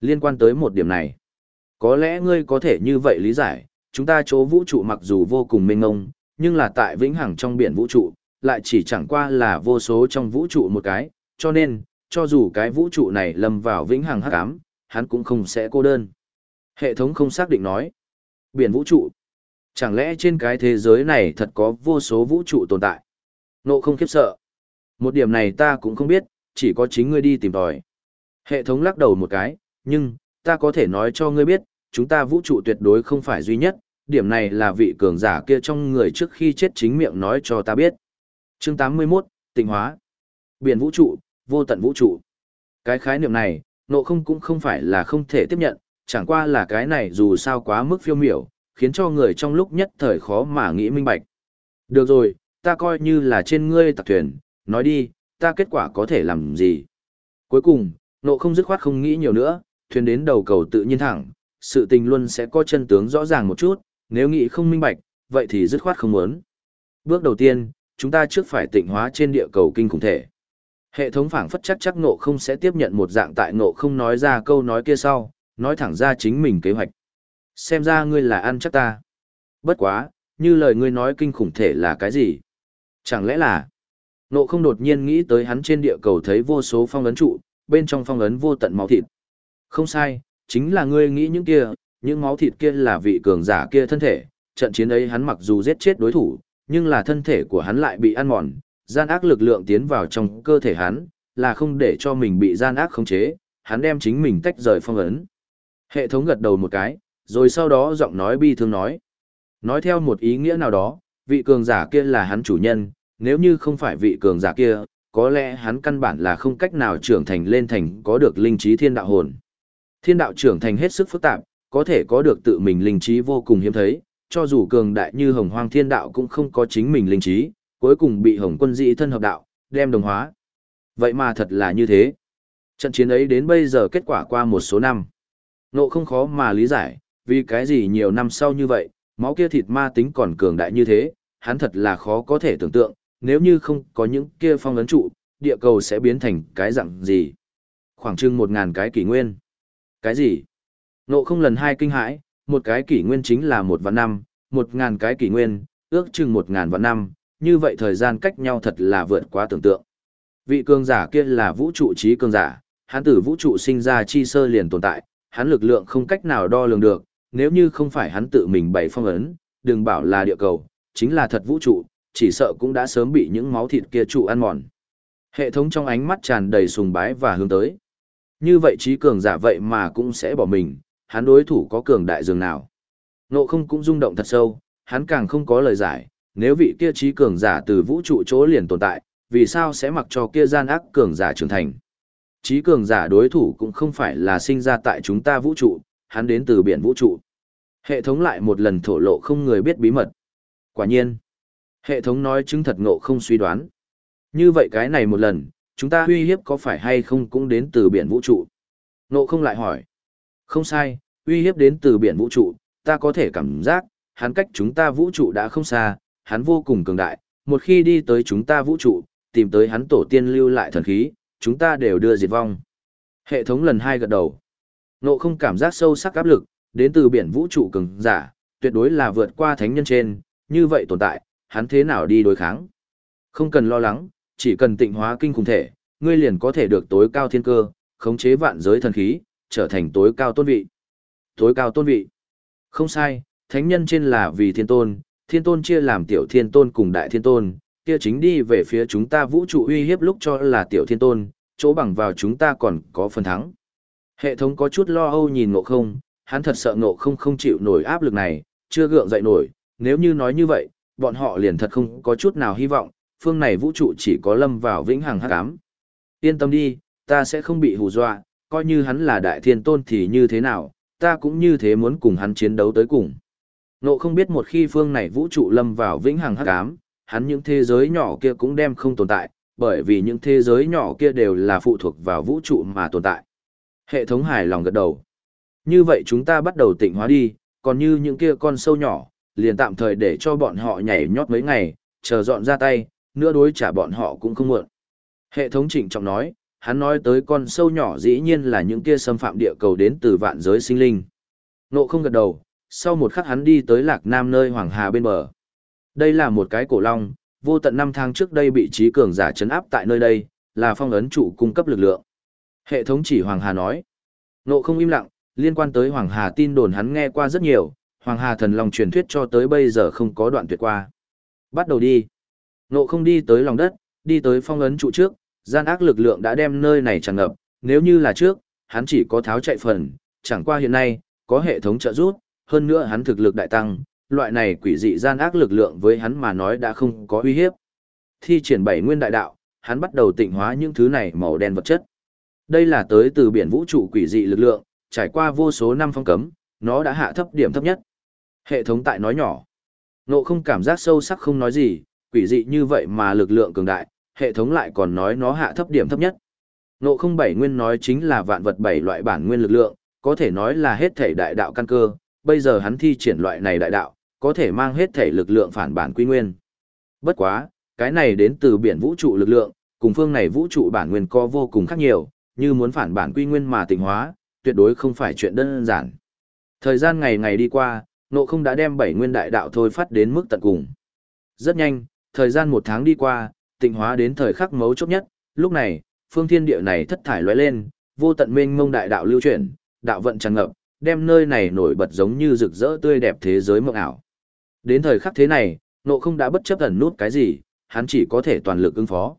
Liên quan tới một điểm này, có lẽ ngươi có thể như vậy lý giải, chúng ta chỗ vũ trụ mặc dù vô cùng mênh mông, nhưng là tại vĩnh hằng trong biển vũ trụ, lại chỉ chẳng qua là vô số trong vũ trụ một cái, cho nên, cho dù cái vũ trụ này lâm vào vĩnh hằng hắc ám, hắn cũng không sẽ cô đơn. Hệ thống không xác định nói. Biển vũ trụ. Chẳng lẽ trên cái thế giới này thật có vô số vũ trụ tồn tại? Nộ không khiếp sợ. Một điểm này ta cũng không biết, chỉ có chính ngươi đi tìm tòi. Hệ thống lắc đầu một cái, nhưng, ta có thể nói cho ngươi biết, chúng ta vũ trụ tuyệt đối không phải duy nhất, điểm này là vị cường giả kia trong người trước khi chết chính miệng nói cho ta biết. Chương 81, Tịnh hóa. Biển vũ trụ, vô tận vũ trụ. Cái khái niệm này, nộ không cũng không phải là không thể tiếp nhận, chẳng qua là cái này dù sao quá mức phiêu miểu, khiến cho người trong lúc nhất thời khó mà nghĩ minh bạch. Được rồi, ta coi như là trên ngươi tặc thuyền, nói đi, ta kết quả có thể làm gì. Cuối cùng, nộ không dứt khoát không nghĩ nhiều nữa, thuyền đến đầu cầu tự nhiên thẳng, sự tình luôn sẽ có chân tướng rõ ràng một chút, nếu nghĩ không minh bạch, vậy thì dứt khoát không muốn. Bước đầu tiên, chúng ta trước phải tịnh hóa trên địa cầu kinh khủng thể. Hệ thống phảng phất chắc chắc nộ không sẽ tiếp nhận một dạng tại nộ không nói ra câu nói kia sau, nói thẳng ra chính mình kế hoạch. Xem ra ngươi là ăn chắc ta. Bất quá, như lời ngươi nói kinh khủng thể là cái gì? Chẳng lẽ là... Nộ không đột nhiên nghĩ tới hắn trên địa cầu thấy vô số phong ấn trụ, bên trong phong ấn vô tận máu thịt. Không sai, chính là ngươi nghĩ những kia, những máu thịt kia là vị cường giả kia thân thể, trận chiến ấy hắn mặc dù giết chết đối thủ, nhưng là thân thể của hắn lại bị ăn mòn, gian ác lực lượng tiến vào trong cơ thể hắn, là không để cho mình bị gian ác khống chế, hắn đem chính mình tách rời phong ấn. Hệ thống gật đầu một cái, rồi sau đó giọng nói bi thương nói. Nói theo một ý nghĩa nào đó, vị cường giả kia là hắn chủ nhân, nếu như không phải vị cường giả kia, có lẽ hắn căn bản là không cách nào trưởng thành lên thành có được linh trí thiên đạo hồn. Thiên đạo trưởng thành hết sức phức tạp, có thể có được tự mình linh trí vô cùng hiếm thấy, cho dù cường đại như hồng hoang thiên đạo cũng không có chính mình linh trí, cuối cùng bị hồng quân dị thân hợp đạo, đem đồng hóa. Vậy mà thật là như thế. Trận chiến ấy đến bây giờ kết quả qua một số năm. Nộ không khó mà lý giải, vì cái gì nhiều năm sau như vậy, máu kia thịt ma tính còn cường đại như thế, hắn thật là khó có thể tưởng tượng, nếu như không có những kia phong ấn trụ, địa cầu sẽ biến thành cái dạng gì. Khoảng chừng một ngàn cái kỷ nguyên. Cái gì? Nộ không lần hai kinh hãi, một cái kỷ nguyên chính là một vạn năm, một ngàn cái kỷ nguyên, ước chừng một ngàn vạn năm, như vậy thời gian cách nhau thật là vượt quá tưởng tượng. Vị cường giả kia là vũ trụ trí cường giả, hắn tử vũ trụ sinh ra chi sơ liền tồn tại, hắn lực lượng không cách nào đo lường được, nếu như không phải hắn tự mình bày phong ấn, đừng bảo là địa cầu, chính là thật vũ trụ, chỉ sợ cũng đã sớm bị những máu thịt kia trụ ăn mòn. Hệ thống trong ánh mắt tràn đầy sùng bái và hướng tới. Như vậy trí cường giả vậy mà cũng sẽ bỏ mình, hắn đối thủ có cường đại dường nào. Nộ không cũng rung động thật sâu, hắn càng không có lời giải, nếu vị kia trí cường giả từ vũ trụ chỗ liền tồn tại, vì sao sẽ mặc cho kia gian ác cường giả trưởng thành. Trí cường giả đối thủ cũng không phải là sinh ra tại chúng ta vũ trụ, hắn đến từ biển vũ trụ. Hệ thống lại một lần thổ lộ không người biết bí mật. Quả nhiên, hệ thống nói chứng thật ngộ không suy đoán. Như vậy cái này một lần, chúng ta uy hiếp có phải hay không cũng đến từ biển vũ trụ? nộ không lại hỏi. Không sai, uy hiếp đến từ biển vũ trụ, ta có thể cảm giác, hắn cách chúng ta vũ trụ đã không xa, hắn vô cùng cường đại, một khi đi tới chúng ta vũ trụ, tìm tới hắn tổ tiên lưu lại thần khí, chúng ta đều đưa diệt vong. Hệ thống lần hai gật đầu. Nộ không cảm giác sâu sắc áp lực, đến từ biển vũ trụ cường giả, tuyệt đối là vượt qua thánh nhân trên, như vậy tồn tại, hắn thế nào đi đối kháng. Không cần lo lắng, chỉ cần tịnh hóa kinh khủng thể, ngươi liền có thể được tối cao thiên cơ, khống chế vạn giới thần khí, trở thành tối cao tôn vị. Tối cao tôn vị. Không sai, thánh nhân trên là vì thiên tôn, thiên tôn chia làm tiểu thiên tôn cùng đại thiên tôn, kia chính đi về phía chúng ta vũ trụ uy hiếp lúc cho là tiểu thiên tôn, chỗ bằng vào chúng ta còn có phần thắng. Hệ thống có chút lo âu nhìn ngộ không, hắn thật sợ ngộ không không chịu nổi áp lực này, chưa gượng dậy nổi, nếu như nói như vậy, bọn họ liền thật không có chút nào hy vọng, phương này vũ trụ chỉ có lâm vào vĩnh hằng hắc ám. Yên tâm đi, ta sẽ không bị hù dọa, coi như hắn là đại thiên tôn thì như thế nào, ta cũng như thế muốn cùng hắn chiến đấu tới cùng. Nộ không biết một khi phương này vũ trụ lâm vào vĩnh hằng hắc ám, hắn những thế giới nhỏ kia cũng đem không tồn tại, bởi vì những thế giới nhỏ kia đều là phụ thuộc vào vũ trụ mà tồn tại. Hệ thống hài lòng gật đầu. Như vậy chúng ta bắt đầu tịnh hóa đi, còn như những kia con sâu nhỏ, liền tạm thời để cho bọn họ nhảy nhót mấy ngày, chờ dọn ra tay, nữa đối trả bọn họ cũng không muộn. Hệ thống chỉnh trọng nói, hắn nói tới con sâu nhỏ dĩ nhiên là những kia xâm phạm địa cầu đến từ vạn giới sinh linh. Nộ không gật đầu, sau một khắc hắn đi tới lạc nam nơi Hoàng Hà bên bờ. Đây là một cái cổ long, vô tận năm tháng trước đây bị trí cường giả chấn áp tại nơi đây, là phong ấn trụ cung cấp lực lượng. Hệ thống chỉ Hoàng Hà nói. Nộ không im lặng, liên quan tới Hoàng Hà tin đồn hắn nghe qua rất nhiều, Hoàng Hà thần long truyền thuyết cho tới bây giờ không có đoạn tuyệt qua. Bắt đầu đi. Nộ không đi tới lòng đất, đi tới phong ấn trụ trước, gian ác lực lượng đã đem nơi này tràn ngập, nếu như là trước, hắn chỉ có tháo chạy phần, chẳng qua hiện nay, có hệ thống trợ giúp, hơn nữa hắn thực lực đại tăng, loại này quỷ dị gian ác lực lượng với hắn mà nói đã không có uy hiếp. Thi triển bảy nguyên đại đạo, hắn bắt đầu tịnh hóa những thứ này màu đen vật chất. Đây là tới từ biển vũ trụ quỷ dị lực lượng, trải qua vô số năm phong cấm, nó đã hạ thấp điểm thấp nhất. Hệ thống tại nói nhỏ. Nộ không cảm giác sâu sắc không nói gì, quỷ dị như vậy mà lực lượng cường đại, hệ thống lại còn nói nó hạ thấp điểm thấp nhất. Nộ không bảy nguyên nói chính là vạn vật bảy loại bản nguyên lực lượng, có thể nói là hết thể đại đạo căn cơ, bây giờ hắn thi triển loại này đại đạo, có thể mang hết thể lực lượng phản bản quy nguyên. Bất quá, cái này đến từ biển vũ trụ lực lượng, cùng phương này vũ trụ bản nguyên có vô cùng khác nhiều, như muốn phản bản quy nguyên mà tịnh hóa, tuyệt đối không phải chuyện đơn giản. Thời gian ngày ngày đi qua, nộ không đã đem bảy nguyên đại đạo thôi phát đến mức tận cùng. Rất nhanh, thời gian một tháng đi qua, tịnh hóa đến thời khắc mấu chốt nhất, lúc này, phương thiên địa này thất thải lóe lên, vô tận mênh mông đại đạo lưu chuyển, đạo vận tràn ngập, đem nơi này nổi bật giống như rực rỡ tươi đẹp thế giới mộng ảo. Đến thời khắc thế này, nộ không đã bất chấp ẩn nút cái gì, hắn chỉ có thể toàn lực ứng phó.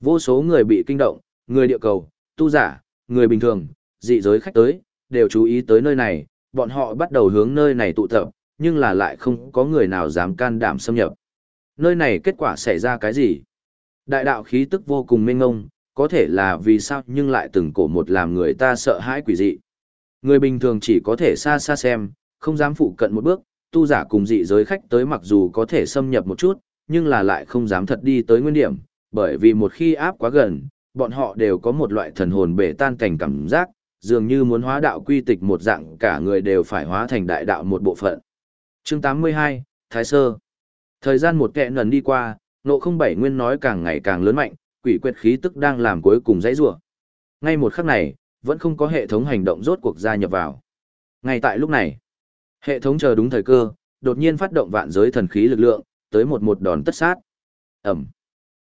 Vô số người bị kinh động, người địa cầu, tu giả, người bình thường, dị giới khách tới, đều chú ý tới nơi này, bọn họ bắt đầu hướng nơi này tụ tập, nhưng là lại không có người nào dám can đảm xâm nhập. Nơi này kết quả xảy ra cái gì? Đại đạo khí tức vô cùng mênh ngông, có thể là vì sao nhưng lại từng cổ một làm người ta sợ hãi quỷ dị. Người bình thường chỉ có thể xa xa xem, không dám phụ cận một bước, tu giả cùng dị giới khách tới mặc dù có thể xâm nhập một chút, nhưng là lại không dám thật đi tới nguyên điểm, bởi vì một khi áp quá gần, bọn họ đều có một loại thần hồn bể tan cảnh cảm giác, dường như muốn hóa đạo quy tịch một dạng cả người đều phải hóa thành đại đạo một bộ phận. Chương 82, Thái Sơ Thời gian một kẹ nần đi qua, nộ không bảy nguyên nói càng ngày càng lớn mạnh, quỷ quyệt khí tức đang làm cuối cùng dãy rủa. Ngay một khắc này, vẫn không có hệ thống hành động rốt cuộc gia nhập vào. Ngay tại lúc này, hệ thống chờ đúng thời cơ, đột nhiên phát động vạn giới thần khí lực lượng, tới một một đòn tất sát. Ẩm.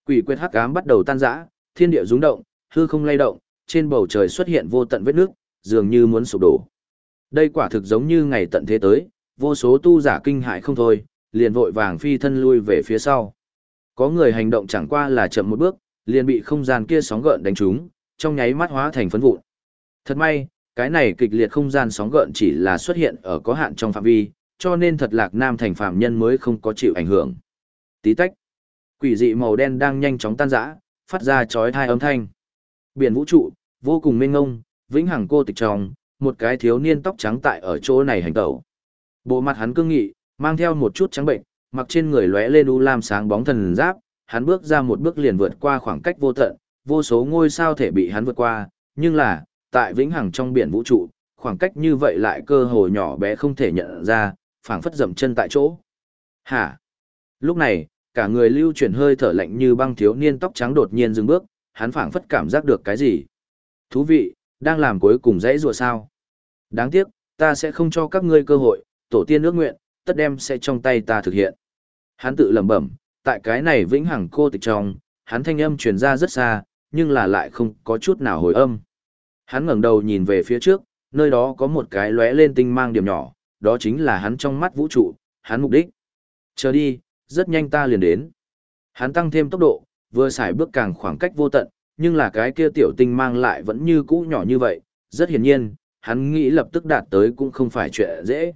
Quỷ quyệt hắc ám bắt đầu tan rã, thiên địa rung động, hư không lay động, trên bầu trời xuất hiện vô tận vết nước, dường như muốn sụp đổ. Đây quả thực giống như ngày tận thế tới, vô số tu giả kinh hại không thôi, liền vội vàng phi thân lui về phía sau. Có người hành động chẳng qua là chậm một bước, liền bị không gian kia sóng gợn đánh trúng, trong nháy mắt hóa thành phấn vụn. Thật may, cái này kịch liệt không gian sóng gợn chỉ là xuất hiện ở có hạn trong phạm vi, cho nên thật lạc nam thành phạm nhân mới không có chịu ảnh hưởng. Tí tách. Quỷ dị màu đen đang nhanh chóng tan rã, phát ra chói tai âm thanh. Biển vũ trụ, vô cùng mênh ngông, vĩnh hằng cô tịch trong, một cái thiếu niên tóc trắng tại ở chỗ này hành tẩu. Bộ mặt hắn cương nghị, mang theo một chút trắng bệnh, mặc trên người lóe lên u lam sáng bóng thần giáp, hắn bước ra một bước liền vượt qua khoảng cách vô tận, vô số ngôi sao thể bị hắn vượt qua, nhưng là, tại vĩnh hằng trong biển vũ trụ, khoảng cách như vậy lại cơ hồ nhỏ bé không thể nhận ra, phảng phất dậm chân tại chỗ. Hả? Lúc này, cả người lưu chuyển hơi thở lạnh như băng thiếu niên tóc trắng đột nhiên dừng bước, hắn phảng phất cảm giác được cái gì. Thú vị, đang làm cuối cùng dãy rùa sao. Đáng tiếc, ta sẽ không cho các ngươi cơ hội, tổ tiên ước nguyện, tất đem sẽ trong tay ta thực hiện. Hắn tự lẩm bẩm, tại cái này vĩnh hằng cô tịch trong, hắn thanh âm truyền ra rất xa, nhưng là lại không có chút nào hồi âm. Hắn ngẩng đầu nhìn về phía trước, nơi đó có một cái lóe lên tinh mang điểm nhỏ, đó chính là hắn trong mắt vũ trụ, hắn mục đích. Chờ đi, rất nhanh ta liền đến. Hắn tăng thêm tốc độ, vừa xài bước càng khoảng cách vô tận, nhưng là cái kia tiểu tinh mang lại vẫn như cũ nhỏ như vậy, rất hiển nhiên, hắn nghĩ lập tức đạt tới cũng không phải chuyện dễ.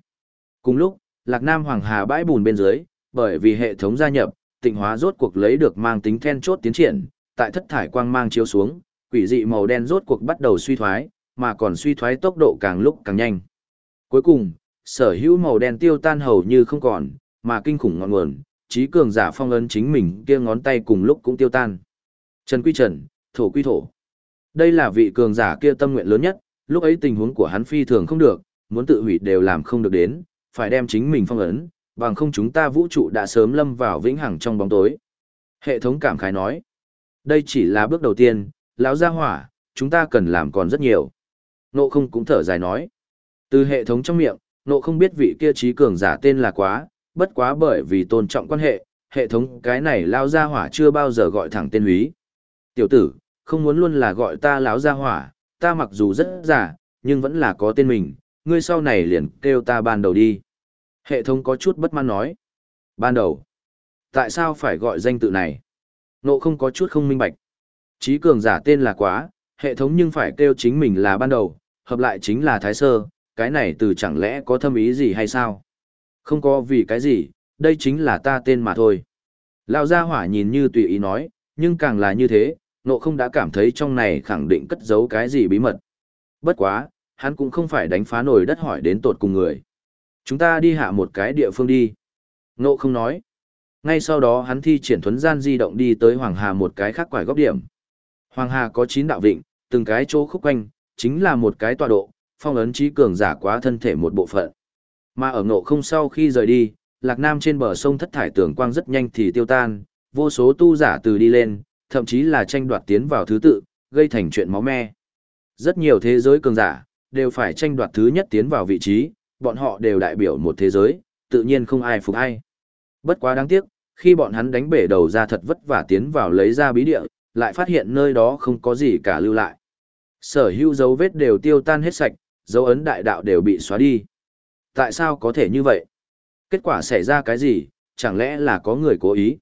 Cùng lúc, Lạc Nam Hoàng Hà bãi bùn bên dưới, bởi vì hệ thống gia nhập, tịnh hóa rốt cuộc lấy được mang tính then chốt tiến triển, tại thất thải quang mang chiếu xuống, quỷ dị màu đen rốt cuộc bắt đầu suy thoái, mà còn suy thoái tốc độ càng lúc càng nhanh. Cuối cùng, sở hữu màu đen tiêu tan hầu như không còn, mà kinh khủng ngọn nguồn, trí cường giả phong ấn chính mình kia ngón tay cùng lúc cũng tiêu tan. Trần quy trần, thổ quy thổ. Đây là vị cường giả kia tâm nguyện lớn nhất, lúc ấy tình huống của hắn phi thường không được, muốn tự hủy đều làm không được đến, phải đem chính mình phong ấn, bằng không chúng ta vũ trụ đã sớm lâm vào vĩnh hằng trong bóng tối. Hệ thống cảm khái nói, đây chỉ là bước đầu tiên, lão gia hỏa, chúng ta cần làm còn rất nhiều. Nộ không cũng thở dài nói. Từ hệ thống trong miệng, nộ không biết vị kia trí cường giả tên là quá, bất quá bởi vì tôn trọng quan hệ, hệ thống cái này lao gia hỏa chưa bao giờ gọi thẳng tên húy. Tiểu tử, không muốn luôn là gọi ta lão gia hỏa, ta mặc dù rất giả, nhưng vẫn là có tên mình, ngươi sau này liền kêu ta ban đầu đi. Hệ thống có chút bất mãn nói. Ban đầu. Tại sao phải gọi danh tự này? Nộ không có chút không minh bạch. Chí cường giả tên là quá, hệ thống nhưng phải kêu chính mình là ban đầu, hợp lại chính là thái sơ, cái này từ chẳng lẽ có thâm ý gì hay sao? Không có vì cái gì, đây chính là ta tên mà thôi. Lão gia hỏa nhìn như tùy ý nói, nhưng càng là như thế, nộ không đã cảm thấy trong này khẳng định cất giấu cái gì bí mật. Bất quá, hắn cũng không phải đánh phá nổi đất hỏi đến tột cùng người. Chúng ta đi hạ một cái địa phương đi. Nộ không nói. Ngay sau đó hắn thi triển thuấn gian di động đi tới Hoàng Hà một cái khác quải góc điểm. Hoàng Hà có 9 đạo vịnh, từng cái chỗ khúc quanh, chính là một cái tọa độ, phong ấn trí cường giả quá thân thể một bộ phận. Mà ở ngộ không sau khi rời đi, Lạc Nam trên bờ sông thất thải tưởng quang rất nhanh thì tiêu tan, vô số tu giả từ đi lên, thậm chí là tranh đoạt tiến vào thứ tự, gây thành chuyện máu me. Rất nhiều thế giới cường giả, đều phải tranh đoạt thứ nhất tiến vào vị trí, bọn họ đều đại biểu một thế giới, tự nhiên không ai phục ai. Bất quá đáng tiếc, khi bọn hắn đánh bể đầu ra thật vất vả tiến vào lấy ra bí địa, lại phát hiện nơi đó không có gì cả lưu lại. Sở hữu dấu vết đều tiêu tan hết sạch, dấu ấn đại đạo đều bị xóa đi. Tại sao có thể như vậy? Kết quả xảy ra cái gì, chẳng lẽ là có người cố ý?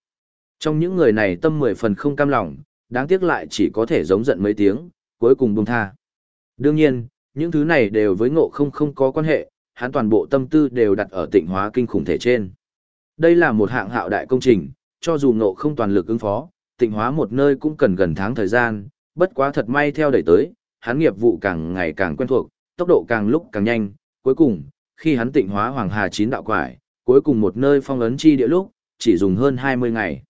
Trong những người này tâm mười phần không cam lòng, đáng tiếc lại chỉ có thể giống giận mấy tiếng, cuối cùng buông tha. Đương nhiên, những thứ này đều với ngộ không không có quan hệ, hắn toàn bộ tâm tư đều đặt ở tịnh hóa kinh khủng thể trên. Đây là một hạng hạo đại công trình, cho dù ngộ không toàn lực ứng phó, tịnh hóa một nơi cũng cần gần tháng thời gian, bất quá thật may theo đẩy tới, hắn nghiệp vụ càng ngày càng quen thuộc, tốc độ càng lúc càng nhanh, cuối cùng, khi hắn tịnh hóa Hoàng Hà chín đạo quải, cuối cùng một nơi phong ấn chi địa lúc, chỉ dùng hơn 20 ngày.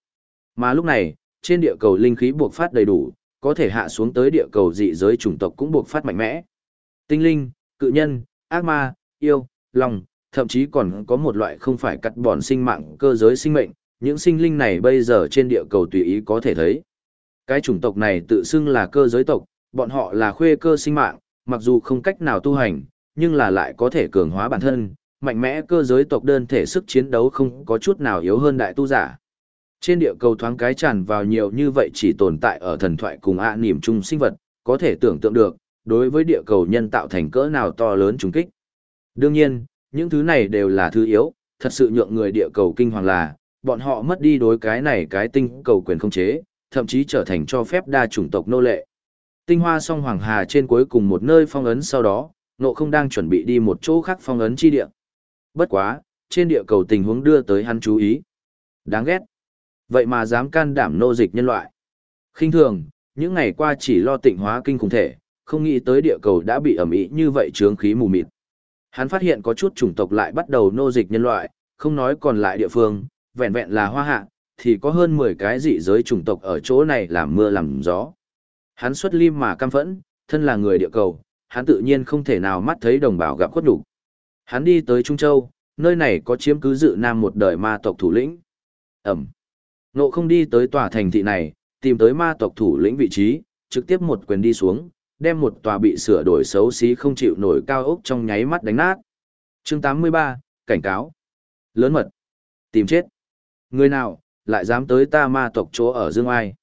Mà lúc này, trên địa cầu linh khí buộc phát đầy đủ, có thể hạ xuống tới địa cầu dị giới chủng tộc cũng buộc phát mạnh mẽ. Tinh linh, cự nhân, ác ma, yêu, lòng, thậm chí còn có một loại không phải cắt bọn sinh mạng cơ giới sinh mệnh, những sinh linh này bây giờ trên địa cầu tùy ý có thể thấy. Cái chủng tộc này tự xưng là cơ giới tộc, bọn họ là khuê cơ sinh mạng, mặc dù không cách nào tu hành, nhưng là lại có thể cường hóa bản thân, mạnh mẽ cơ giới tộc đơn thể sức chiến đấu không có chút nào yếu hơn đại tu giả. Trên địa cầu thoáng cái tràn vào nhiều như vậy chỉ tồn tại ở thần thoại cùng ạ niềm chung sinh vật, có thể tưởng tượng được, đối với địa cầu nhân tạo thành cỡ nào to lớn trùng kích. Đương nhiên, những thứ này đều là thứ yếu, thật sự nhượng người địa cầu kinh hoàng là, bọn họ mất đi đối cái này cái tinh cầu quyền không chế, thậm chí trở thành cho phép đa chủng tộc nô lệ. Tinh hoa song hoàng hà trên cuối cùng một nơi phong ấn sau đó, nộ không đang chuẩn bị đi một chỗ khác phong ấn chi địa. Bất quá, trên địa cầu tình huống đưa tới hắn chú ý. Đáng ghét. Vậy mà dám can đảm nô dịch nhân loại. khinh thường, những ngày qua chỉ lo tịnh hóa kinh khủng thể, không nghĩ tới địa cầu đã bị ẩm ý như vậy trướng khí mù mịt. Hắn phát hiện có chút chủng tộc lại bắt đầu nô dịch nhân loại, không nói còn lại địa phương, vẹn vẹn là hoa hạ, thì có hơn 10 cái dị giới chủng tộc ở chỗ này làm mưa làm gió. Hắn xuất lim mà cam phẫn, thân là người địa cầu, hắn tự nhiên không thể nào mắt thấy đồng bào gặp khuất đủ. Hắn đi tới Trung Châu, nơi này có chiếm cứ dự nam một đời ma tộc thủ lĩnh. Ẩm. Nộ không đi tới tòa thành thị này, tìm tới ma tộc thủ lĩnh vị trí, trực tiếp một quyền đi xuống, đem một tòa bị sửa đổi xấu xí không chịu nổi cao ốc trong nháy mắt đánh nát. Chương 83, cảnh cáo. Lớn mật. Tìm chết. Người nào, lại dám tới ta ma tộc chỗ ở Dương Ai.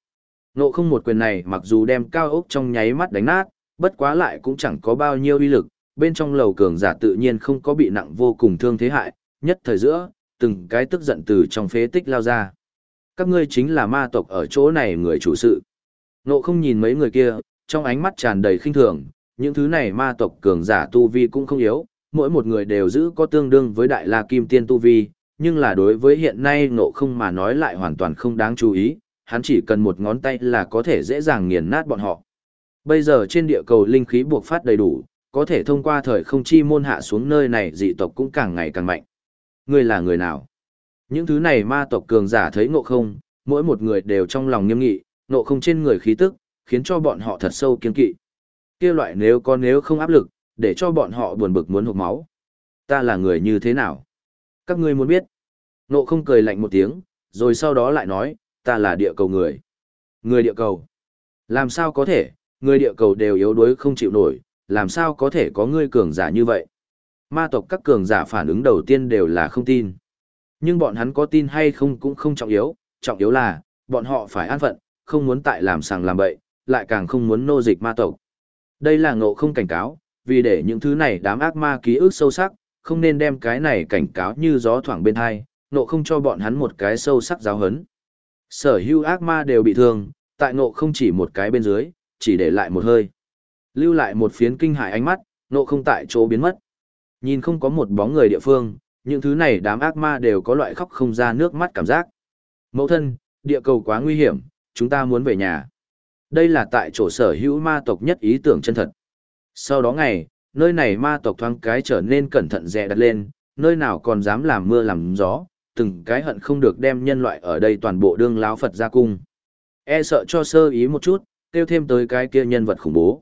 Nộ không một quyền này mặc dù đem cao ốc trong nháy mắt đánh nát, bất quá lại cũng chẳng có bao nhiêu uy lực, bên trong lầu cường giả tự nhiên không có bị nặng vô cùng thương thế hại, nhất thời giữa, từng cái tức giận từ trong phế tích lao ra. Các ngươi chính là ma tộc ở chỗ này người chủ sự. Nộ không nhìn mấy người kia, trong ánh mắt tràn đầy khinh thường, những thứ này ma tộc cường giả tu vi cũng không yếu, mỗi một người đều giữ có tương đương với đại la kim tiên tu vi, nhưng là đối với hiện nay nộ không mà nói lại hoàn toàn không đáng chú ý, hắn chỉ cần một ngón tay là có thể dễ dàng nghiền nát bọn họ. Bây giờ trên địa cầu linh khí buộc phát đầy đủ, có thể thông qua thời không chi môn hạ xuống nơi này dị tộc cũng càng ngày càng mạnh. Ngươi là người nào? Những thứ này ma tộc cường giả thấy ngộ không, mỗi một người đều trong lòng nghiêm nghị, ngộ không trên người khí tức, khiến cho bọn họ thật sâu kiên kỵ. Kia loại nếu có nếu không áp lực, để cho bọn họ buồn bực muốn hụt máu. Ta là người như thế nào? Các ngươi muốn biết. nộ không cười lạnh một tiếng, rồi sau đó lại nói, ta là địa cầu người. Người địa cầu. Làm sao có thể, người địa cầu đều yếu đuối không chịu nổi, làm sao có thể có người cường giả như vậy? Ma tộc các cường giả phản ứng đầu tiên đều là không tin. Nhưng bọn hắn có tin hay không cũng không trọng yếu, trọng yếu là, bọn họ phải an phận, không muốn tại làm sàng làm bậy, lại càng không muốn nô dịch ma tộc. Đây là ngộ không cảnh cáo, vì để những thứ này đám ác ma ký ức sâu sắc, không nên đem cái này cảnh cáo như gió thoảng bên hai, ngộ không cho bọn hắn một cái sâu sắc giáo hấn. Sở hữu ác ma đều bị thương, tại ngộ không chỉ một cái bên dưới, chỉ để lại một hơi. Lưu lại một phiến kinh hại ánh mắt, ngộ không tại chỗ biến mất. Nhìn không có một bóng người địa phương, những thứ này đám ác ma đều có loại khóc không ra nước mắt cảm giác. Mẫu thân, địa cầu quá nguy hiểm, chúng ta muốn về nhà. Đây là tại chỗ sở hữu ma tộc nhất ý tưởng chân thật. Sau đó ngày, nơi này ma tộc thoáng cái trở nên cẩn thận dè đặt lên, nơi nào còn dám làm mưa làm gió, từng cái hận không được đem nhân loại ở đây toàn bộ đương láo Phật ra cung. E sợ cho sơ ý một chút, tiêu thêm tới cái kia nhân vật khủng bố.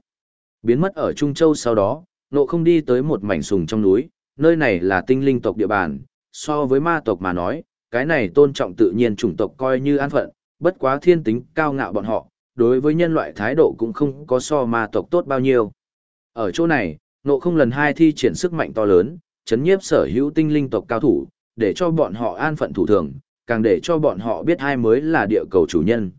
Biến mất ở Trung Châu sau đó, nộ không đi tới một mảnh sùng trong núi, nơi này là tinh linh tộc địa bàn, so với ma tộc mà nói, cái này tôn trọng tự nhiên chủng tộc coi như an phận, bất quá thiên tính cao ngạo bọn họ, đối với nhân loại thái độ cũng không có so ma tộc tốt bao nhiêu. Ở chỗ này, nộ không lần hai thi triển sức mạnh to lớn, chấn nhiếp sở hữu tinh linh tộc cao thủ, để cho bọn họ an phận thủ thường, càng để cho bọn họ biết ai mới là địa cầu chủ nhân.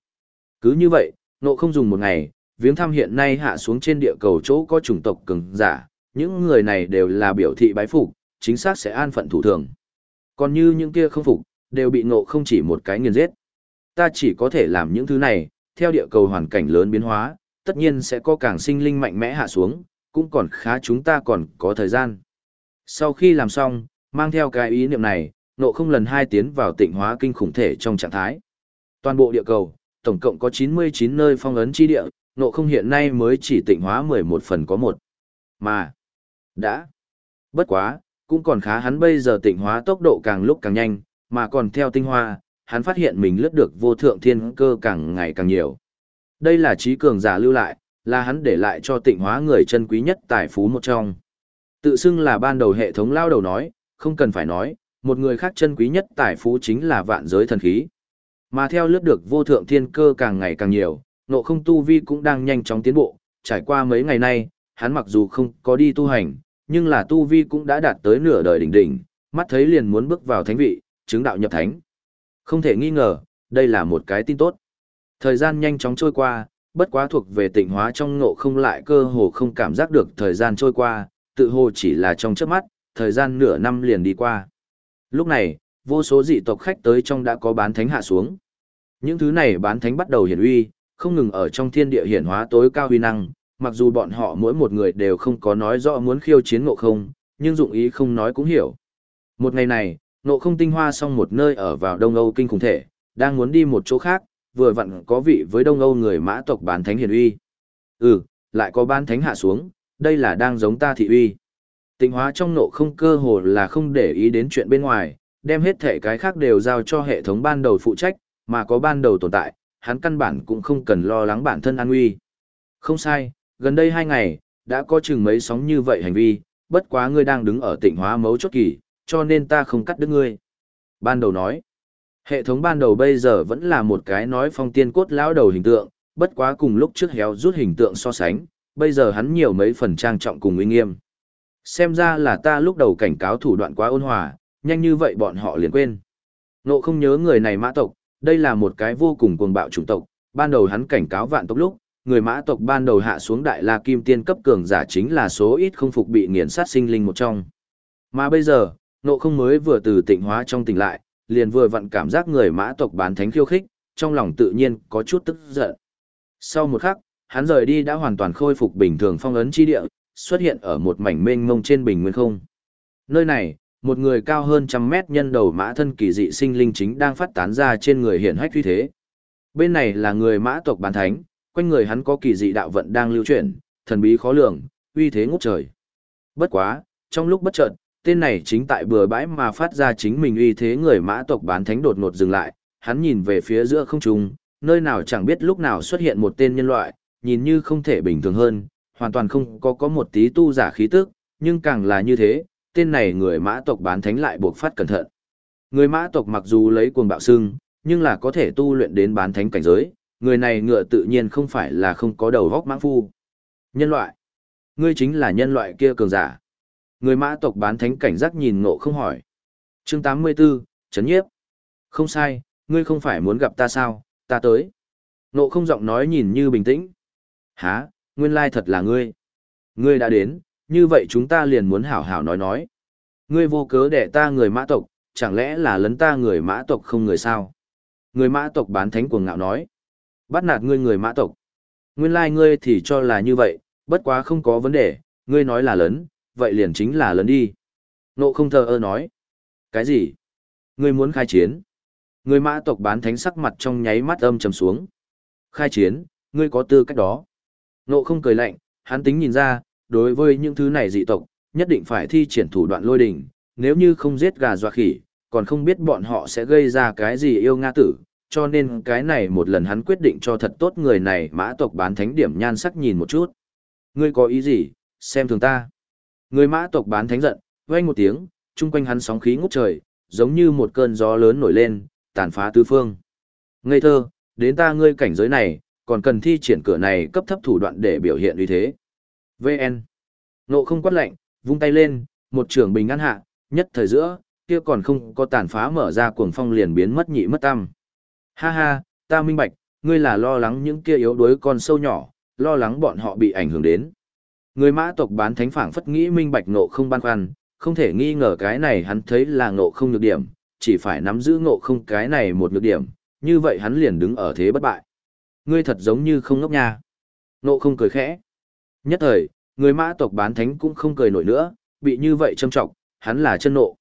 Cứ như vậy, nộ không dùng một ngày, viếng thăm hiện nay hạ xuống trên địa cầu chỗ có chủng tộc cường giả, những người này đều là biểu thị bái phục, chính xác sẽ an phận thủ thường. Còn như những kia không phục, đều bị nộ không chỉ một cái nghiền giết. Ta chỉ có thể làm những thứ này, theo địa cầu hoàn cảnh lớn biến hóa, tất nhiên sẽ có càng sinh linh mạnh mẽ hạ xuống, cũng còn khá chúng ta còn có thời gian. Sau khi làm xong, mang theo cái ý niệm này, nộ không lần hai tiến vào tịnh hóa kinh khủng thể trong trạng thái. Toàn bộ địa cầu, tổng cộng có 99 nơi phong ấn chi địa, nộ không hiện nay mới chỉ tịnh hóa 11 phần có một. Mà, đã, bất quá, cũng còn khá hắn bây giờ tịnh hóa tốc độ càng lúc càng nhanh, mà còn theo tinh hoa, hắn phát hiện mình lướt được vô thượng thiên cơ càng ngày càng nhiều. Đây là trí cường giả lưu lại, là hắn để lại cho tịnh hóa người chân quý nhất tài phú một trong. Tự xưng là ban đầu hệ thống lao đầu nói, không cần phải nói, một người khác chân quý nhất tài phú chính là vạn giới thần khí. Mà theo lướt được vô thượng thiên cơ càng ngày càng nhiều, nộ không tu vi cũng đang nhanh chóng tiến bộ, trải qua mấy ngày nay, hắn mặc dù không có đi tu hành, nhưng là tu vi cũng đã đạt tới nửa đời đỉnh đỉnh, mắt thấy liền muốn bước vào thánh vị, chứng đạo nhập thánh. Không thể nghi ngờ, đây là một cái tin tốt. Thời gian nhanh chóng trôi qua, bất quá thuộc về tịnh hóa trong ngộ không lại cơ hồ không cảm giác được thời gian trôi qua, tự hồ chỉ là trong chớp mắt, thời gian nửa năm liền đi qua. Lúc này, vô số dị tộc khách tới trong đã có bán thánh hạ xuống. Những thứ này bán thánh bắt đầu hiển uy, không ngừng ở trong thiên địa hiển hóa tối cao huy năng, mặc dù bọn họ mỗi một người đều không có nói rõ muốn khiêu chiến ngộ không, nhưng dụng ý không nói cũng hiểu. Một ngày này, Nộ không tinh hoa xong một nơi ở vào Đông Âu kinh khủng thể, đang muốn đi một chỗ khác, vừa vặn có vị với Đông Âu người mã tộc bán thánh hiển uy. Ừ, lại có bán thánh hạ xuống, đây là đang giống ta thị uy. Tịnh hóa trong nộ không cơ hồ là không để ý đến chuyện bên ngoài, đem hết thể cái khác đều giao cho hệ thống ban đầu phụ trách, mà có ban đầu tồn tại, hắn căn bản cũng không cần lo lắng bản thân an nguy. Không sai, gần đây hai ngày, đã có chừng mấy sóng như vậy hành vi, bất quá ngươi đang đứng ở tịnh hóa mấu chốt kỳ, cho nên ta không cắt đứt ngươi. Ban đầu nói, hệ thống ban đầu bây giờ vẫn là một cái nói phong tiên cốt lão đầu hình tượng, bất quá cùng lúc trước héo rút hình tượng so sánh, bây giờ hắn nhiều mấy phần trang trọng cùng uy nghiêm. Xem ra là ta lúc đầu cảnh cáo thủ đoạn quá ôn hòa, nhanh như vậy bọn họ liền quên. Nộ không nhớ người này mã tộc, đây là một cái vô cùng cuồng bạo chủng tộc, ban đầu hắn cảnh cáo vạn tộc lúc, người mã tộc ban đầu hạ xuống đại la kim tiên cấp cường giả chính là số ít không phục bị nghiền sát sinh linh một trong. Mà bây giờ, nộ không mới vừa từ tịnh hóa trong tỉnh lại, liền vừa vặn cảm giác người mã tộc bán thánh khiêu khích, trong lòng tự nhiên có chút tức giận. Sau một khắc, hắn rời đi đã hoàn toàn khôi phục bình thường phong ấn chi địa, xuất hiện ở một mảnh mênh mông trên bình nguyên không. Nơi này, một người cao hơn trăm mét nhân đầu mã thân kỳ dị sinh linh chính đang phát tán ra trên người hiện hách uy thế. Bên này là người mã tộc bán thánh, quanh người hắn có kỳ dị đạo vận đang lưu chuyển, thần bí khó lường, uy thế ngút trời. Bất quá, trong lúc bất chợt, tên này chính tại bừa bãi mà phát ra chính mình uy thế người mã tộc bán thánh đột ngột dừng lại, hắn nhìn về phía giữa không trung, nơi nào chẳng biết lúc nào xuất hiện một tên nhân loại, nhìn như không thể bình thường hơn, hoàn toàn không có có một tí tu giả khí tức, nhưng càng là như thế, tên này người mã tộc bán thánh lại buộc phát cẩn thận. Người mã tộc mặc dù lấy cuồng bạo xương, nhưng là có thể tu luyện đến bán thánh cảnh giới, người này ngựa tự nhiên không phải là không có đầu góc mãng phu. Nhân loại. Ngươi chính là nhân loại kia cường giả. Người mã tộc bán thánh cảnh giác nhìn ngộ không hỏi. chương 84, chấn nhiếp. Không sai, ngươi không phải muốn gặp ta sao, ta tới. Ngộ không giọng nói nhìn như bình tĩnh. Hả, nguyên lai thật là ngươi. Ngươi đã đến, như vậy chúng ta liền muốn hảo hảo nói nói. Ngươi vô cớ để ta người mã tộc, chẳng lẽ là lấn ta người mã tộc không người sao? Người mã tộc bán thánh cuồng ngạo nói. Bắt nạt ngươi người mã tộc. Nguyên lai ngươi thì cho là như vậy, bất quá không có vấn đề, ngươi nói là lớn, vậy liền chính là lớn đi. Nộ không thờ ơ nói. Cái gì? Ngươi muốn khai chiến? Người mã tộc bán thánh sắc mặt trong nháy mắt âm trầm xuống. Khai chiến, ngươi có tư cách đó. Nộ không cười lạnh, hắn tính nhìn ra, đối với những thứ này dị tộc, nhất định phải thi triển thủ đoạn lôi đình, nếu như không giết gà dọa khỉ, còn không biết bọn họ sẽ gây ra cái gì yêu Nga tử, cho nên cái này một lần hắn quyết định cho thật tốt người này mã tộc bán thánh điểm nhan sắc nhìn một chút. Ngươi có ý gì, xem thường ta. Người mã tộc bán thánh giận, vang một tiếng, chung quanh hắn sóng khí ngút trời, giống như một cơn gió lớn nổi lên, tàn phá tứ phương. Ngây thơ, đến ta ngươi cảnh giới này, còn cần thi triển cửa này cấp thấp thủ đoạn để biểu hiện uy thế. VN. Nộ không quát lạnh, vung tay lên, một trường bình ngăn hạ, nhất thời giữa, kia còn không có tàn phá mở ra cuồng phong liền biến mất nhị mất tâm. Ha ha, ta minh bạch, ngươi là lo lắng những kia yếu đuối con sâu nhỏ, lo lắng bọn họ bị ảnh hưởng đến. Người mã tộc bán thánh phảng phất nghĩ minh bạch nộ không băn khoăn, không thể nghi ngờ cái này hắn thấy là nộ không nhược điểm, chỉ phải nắm giữ nộ không cái này một nhược điểm, như vậy hắn liền đứng ở thế bất bại. Ngươi thật giống như không ngốc nha. Nộ không cười khẽ. Nhất thời, người mã tộc bán thánh cũng không cười nổi nữa, bị như vậy châm trọng, hắn là chân nộ.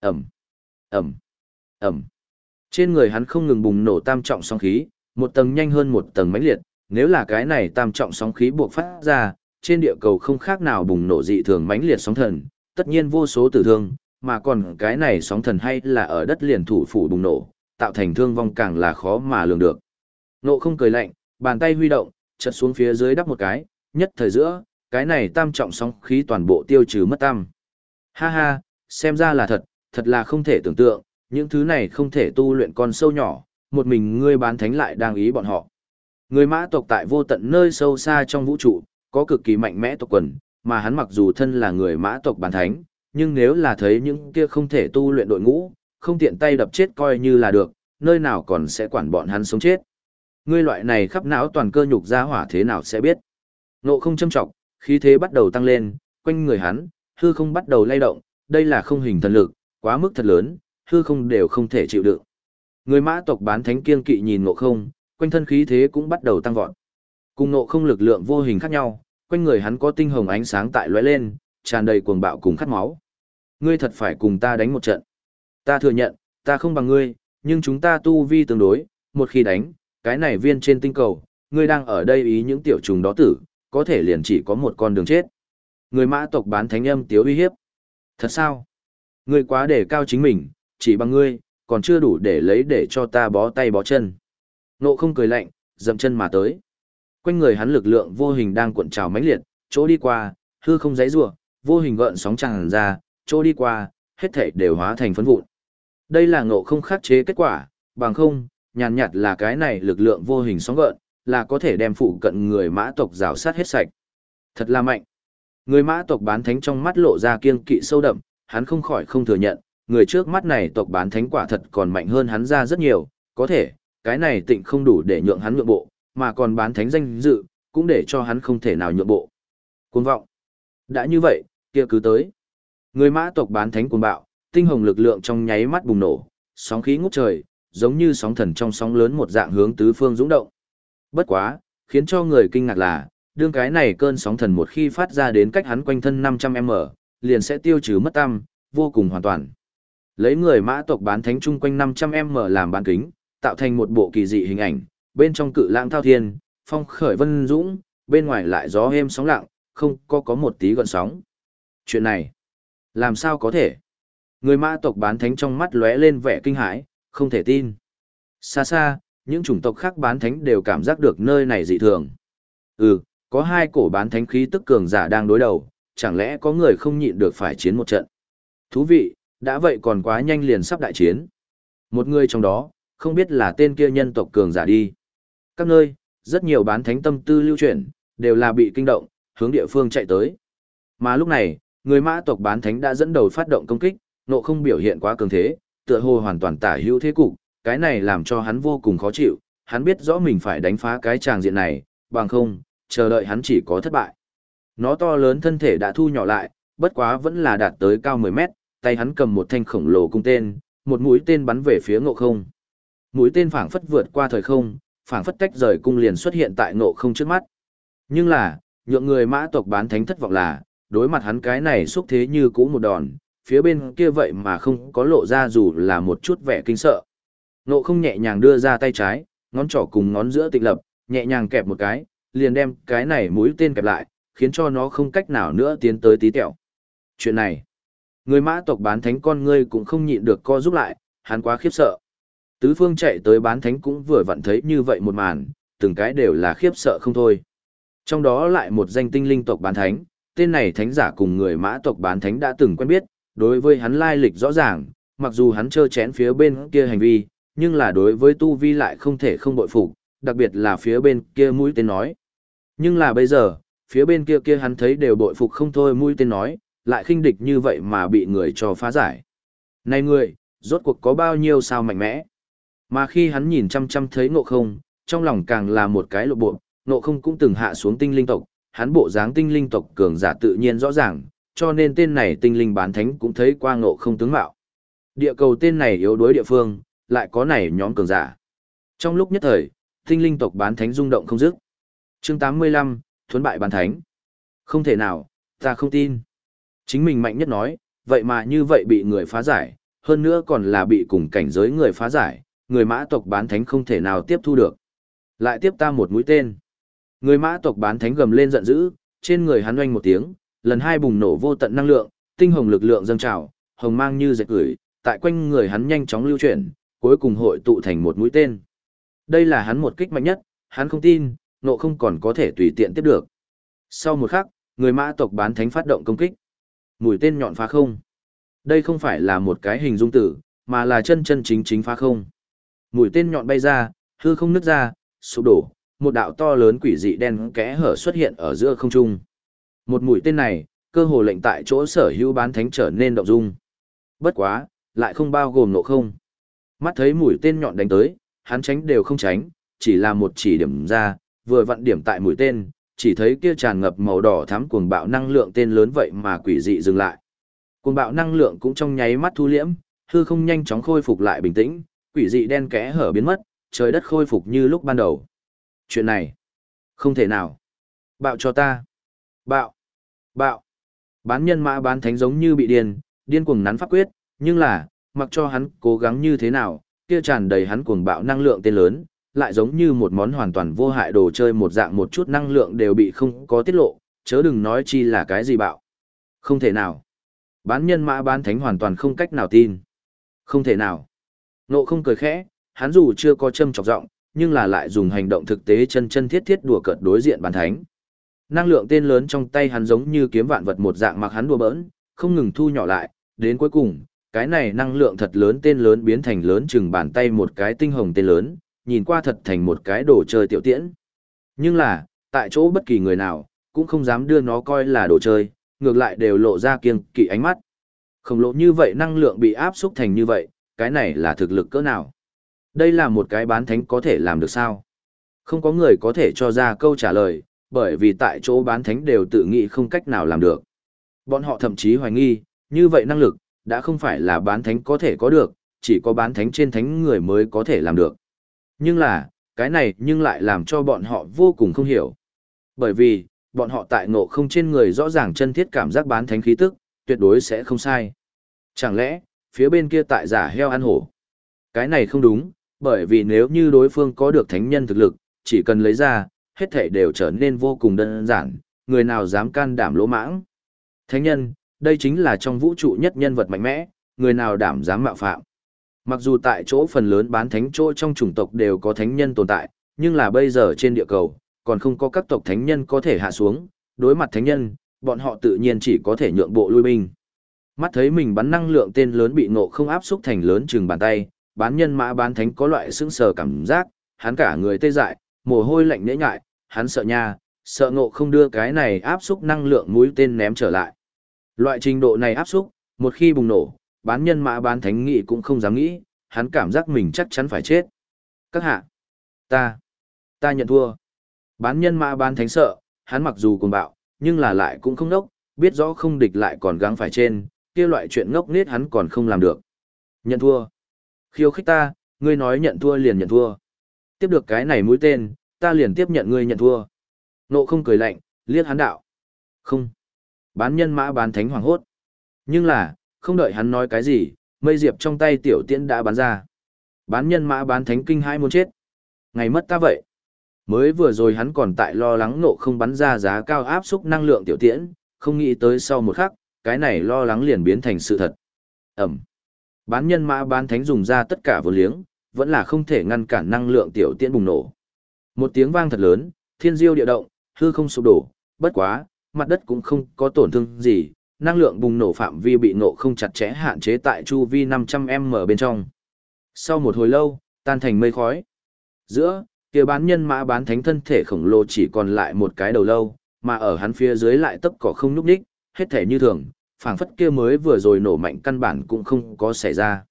Ẩm, Ẩm, Ẩm. Trên người hắn không ngừng bùng nổ tam trọng sóng khí, một tầng nhanh hơn một tầng mãnh liệt, nếu là cái này tam trọng sóng khí buộc phát ra, trên địa cầu không khác nào bùng nổ dị thường mãnh liệt sóng thần, tất nhiên vô số tử thương, mà còn cái này sóng thần hay là ở đất liền thủ phủ bùng nổ, tạo thành thương vong càng là khó mà lường được. Nộ không cười lạnh, bàn tay huy động, chật xuống phía dưới đắp một cái, nhất thời giữa, cái này tam trọng sóng khí toàn bộ tiêu trừ mất tam. Ha ha, xem ra là thật, thật là không thể tưởng tượng, những thứ này không thể tu luyện con sâu nhỏ, một mình ngươi bán thánh lại đang ý bọn họ. Người mã tộc tại vô tận nơi sâu xa trong vũ trụ, có cực kỳ mạnh mẽ tộc quần, mà hắn mặc dù thân là người mã tộc bản thánh, nhưng nếu là thấy những kia không thể tu luyện đội ngũ, không tiện tay đập chết coi như là được, nơi nào còn sẽ quản bọn hắn sống chết. Ngươi loại này khắp não toàn cơ nhục ra hỏa thế nào sẽ biết. Nộ không châm trọng, khí thế bắt đầu tăng lên, quanh người hắn, hư không bắt đầu lay động, đây là không hình thần lực, quá mức thật lớn, hư không đều không thể chịu đựng. Người mã tộc bán thánh kiên kỵ nhìn ngộ không, quanh thân khí thế cũng bắt đầu tăng vọt. Cùng ngộ không lực lượng vô hình khác nhau, quanh người hắn có tinh hồng ánh sáng tại lóe lên, tràn đầy cuồng bạo cùng khát máu. Ngươi thật phải cùng ta đánh một trận. Ta thừa nhận, ta không bằng ngươi, nhưng chúng ta tu vi tương đối, một khi đánh, cái này viên trên tinh cầu, ngươi đang ở đây ý những tiểu trùng đó tử, có thể liền chỉ có một con đường chết. Người mã tộc bán thánh âm tiếu uy hiếp. Thật sao? Ngươi quá để cao chính mình, chỉ bằng ngươi, còn chưa đủ để lấy để cho ta bó tay bó chân. Nộ không cười lạnh, dậm chân mà tới. Quanh người hắn lực lượng vô hình đang cuộn trào mãnh liệt, chỗ đi qua, hư không giấy rủa, vô hình gợn sóng tràn ra, chỗ đi qua, hết thảy đều hóa thành phấn vụn. Đây là ngộ không khắc chế kết quả, bằng không, nhàn nhạt là cái này lực lượng vô hình sóng gợn, là có thể đem phụ cận người mã tộc rào sát hết sạch. Thật là mạnh. Người mã tộc bán thánh trong mắt lộ ra kiêng kỵ sâu đậm, hắn không khỏi không thừa nhận, người trước mắt này tộc bán thánh quả thật còn mạnh hơn hắn ra rất nhiều, có thể, cái này tịnh không đủ để nhượng hắn nhượng bộ, mà còn bán thánh danh dự, cũng để cho hắn không thể nào nhượng bộ. Cuồng vọng. Đã như vậy, kia cứ tới. Người mã tộc bán thánh cuồng bạo, tinh hồng lực lượng trong nháy mắt bùng nổ, sóng khí ngút trời, giống như sóng thần trong sóng lớn một dạng hướng tứ phương dũng động. Bất quá, khiến cho người kinh ngạc là, đương cái này cơn sóng thần một khi phát ra đến cách hắn quanh thân 500m, liền sẽ tiêu trừ mất tâm, vô cùng hoàn toàn. Lấy người mã tộc bán thánh chung quanh 500m làm bán kính, tạo thành một bộ kỳ dị hình ảnh, bên trong cự lãng thao thiên, phong khởi vân dũng, bên ngoài lại gió êm sóng lặng, không có có một tí gọn sóng. Chuyện này, làm sao có thể? Người mã tộc bán thánh trong mắt lóe lên vẻ kinh hãi, không thể tin. Xa xa, những chủng tộc khác bán thánh đều cảm giác được nơi này dị thường. Ừ, có hai cổ bán thánh khí tức cường giả đang đối đầu, chẳng lẽ có người không nhịn được phải chiến một trận. Thú vị, đã vậy còn quá nhanh liền sắp đại chiến. Một người trong đó, không biết là tên kia nhân tộc cường giả đi. Các nơi, rất nhiều bán thánh tâm tư lưu chuyển, đều là bị kinh động, hướng địa phương chạy tới. Mà lúc này, người mã tộc bán thánh đã dẫn đầu phát động công kích, nộ không biểu hiện quá cường thế, tựa hồ hoàn toàn tả hữu thế cục, cái này làm cho hắn vô cùng khó chịu, hắn biết rõ mình phải đánh phá cái tràng diện này, bằng không, chờ đợi hắn chỉ có thất bại. Nó to lớn thân thể đã thu nhỏ lại, bất quá vẫn là đạt tới cao 10 mét, tay hắn cầm một thanh khổng lồ cung tên, một mũi tên bắn về phía ngộ không. Mũi tên phảng phất vượt qua thời không, phảng phất tách rời cung liền xuất hiện tại ngộ không trước mắt. Nhưng là, nhượng người mã tộc bán thánh thất vọng là, đối mặt hắn cái này xúc thế như cũ một đòn, phía bên kia vậy mà không có lộ ra dù là một chút vẻ kinh sợ. Ngộ không nhẹ nhàng đưa ra tay trái, ngón trỏ cùng ngón giữa tịch lập, nhẹ nhàng kẹp một cái, liền đem cái này mũi tên kẹp lại, khiến cho nó không cách nào nữa tiến tới tí tẹo. Chuyện này, người mã tộc bán thánh con ngươi cũng không nhịn được co giúp lại, hắn quá khiếp sợ. Tứ phương chạy tới bán thánh cũng vừa vặn thấy như vậy một màn, từng cái đều là khiếp sợ không thôi. Trong đó lại một danh tinh linh tộc bán thánh, tên này thánh giả cùng người mã tộc bán thánh đã từng quen biết, đối với hắn lai lịch rõ ràng, mặc dù hắn trơ chén phía bên kia hành vi, nhưng là đối với tu vi lại không thể không bội phục, đặc biệt là phía bên kia mũi tên nói. Nhưng là bây giờ, phía bên kia kia hắn thấy đều bội phục không thôi mũi tên nói, lại khinh địch như vậy mà bị người cho phá giải. Này người, rốt cuộc có bao nhiêu sao mạnh mẽ? Mà khi hắn nhìn chăm chăm thấy ngộ không, trong lòng càng là một cái lộ bộ, ngộ không cũng từng hạ xuống tinh linh tộc, hắn bộ dáng tinh linh tộc cường giả tự nhiên rõ ràng, cho nên tên này tinh linh bán thánh cũng thấy qua ngộ không tướng mạo. Địa cầu tên này yếu đuối địa phương, lại có này nhóm cường giả. Trong lúc nhất thời, tinh linh tộc bán thánh rung động không dứt. Chương 85, thuấn bại bán thánh. Không thể nào, ta không tin. Chính mình mạnh nhất nói, vậy mà như vậy bị người phá giải, hơn nữa còn là bị cùng cảnh giới người phá giải, người mã tộc bán thánh không thể nào tiếp thu được. Lại tiếp ta một mũi tên. Người mã tộc bán thánh gầm lên giận dữ, trên người hắn oanh một tiếng, lần hai bùng nổ vô tận năng lượng, tinh hồng lực lượng dâng trào, hồng mang như dệt gửi, tại quanh người hắn nhanh chóng lưu chuyển, cuối cùng hội tụ thành một mũi tên. Đây là hắn một kích mạnh nhất, hắn không tin, nộ không còn có thể tùy tiện tiếp được. Sau một khắc, người mã tộc bán thánh phát động công kích. Mũi tên nhọn phá không. Đây không phải là một cái hình dung tử, mà là chân chân chính chính phá không. Mũi tên nhọn bay ra, hư không nứt ra, sụp đổ, một đạo to lớn quỷ dị đen kẽ hở xuất hiện ở giữa không trung. Một mũi tên này, cơ hồ lệnh tại chỗ sở hữu bán thánh trở nên động dung. Bất quá, lại không bao gồm nộ không. Mắt thấy mũi tên nhọn đánh tới, hắn tránh đều không tránh, chỉ là một chỉ điểm ra, vừa vặn điểm tại mũi tên, chỉ thấy kia tràn ngập màu đỏ thắm cuồng bạo năng lượng tên lớn vậy mà quỷ dị dừng lại. Cuồng bạo năng lượng cũng trong nháy mắt thu liễm, hư không nhanh chóng khôi phục lại bình tĩnh, quỷ dị đen kẽ hở biến mất, trời đất khôi phục như lúc ban đầu. Chuyện này, không thể nào. Bạo cho ta. Bạo. Bạo. Bán nhân mã bán thánh giống như bị điên, điên cuồng nắn pháp quyết, nhưng là, mặc cho hắn cố gắng như thế nào, kia tràn đầy hắn cuồng bạo năng lượng tên lớn, lại giống như một món hoàn toàn vô hại đồ chơi một dạng một chút năng lượng đều bị không có tiết lộ, chớ đừng nói chi là cái gì bạo. Không thể nào. Bán nhân mã bán thánh hoàn toàn không cách nào tin. Không thể nào. Nộ không cười khẽ, hắn dù chưa có châm chọc giọng, nhưng là lại dùng hành động thực tế chân chân thiết thiết đùa cợt đối diện bản thánh. Năng lượng tên lớn trong tay hắn giống như kiếm vạn vật một dạng mặc hắn đùa bỡn, không ngừng thu nhỏ lại, đến cuối cùng, cái này năng lượng thật lớn tên lớn biến thành lớn chừng bàn tay một cái tinh hồng tên lớn, nhìn qua thật thành một cái đồ chơi tiểu tiễn. Nhưng là, tại chỗ bất kỳ người nào, cũng không dám đưa nó coi là đồ chơi, ngược lại đều lộ ra kiêng kỵ ánh mắt. Khổng lộ như vậy năng lượng bị áp xúc thành như vậy, cái này là thực lực cỡ nào? Đây là một cái bán thánh có thể làm được sao? Không có người có thể cho ra câu trả lời, bởi vì tại chỗ bán thánh đều tự nghĩ không cách nào làm được. Bọn họ thậm chí hoài nghi, như vậy năng lực, đã không phải là bán thánh có thể có được, chỉ có bán thánh trên thánh người mới có thể làm được. Nhưng là, cái này nhưng lại làm cho bọn họ vô cùng không hiểu. Bởi vì, bọn họ tại ngộ không trên người rõ ràng chân thiết cảm giác bán thánh khí tức, tuyệt đối sẽ không sai. Chẳng lẽ, phía bên kia tại giả heo ăn hổ? Cái này không đúng, bởi vì nếu như đối phương có được thánh nhân thực lực, chỉ cần lấy ra, hết thảy đều trở nên vô cùng đơn giản, người nào dám can đảm lỗ mãng. Thánh nhân, đây chính là trong vũ trụ nhất nhân vật mạnh mẽ, người nào đảm dám mạo phạm. Mặc dù tại chỗ phần lớn bán thánh chỗ trong chủng tộc đều có thánh nhân tồn tại, nhưng là bây giờ trên địa cầu, còn không có các tộc thánh nhân có thể hạ xuống, đối mặt thánh nhân, bọn họ tự nhiên chỉ có thể nhượng bộ lui binh. Mắt thấy mình bắn năng lượng tên lớn bị ngộ không áp xúc thành lớn chừng bàn tay, bán nhân mã bán thánh có loại sững sờ cảm giác, hắn cả người tê dại, mồ hôi lạnh nhễ nhại, hắn sợ nha, sợ ngộ không đưa cái này áp xúc năng lượng mũi tên ném trở lại. Loại trình độ này áp xúc, một khi bùng nổ, bán nhân mã bán thánh nghị cũng không dám nghĩ, hắn cảm giác mình chắc chắn phải chết. Các hạ, ta, ta nhận thua. Bán nhân mã bán thánh sợ, hắn mặc dù cuồng bạo, nhưng là lại cũng không nốc, biết rõ không địch lại còn gắng phải trên, kia loại chuyện ngốc nết hắn còn không làm được. Nhận thua. Khiêu khích ta, ngươi nói nhận thua liền nhận thua. Tiếp được cái này mũi tên, ta liền tiếp nhận ngươi nhận thua. Nộ không cười lạnh, liếc hắn đạo. Không. Bán nhân mã bán thánh hoàng hốt. Nhưng là, không đợi hắn nói cái gì, mây diệp trong tay tiểu tiễn đã bắn ra. Bán nhân mã bán thánh kinh hai muốn chết. Ngày mất ta vậy. Mới vừa rồi hắn còn tại lo lắng nộ không bắn ra giá cao áp xúc năng lượng tiểu tiễn, không nghĩ tới sau một khắc, cái này lo lắng liền biến thành sự thật. Ẩm. Bán nhân mã bán thánh dùng ra tất cả vô liếng, vẫn là không thể ngăn cản năng lượng tiểu tiễn bùng nổ. Một tiếng vang thật lớn, thiên diêu địa động, hư không sụp đổ, bất quá, mặt đất cũng không có tổn thương gì, năng lượng bùng nổ phạm vi bị nổ không chặt chẽ hạn chế tại chu vi 500m bên trong. Sau một hồi lâu, tan thành mây khói. Giữa, kia bán nhân mã bán thánh thân thể khổng lồ chỉ còn lại một cái đầu lâu, mà ở hắn phía dưới lại tấp cỏ không núp đích, hết thể như thường, phảng phất kia mới vừa rồi nổ mạnh căn bản cũng không có xảy ra.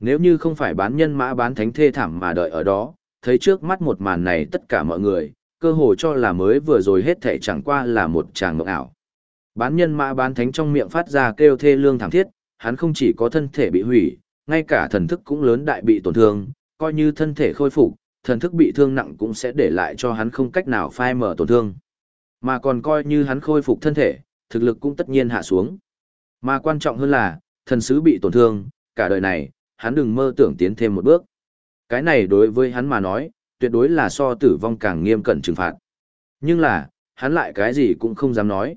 Nếu như không phải bán nhân mã bán thánh thê thảm mà đợi ở đó, thấy trước mắt một màn này tất cả mọi người, cơ hồ cho là mới vừa rồi hết thể chẳng qua là một tràng mộng ảo. Bán nhân mã bán thánh trong miệng phát ra kêu thê lương thảm thiết, hắn không chỉ có thân thể bị hủy, ngay cả thần thức cũng lớn đại bị tổn thương, coi như thân thể khôi phục, thần thức bị thương nặng cũng sẽ để lại cho hắn không cách nào phai mở tổn thương. Mà còn coi như hắn khôi phục thân thể, thực lực cũng tất nhiên hạ xuống. Mà quan trọng hơn là, thần sứ bị tổn thương, cả đời này, hắn đừng mơ tưởng tiến thêm một bước. Cái này đối với hắn mà nói, tuyệt đối là so tử vong càng nghiêm cẩn trừng phạt. Nhưng là, hắn lại cái gì cũng không dám nói.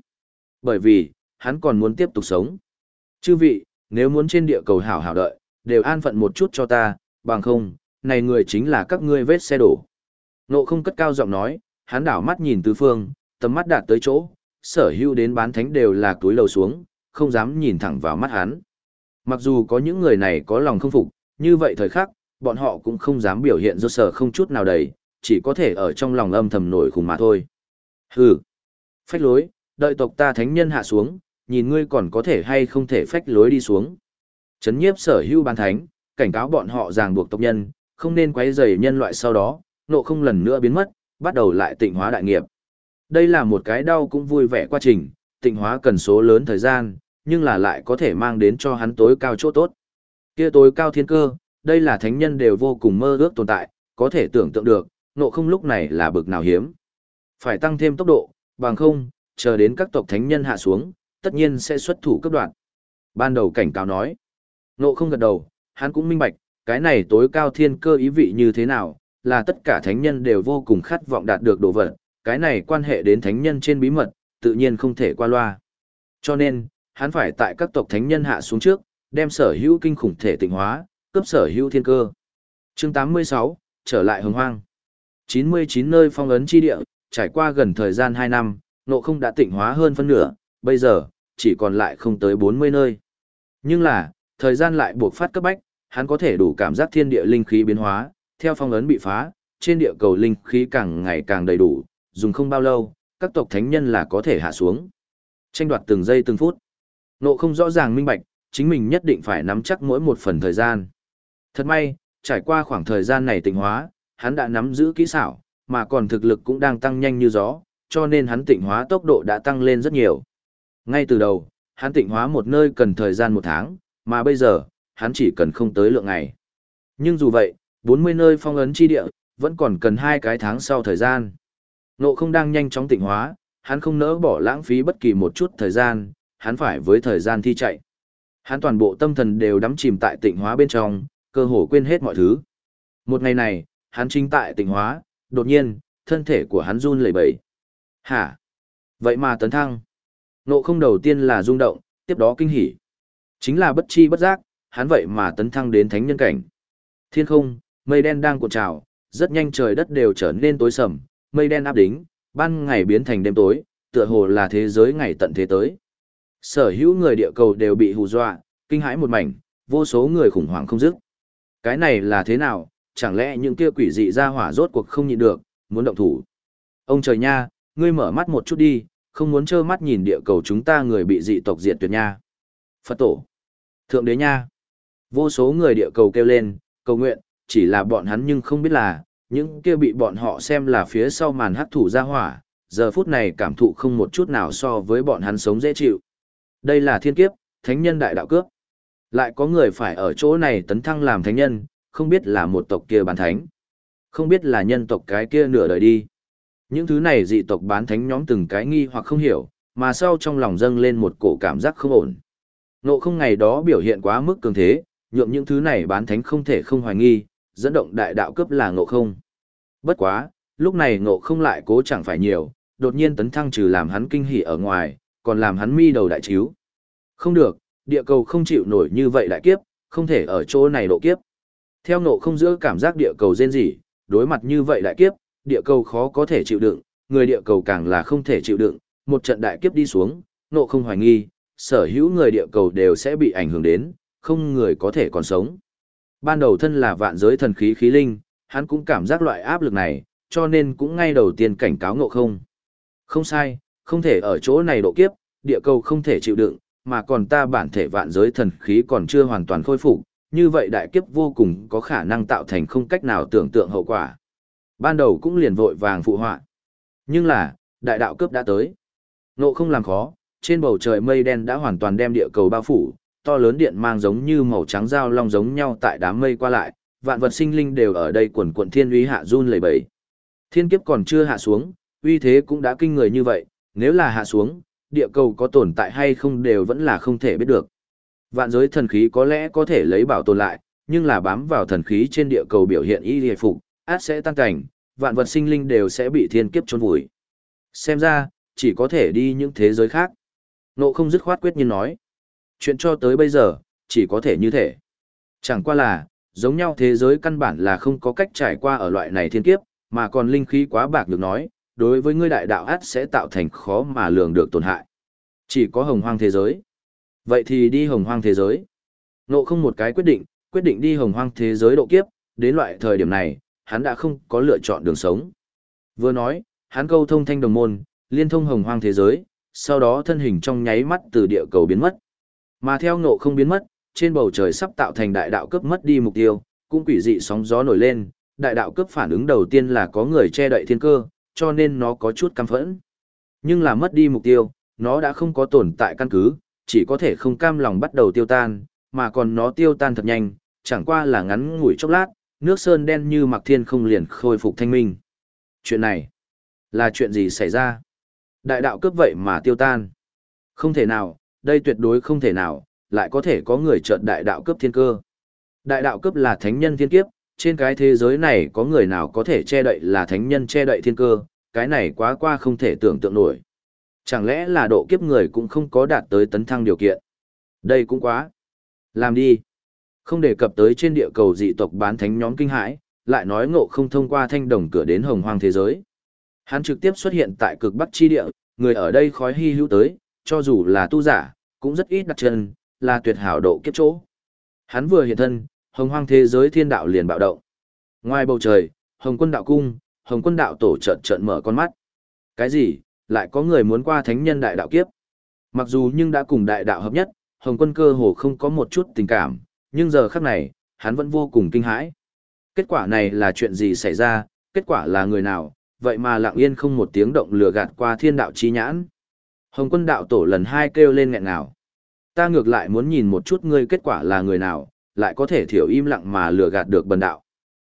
Bởi vì, hắn còn muốn tiếp tục sống. Chư vị, nếu muốn trên địa cầu hảo hảo đợi, đều an phận một chút cho ta, bằng không, này người chính là các ngươi vết xe đổ. Nộ không cất cao giọng nói, hắn đảo mắt nhìn tứ phương, tầm mắt đạt tới chỗ, sở hữu đến bán thánh đều là túi lầu xuống, không dám nhìn thẳng vào mắt hắn. Mặc dù có những người này có lòng không phục, như vậy thời khắc, bọn họ cũng không dám biểu hiện do sở không chút nào đầy, chỉ có thể ở trong lòng âm thầm nổi khủng mà thôi. Hừ, phách lối, đợi tộc ta thánh nhân hạ xuống, nhìn ngươi còn có thể hay không thể phách lối đi xuống. Chấn nhiếp sở hữu bán thánh, cảnh cáo bọn họ ràng buộc tộc nhân, không nên quấy rầy nhân loại sau đó, nộ không lần nữa biến mất, bắt đầu lại tịnh hóa đại nghiệp. Đây là một cái đau cũng vui vẻ quá trình, tịnh hóa cần số lớn thời gian, nhưng là lại có thể mang đến cho hắn tối cao chỗ tốt. Kia tối cao thiên cơ, đây là thánh nhân đều vô cùng mơ ước tồn tại, có thể tưởng tượng được, nộ không lúc này là bực nào hiếm. Phải tăng thêm tốc độ, bằng không, chờ đến các tộc thánh nhân hạ xuống, tất nhiên sẽ xuất thủ cấp đoạn. Ban đầu cảnh cáo nói, nộ không gật đầu, hắn cũng minh bạch, cái này tối cao thiên cơ ý vị như thế nào, là tất cả thánh nhân đều vô cùng khát vọng đạt được đồ vật, cái này quan hệ đến thánh nhân trên bí mật, tự nhiên không thể qua loa. Cho nên, hắn phải tại các tộc thánh nhân hạ xuống trước, đem sở hữu kinh khủng thể tịnh hóa, cướp sở hữu thiên cơ. Chương 86, trở lại hồng hoang. 99 nơi phong ấn chi địa, trải qua gần thời gian 2 năm, nộ không đã tịnh hóa hơn phân nửa, bây giờ, chỉ còn lại không tới 40 nơi. Nhưng là, thời gian lại buộc phát cấp bách, hắn có thể đủ cảm giác thiên địa linh khí biến hóa, theo phong ấn bị phá, trên địa cầu linh khí càng ngày càng đầy đủ, dùng không bao lâu, các tộc thánh nhân là có thể hạ xuống. Tranh đoạt từng giây từng phút. Nộ không rõ ràng minh bạch, chính mình nhất định phải nắm chắc mỗi một phần thời gian. Thật may, trải qua khoảng thời gian này tịnh hóa, hắn đã nắm giữ kỹ xảo, mà còn thực lực cũng đang tăng nhanh như gió, cho nên hắn tịnh hóa tốc độ đã tăng lên rất nhiều. Ngay từ đầu, hắn tịnh hóa một nơi cần thời gian một tháng, mà bây giờ, hắn chỉ cần không tới lượng ngày. Nhưng dù vậy, 40 nơi phong ấn chi địa, vẫn còn cần hai cái tháng sau thời gian. Nộ không đang nhanh chóng tịnh hóa, hắn không nỡ bỏ lãng phí bất kỳ một chút thời gian, hắn phải với thời gian thi chạy. Hắn toàn bộ tâm thần đều đắm chìm tại tịnh hóa bên trong, cơ hồ quên hết mọi thứ. Một ngày này, hắn chính tại tịnh hóa, đột nhiên, thân thể của hắn run lẩy bẩy. Hả? Vậy mà tấn thăng. Nộ không đầu tiên là rung động, tiếp đó kinh hỉ. Chính là bất chi bất giác, hắn vậy mà tấn thăng đến thánh nhân cảnh. Thiên không, mây đen đang cuộn trào, rất nhanh trời đất đều trở nên tối sầm, mây đen áp đính, ban ngày biến thành đêm tối, tựa hồ là thế giới ngày tận thế tới. Sở hữu người địa cầu đều bị hù dọa, kinh hãi một mảnh, vô số người khủng hoảng không dứt. Cái này là thế nào, chẳng lẽ những kia quỷ dị ra hỏa rốt cuộc không nhịn được, muốn động thủ. Ông trời nha, ngươi mở mắt một chút đi, không muốn trơ mắt nhìn địa cầu chúng ta người bị dị tộc diệt tuyệt nha. Phật tổ, thượng đế nha. Vô số người địa cầu kêu lên, cầu nguyện, chỉ là bọn hắn nhưng không biết là, những kia bị bọn họ xem là phía sau màn hắc thủ ra hỏa, giờ phút này cảm thụ không một chút nào so với bọn hắn sống dễ chịu. Đây là thiên kiếp, thánh nhân đại đạo cướp. Lại có người phải ở chỗ này tấn thăng làm thánh nhân, không biết là một tộc kia bán thánh. Không biết là nhân tộc cái kia nửa đời đi. Những thứ này dị tộc bán thánh nhóm từng cái nghi hoặc không hiểu, mà sau trong lòng dâng lên một cổ cảm giác không ổn. Nộ không ngày đó biểu hiện quá mức cường thế, nhượng những thứ này bán thánh không thể không hoài nghi, dẫn động đại đạo cấp là ngộ không. Bất quá, lúc này ngộ không lại cố chẳng phải nhiều, đột nhiên tấn thăng trừ làm hắn kinh hỉ ở ngoài, còn làm hắn mi đầu đại chiếu. Không được, địa cầu không chịu nổi như vậy đại kiếp, không thể ở chỗ này độ kiếp. Theo ngộ không giữa cảm giác địa cầu rên rỉ, đối mặt như vậy đại kiếp, địa cầu khó có thể chịu đựng, người địa cầu càng là không thể chịu đựng, một trận đại kiếp đi xuống, ngộ không hoài nghi, sở hữu người địa cầu đều sẽ bị ảnh hưởng đến, không người có thể còn sống. Ban đầu thân là vạn giới thần khí khí linh, hắn cũng cảm giác loại áp lực này, cho nên cũng ngay đầu tiên cảnh cáo ngộ không. Không sai, không thể ở chỗ này độ kiếp, địa cầu không thể chịu đựng, mà còn ta bản thể vạn giới thần khí còn chưa hoàn toàn khôi phục, như vậy đại kiếp vô cùng có khả năng tạo thành không cách nào tưởng tượng hậu quả. Ban đầu cũng liền vội vàng phụ họa. Nhưng là, đại đạo cướp đã tới. ngộ không làm khó, trên bầu trời mây đen đã hoàn toàn đem địa cầu bao phủ, to lớn điện mang giống như màu trắng dao long giống nhau tại đám mây qua lại, vạn vật sinh linh đều ở đây quần quận thiên uy hạ run lẩy bẩy. Thiên kiếp còn chưa hạ xuống, uy thế cũng đã kinh người như vậy, nếu là hạ xuống, địa cầu có tồn tại hay không đều vẫn là không thể biết được. Vạn giới thần khí có lẽ có thể lấy bảo tồn lại, nhưng là bám vào thần khí trên địa cầu biểu hiện y hề phục, át sẽ tăng cảnh, vạn vật sinh linh đều sẽ bị thiên kiếp trôn vùi. Xem ra, chỉ có thể đi những thế giới khác. Nộ không dứt khoát quyết nhiên nói. Chuyện cho tới bây giờ, chỉ có thể như thế. Chẳng qua là, giống nhau thế giới căn bản là không có cách trải qua ở loại này thiên kiếp, mà còn linh khí quá bạc được nói, đối với ngươi đại đạo át sẽ tạo thành khó mà lường được tổn hại. Chỉ có hồng hoang thế giới. Vậy thì đi hồng hoang thế giới. Nộ không một cái quyết định, quyết định đi hồng hoang thế giới độ kiếp, đến loại thời điểm này, hắn đã không có lựa chọn đường sống. Vừa nói, hắn câu thông thanh đồng môn, liên thông hồng hoang thế giới, sau đó thân hình trong nháy mắt từ địa cầu biến mất. Mà theo nộ không biến mất, trên bầu trời sắp tạo thành đại đạo cấp mất đi mục tiêu, cũng quỷ dị sóng gió nổi lên, đại đạo cấp phản ứng đầu tiên là có người che đậy thiên cơ, cho nên nó có chút căm phẫn. Nhưng là mất đi mục tiêu, nó đã không có tồn tại căn cứ, chỉ có thể không cam lòng bắt đầu tiêu tan, mà còn nó tiêu tan thật nhanh, chẳng qua là ngắn ngủi chốc lát, nước sơn đen như mặc thiên không liền khôi phục thanh minh. Chuyện này, là chuyện gì xảy ra? Đại đạo cướp vậy mà tiêu tan. Không thể nào, đây tuyệt đối không thể nào, lại có thể có người trợn đại đạo cướp thiên cơ. Đại đạo cướp là thánh nhân thiên kiếp, trên cái thế giới này có người nào có thể che đậy là thánh nhân che đậy thiên cơ, cái này quá qua không thể tưởng tượng nổi. Chẳng lẽ là độ kiếp người cũng không có đạt tới tấn thăng điều kiện? Đây cũng quá. Làm đi. Không đề cập tới trên địa cầu dị tộc bán thánh nhóm kinh hãi, lại nói ngộ không thông qua thanh đồng cửa đến hồng hoang thế giới. Hắn trực tiếp xuất hiện tại cực bắc chi địa, người ở đây khói hy hữu tới, cho dù là tu giả, cũng rất ít đặt chân, là tuyệt hảo độ kiếp chỗ. Hắn vừa hiện thân, hồng hoang thế giới thiên đạo liền bạo động. Ngoài bầu trời, hồng quân đạo cung, hồng quân đạo tổ trận trận mở con mắt. Cái gì, lại có người muốn qua thánh nhân đại đạo kiếp. Mặc dù nhưng đã cùng đại đạo hợp nhất, hồng quân cơ hồ không có một chút tình cảm, nhưng giờ khắc này, hắn vẫn vô cùng kinh hãi. Kết quả này là chuyện gì xảy ra, kết quả là người nào, vậy mà lặng yên không một tiếng động lừa gạt qua thiên đạo chi nhãn. Hồng quân đạo tổ lần hai kêu lên nghẹn nào. Ta ngược lại muốn nhìn một chút ngươi kết quả là người nào, lại có thể thiểu im lặng mà lừa gạt được bần đạo.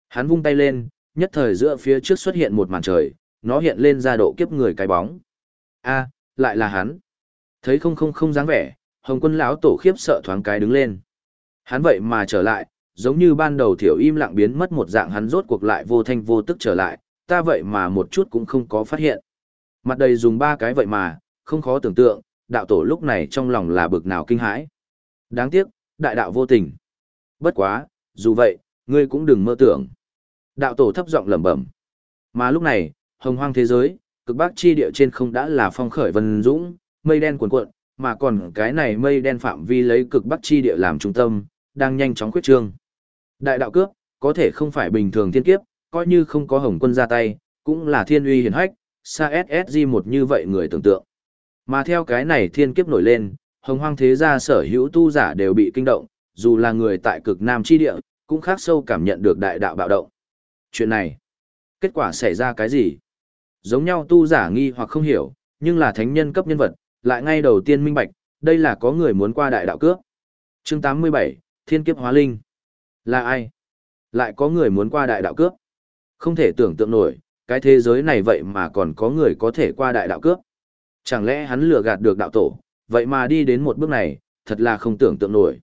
Hắn vung tay lên, nhất thời giữa phía trước xuất hiện một màn trời, nó hiện lên ra độ kiếp người cái bóng. A, à, lại là hắn. Thấy không không không dáng vẻ, Hồng Quân lão tổ khiếp sợ thoáng cái đứng lên. Hắn vậy mà trở lại, giống như ban đầu thiểu im lặng biến mất một dạng hắn rốt cuộc lại vô thanh vô tức trở lại, ta vậy mà một chút cũng không có phát hiện. Mặt đầy dùng ba cái vậy mà, không khó tưởng tượng, đạo tổ lúc này trong lòng là bực nào kinh hãi. Đáng tiếc, đại đạo vô tình. Bất quá, dù vậy, ngươi cũng đừng mơ tưởng. Đạo tổ thấp giọng lẩm bẩm. Mà lúc này, hồng hoang thế giới, cực bắc chi địa trên không đã là phong khởi vân dũng, mây đen cuồn cuộn, mà còn cái này mây đen phạm vi lấy cực bắc chi địa làm trung tâm, đang nhanh chóng quyết trương. Đại đạo cướp, có thể không phải bình thường thiên kiếp, coi như không có hồng quân ra tay, cũng là thiên uy hiển hách, xa SSG một như vậy người tưởng tượng. Mà theo cái này thiên kiếp nổi lên, hồng hoang thế gia sở hữu tu giả đều bị kinh động, dù là người tại cực nam chi địa, cũng khác sâu cảm nhận được đại đạo bạo động. Chuyện này, kết quả xảy ra cái gì? Giống nhau tu giả nghi hoặc không hiểu, nhưng là thánh nhân cấp nhân vật, lại ngay đầu tiên minh bạch, đây là có người muốn qua đại đạo cướp. Chương 87, Thiên kiếp hóa linh. Là ai? Lại có người muốn qua đại đạo cướp. Không thể tưởng tượng nổi, cái thế giới này vậy mà còn có người có thể qua đại đạo cướp. Chẳng lẽ hắn lừa gạt được đạo tổ, vậy mà đi đến một bước này, thật là không tưởng tượng nổi.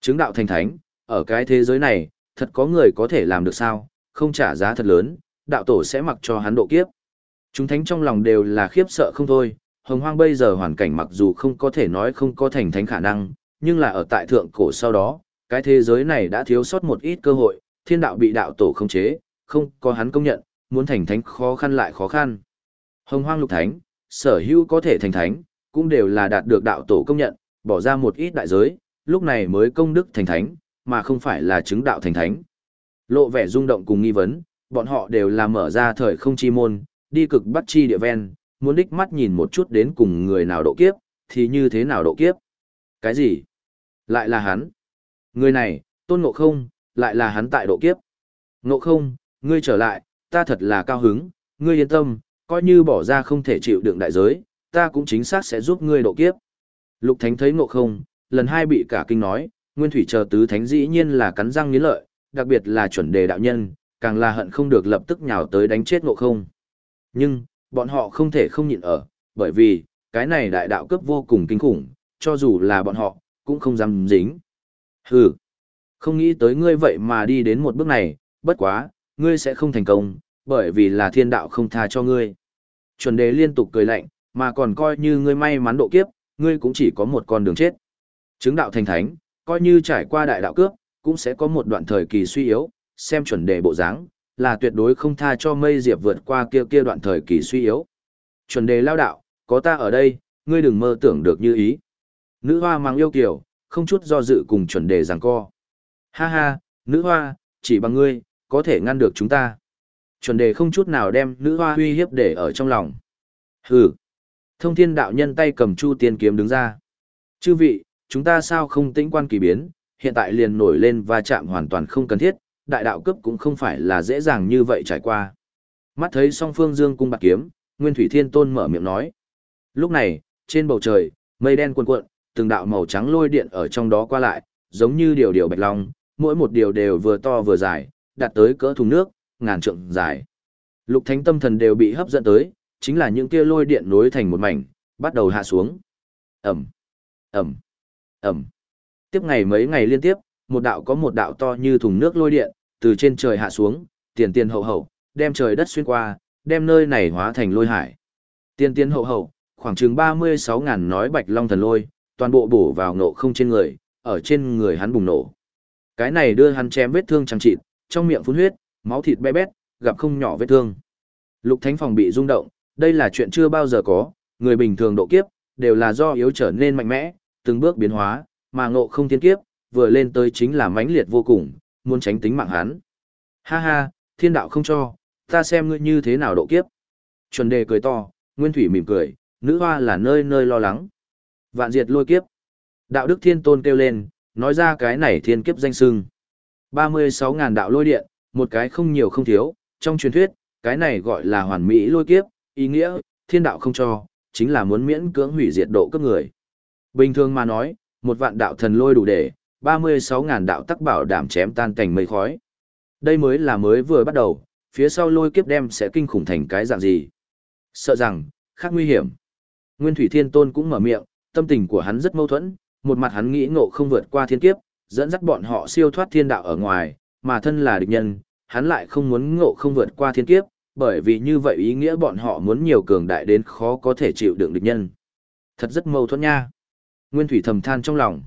Chứng đạo thành thánh, ở cái thế giới này, thật có người có thể làm được sao, không trả giá thật lớn, đạo tổ sẽ mặc cho hắn độ kiếp. Chúng thánh trong lòng đều là khiếp sợ không thôi, hồng hoang bây giờ hoàn cảnh mặc dù không có thể nói không có thành thánh khả năng, nhưng là ở tại thượng cổ sau đó, cái thế giới này đã thiếu sót một ít cơ hội, thiên đạo bị đạo tổ khống chế, không có hắn công nhận, muốn thành thánh khó khăn lại khó khăn. Hồng hoang lục thánh, sở hữu có thể thành thánh, cũng đều là đạt được đạo tổ công nhận, bỏ ra một ít đại giới, lúc này mới công đức thành thánh, mà không phải là chứng đạo thành thánh. Lộ vẻ rung động cùng nghi vấn, bọn họ đều là mở ra thời không chi môn, đi cực bắt chi địa ven, muốn đích mắt nhìn một chút đến cùng người nào độ kiếp, thì như thế nào độ kiếp. Cái gì? Lại là hắn. Người này, tôn ngộ không, lại là hắn tại độ kiếp. Ngộ không, ngươi trở lại, ta thật là cao hứng, ngươi yên tâm, coi như bỏ ra không thể chịu đựng đại giới, ta cũng chính xác sẽ giúp ngươi độ kiếp. Lục Thánh thấy ngộ không, lần hai bị cả kinh nói, Nguyên Thủy chờ tứ thánh dĩ nhiên là cắn răng nghiến lợi, đặc biệt là chuẩn đề đạo nhân, càng là hận không được lập tức nhào tới đánh chết ngộ không. Nhưng, bọn họ không thể không nhịn ở, bởi vì, cái này đại đạo cấp vô cùng kinh khủng, cho dù là bọn họ, cũng không dám dính. Hừ, không nghĩ tới ngươi vậy mà đi đến một bước này, bất quá, ngươi sẽ không thành công, bởi vì là thiên đạo không tha cho ngươi. Chuẩn đề liên tục cười lạnh, mà còn coi như ngươi may mắn độ kiếp, ngươi cũng chỉ có một con đường chết. Chứng đạo thành thánh, coi như trải qua đại đạo cướp, cũng sẽ có một đoạn thời kỳ suy yếu, xem chuẩn đề bộ dáng, là tuyệt đối không tha cho mây diệp vượt qua kia kia đoạn thời kỳ suy yếu. Chuẩn đề lao đạo, có ta ở đây, ngươi đừng mơ tưởng được như ý. Nữ hoa mang yêu kiều, không chút do dự cùng chuẩn đề giằng co. Ha ha, nữ hoa, chỉ bằng ngươi, có thể ngăn được chúng ta. Chuẩn đề không chút nào đem nữ hoa uy hiếp để ở trong lòng. Hừ. Thông thiên đạo nhân tay cầm chu tiên kiếm đứng ra. Chư vị, chúng ta sao không tĩnh quan kỳ biến, hiện tại liền nổi lên và chạm hoàn toàn không cần thiết, đại đạo cấp cũng không phải là dễ dàng như vậy trải qua. Mắt thấy song phương dương cung bạc kiếm, Nguyên Thủy Thiên Tôn mở miệng nói. Lúc này, trên bầu trời, mây đen cuộn cuộn, từng đạo màu trắng lôi điện ở trong đó qua lại, giống như điều điều bạch long, mỗi một điều đều vừa to vừa dài, đạt tới cỡ thùng nước, ngàn trượng dài. Lục Thánh tâm thần đều bị hấp dẫn tới, chính là những kia lôi điện nối thành một mảnh, bắt đầu hạ xuống. ầm, ầm, ầm. Tiếp ngày mấy ngày liên tiếp, một đạo có một đạo to như thùng nước lôi điện, từ trên trời hạ xuống, tiền tiền hậu hậu, đem trời đất xuyên qua, đem nơi này hóa thành lôi hải. Tiền tiền hậu hậu, khoảng chừng 36.000 nói bạch long thần lôi, toàn bộ bổ vào nộ không trên người, ở trên người hắn bùng nổ. Cái này đưa hắn chém vết thương chẳng chịt, trong miệng phun huyết, máu thịt bé bét, gặp không nhỏ vết thương. Lục Thánh phòng bị rung động, đây là chuyện chưa bao giờ có, người bình thường độ kiếp, đều là do yếu trở nên mạnh mẽ, từng bước biến hóa, mà ngộ không thiên kiếp, vừa lên tới chính là mãnh liệt vô cùng, muốn tránh tính mạng hắn. Ha ha, thiên đạo không cho, ta xem ngươi như thế nào độ kiếp. Chuẩn đề cười to, Nguyên Thủy mỉm cười, nữ hoa là nơi nơi lo lắng. Vạn diệt lôi kiếp. Đạo đức thiên tôn kêu lên, nói ra cái này thiên kiếp danh sưng. 36.000 đạo lôi điện, một cái không nhiều không thiếu, trong truyền thuyết, cái này gọi là hoàn mỹ lôi kiếp, ý nghĩa, thiên đạo không cho, chính là muốn miễn cưỡng hủy diệt độ cấp người. Bình thường mà nói, một vạn đạo thần lôi đủ để, 36.000 đạo tắc bảo đảm chém tan cảnh mây khói. Đây mới là mới vừa bắt đầu, phía sau lôi kiếp đem sẽ kinh khủng thành cái dạng gì. Sợ rằng, khác nguy hiểm. Nguyên Thủy Thiên Tôn cũng mở miệng, tâm tình của hắn rất mâu thuẫn, một mặt hắn nghĩ ngộ không vượt qua thiên kiếp, dẫn dắt bọn họ siêu thoát thiên đạo ở ngoài, mà thân là địch nhân, hắn lại không muốn ngộ không vượt qua thiên kiếp, bởi vì như vậy ý nghĩa bọn họ muốn nhiều cường đại đến khó có thể chịu đựng địch nhân. Thật rất mâu thuẫn nha. Nguyên Thủy thầm than trong lòng.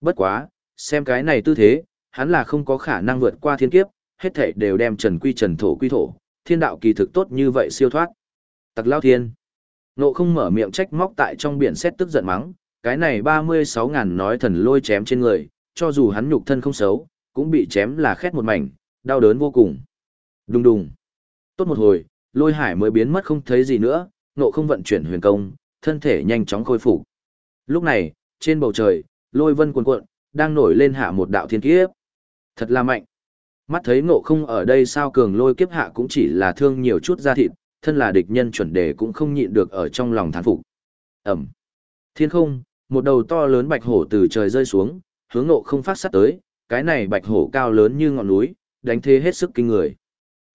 Bất quá, xem cái này tư thế, hắn là không có khả năng vượt qua thiên kiếp, hết thảy đều đem trần quy trần thổ quy thổ, thiên đạo kỳ thực tốt như vậy siêu thoát. Tặc lao thiên. Nộ không mở miệng trách móc tại trong biển xét tức giận mắng, cái này 36 ngàn nói thần lôi chém trên người, cho dù hắn nhục thân không xấu, cũng bị chém là khét một mảnh, đau đớn vô cùng. Đùng đùng. Tốt một hồi, lôi hải mới biến mất không thấy gì nữa, nộ không vận chuyển huyền công, thân thể nhanh chóng khôi phục. Lúc này, trên bầu trời, lôi vân cuồn cuộn, đang nổi lên hạ một đạo thiên kiếp. Thật là mạnh. Mắt thấy ngộ không ở đây sao cường lôi kiếp hạ cũng chỉ là thương nhiều chút da thịt, thân là địch nhân chuẩn đề cũng không nhịn được ở trong lòng thán phục. Ẩm. Thiên không, một đầu to lớn bạch hổ từ trời rơi xuống, hướng ngộ không phát sát tới, cái này bạch hổ cao lớn như ngọn núi, đánh thế hết sức kinh người.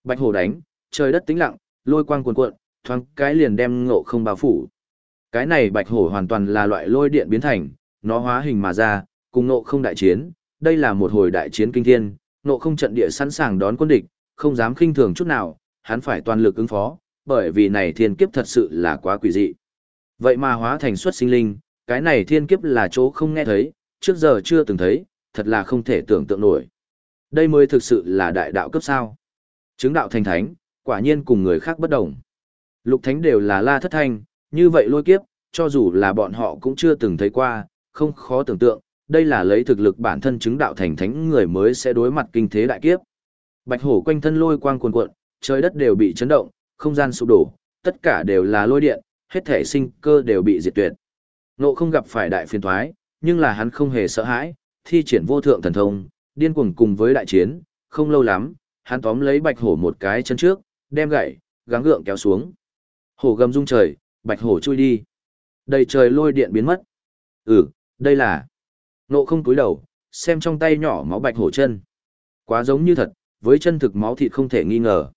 Bạch hổ đánh, trời đất tĩnh lặng, lôi quang cuồn cuộn, thoáng cái liền đem ngộ không bao phủ. Cái này bạch hổ hoàn toàn là loại lôi điện biến thành, nó hóa hình mà ra, cùng ngộ không đại chiến, đây là một hồi đại chiến kinh thiên, ngộ không trận địa sẵn sàng đón quân địch, không dám khinh thường chút nào, hắn phải toàn lực ứng phó, bởi vì này thiên kiếp thật sự là quá quỷ dị. Vậy mà hóa thành xuất sinh linh, cái này thiên kiếp là chỗ không nghe thấy, trước giờ chưa từng thấy, thật là không thể tưởng tượng nổi. Đây mới thực sự là đại đạo cấp sao. Chứng đạo thành thánh, quả nhiên cùng người khác bất đồng. Lục thánh đều là la thất thanh, như vậy lôi kiếp, cho dù là bọn họ cũng chưa từng thấy qua, không khó tưởng tượng, đây là lấy thực lực bản thân chứng đạo thành thánh người mới sẽ đối mặt kinh thế đại kiếp. Bạch hổ quanh thân lôi quang cuồn cuộn, trời đất đều bị chấn động, không gian sụp đổ, tất cả đều là lôi điện, hết thể sinh cơ đều bị diệt tuyệt. Nộ không gặp phải đại phiền thoái, nhưng là hắn không hề sợ hãi, thi triển vô thượng thần thông, điên cuồng cùng với đại chiến, không lâu lắm, hắn tóm lấy bạch hổ một cái chân trước, đem gậy, gắng gượng kéo xuống. Hổ gầm rung trời, bạch hổ chui đi. Đầy trời lôi điện biến mất. Ừ, đây là... Nộ không túi đầu, xem trong tay nhỏ máu bạch hổ chân. Quá giống như thật, với chân thực máu thịt không thể nghi ngờ.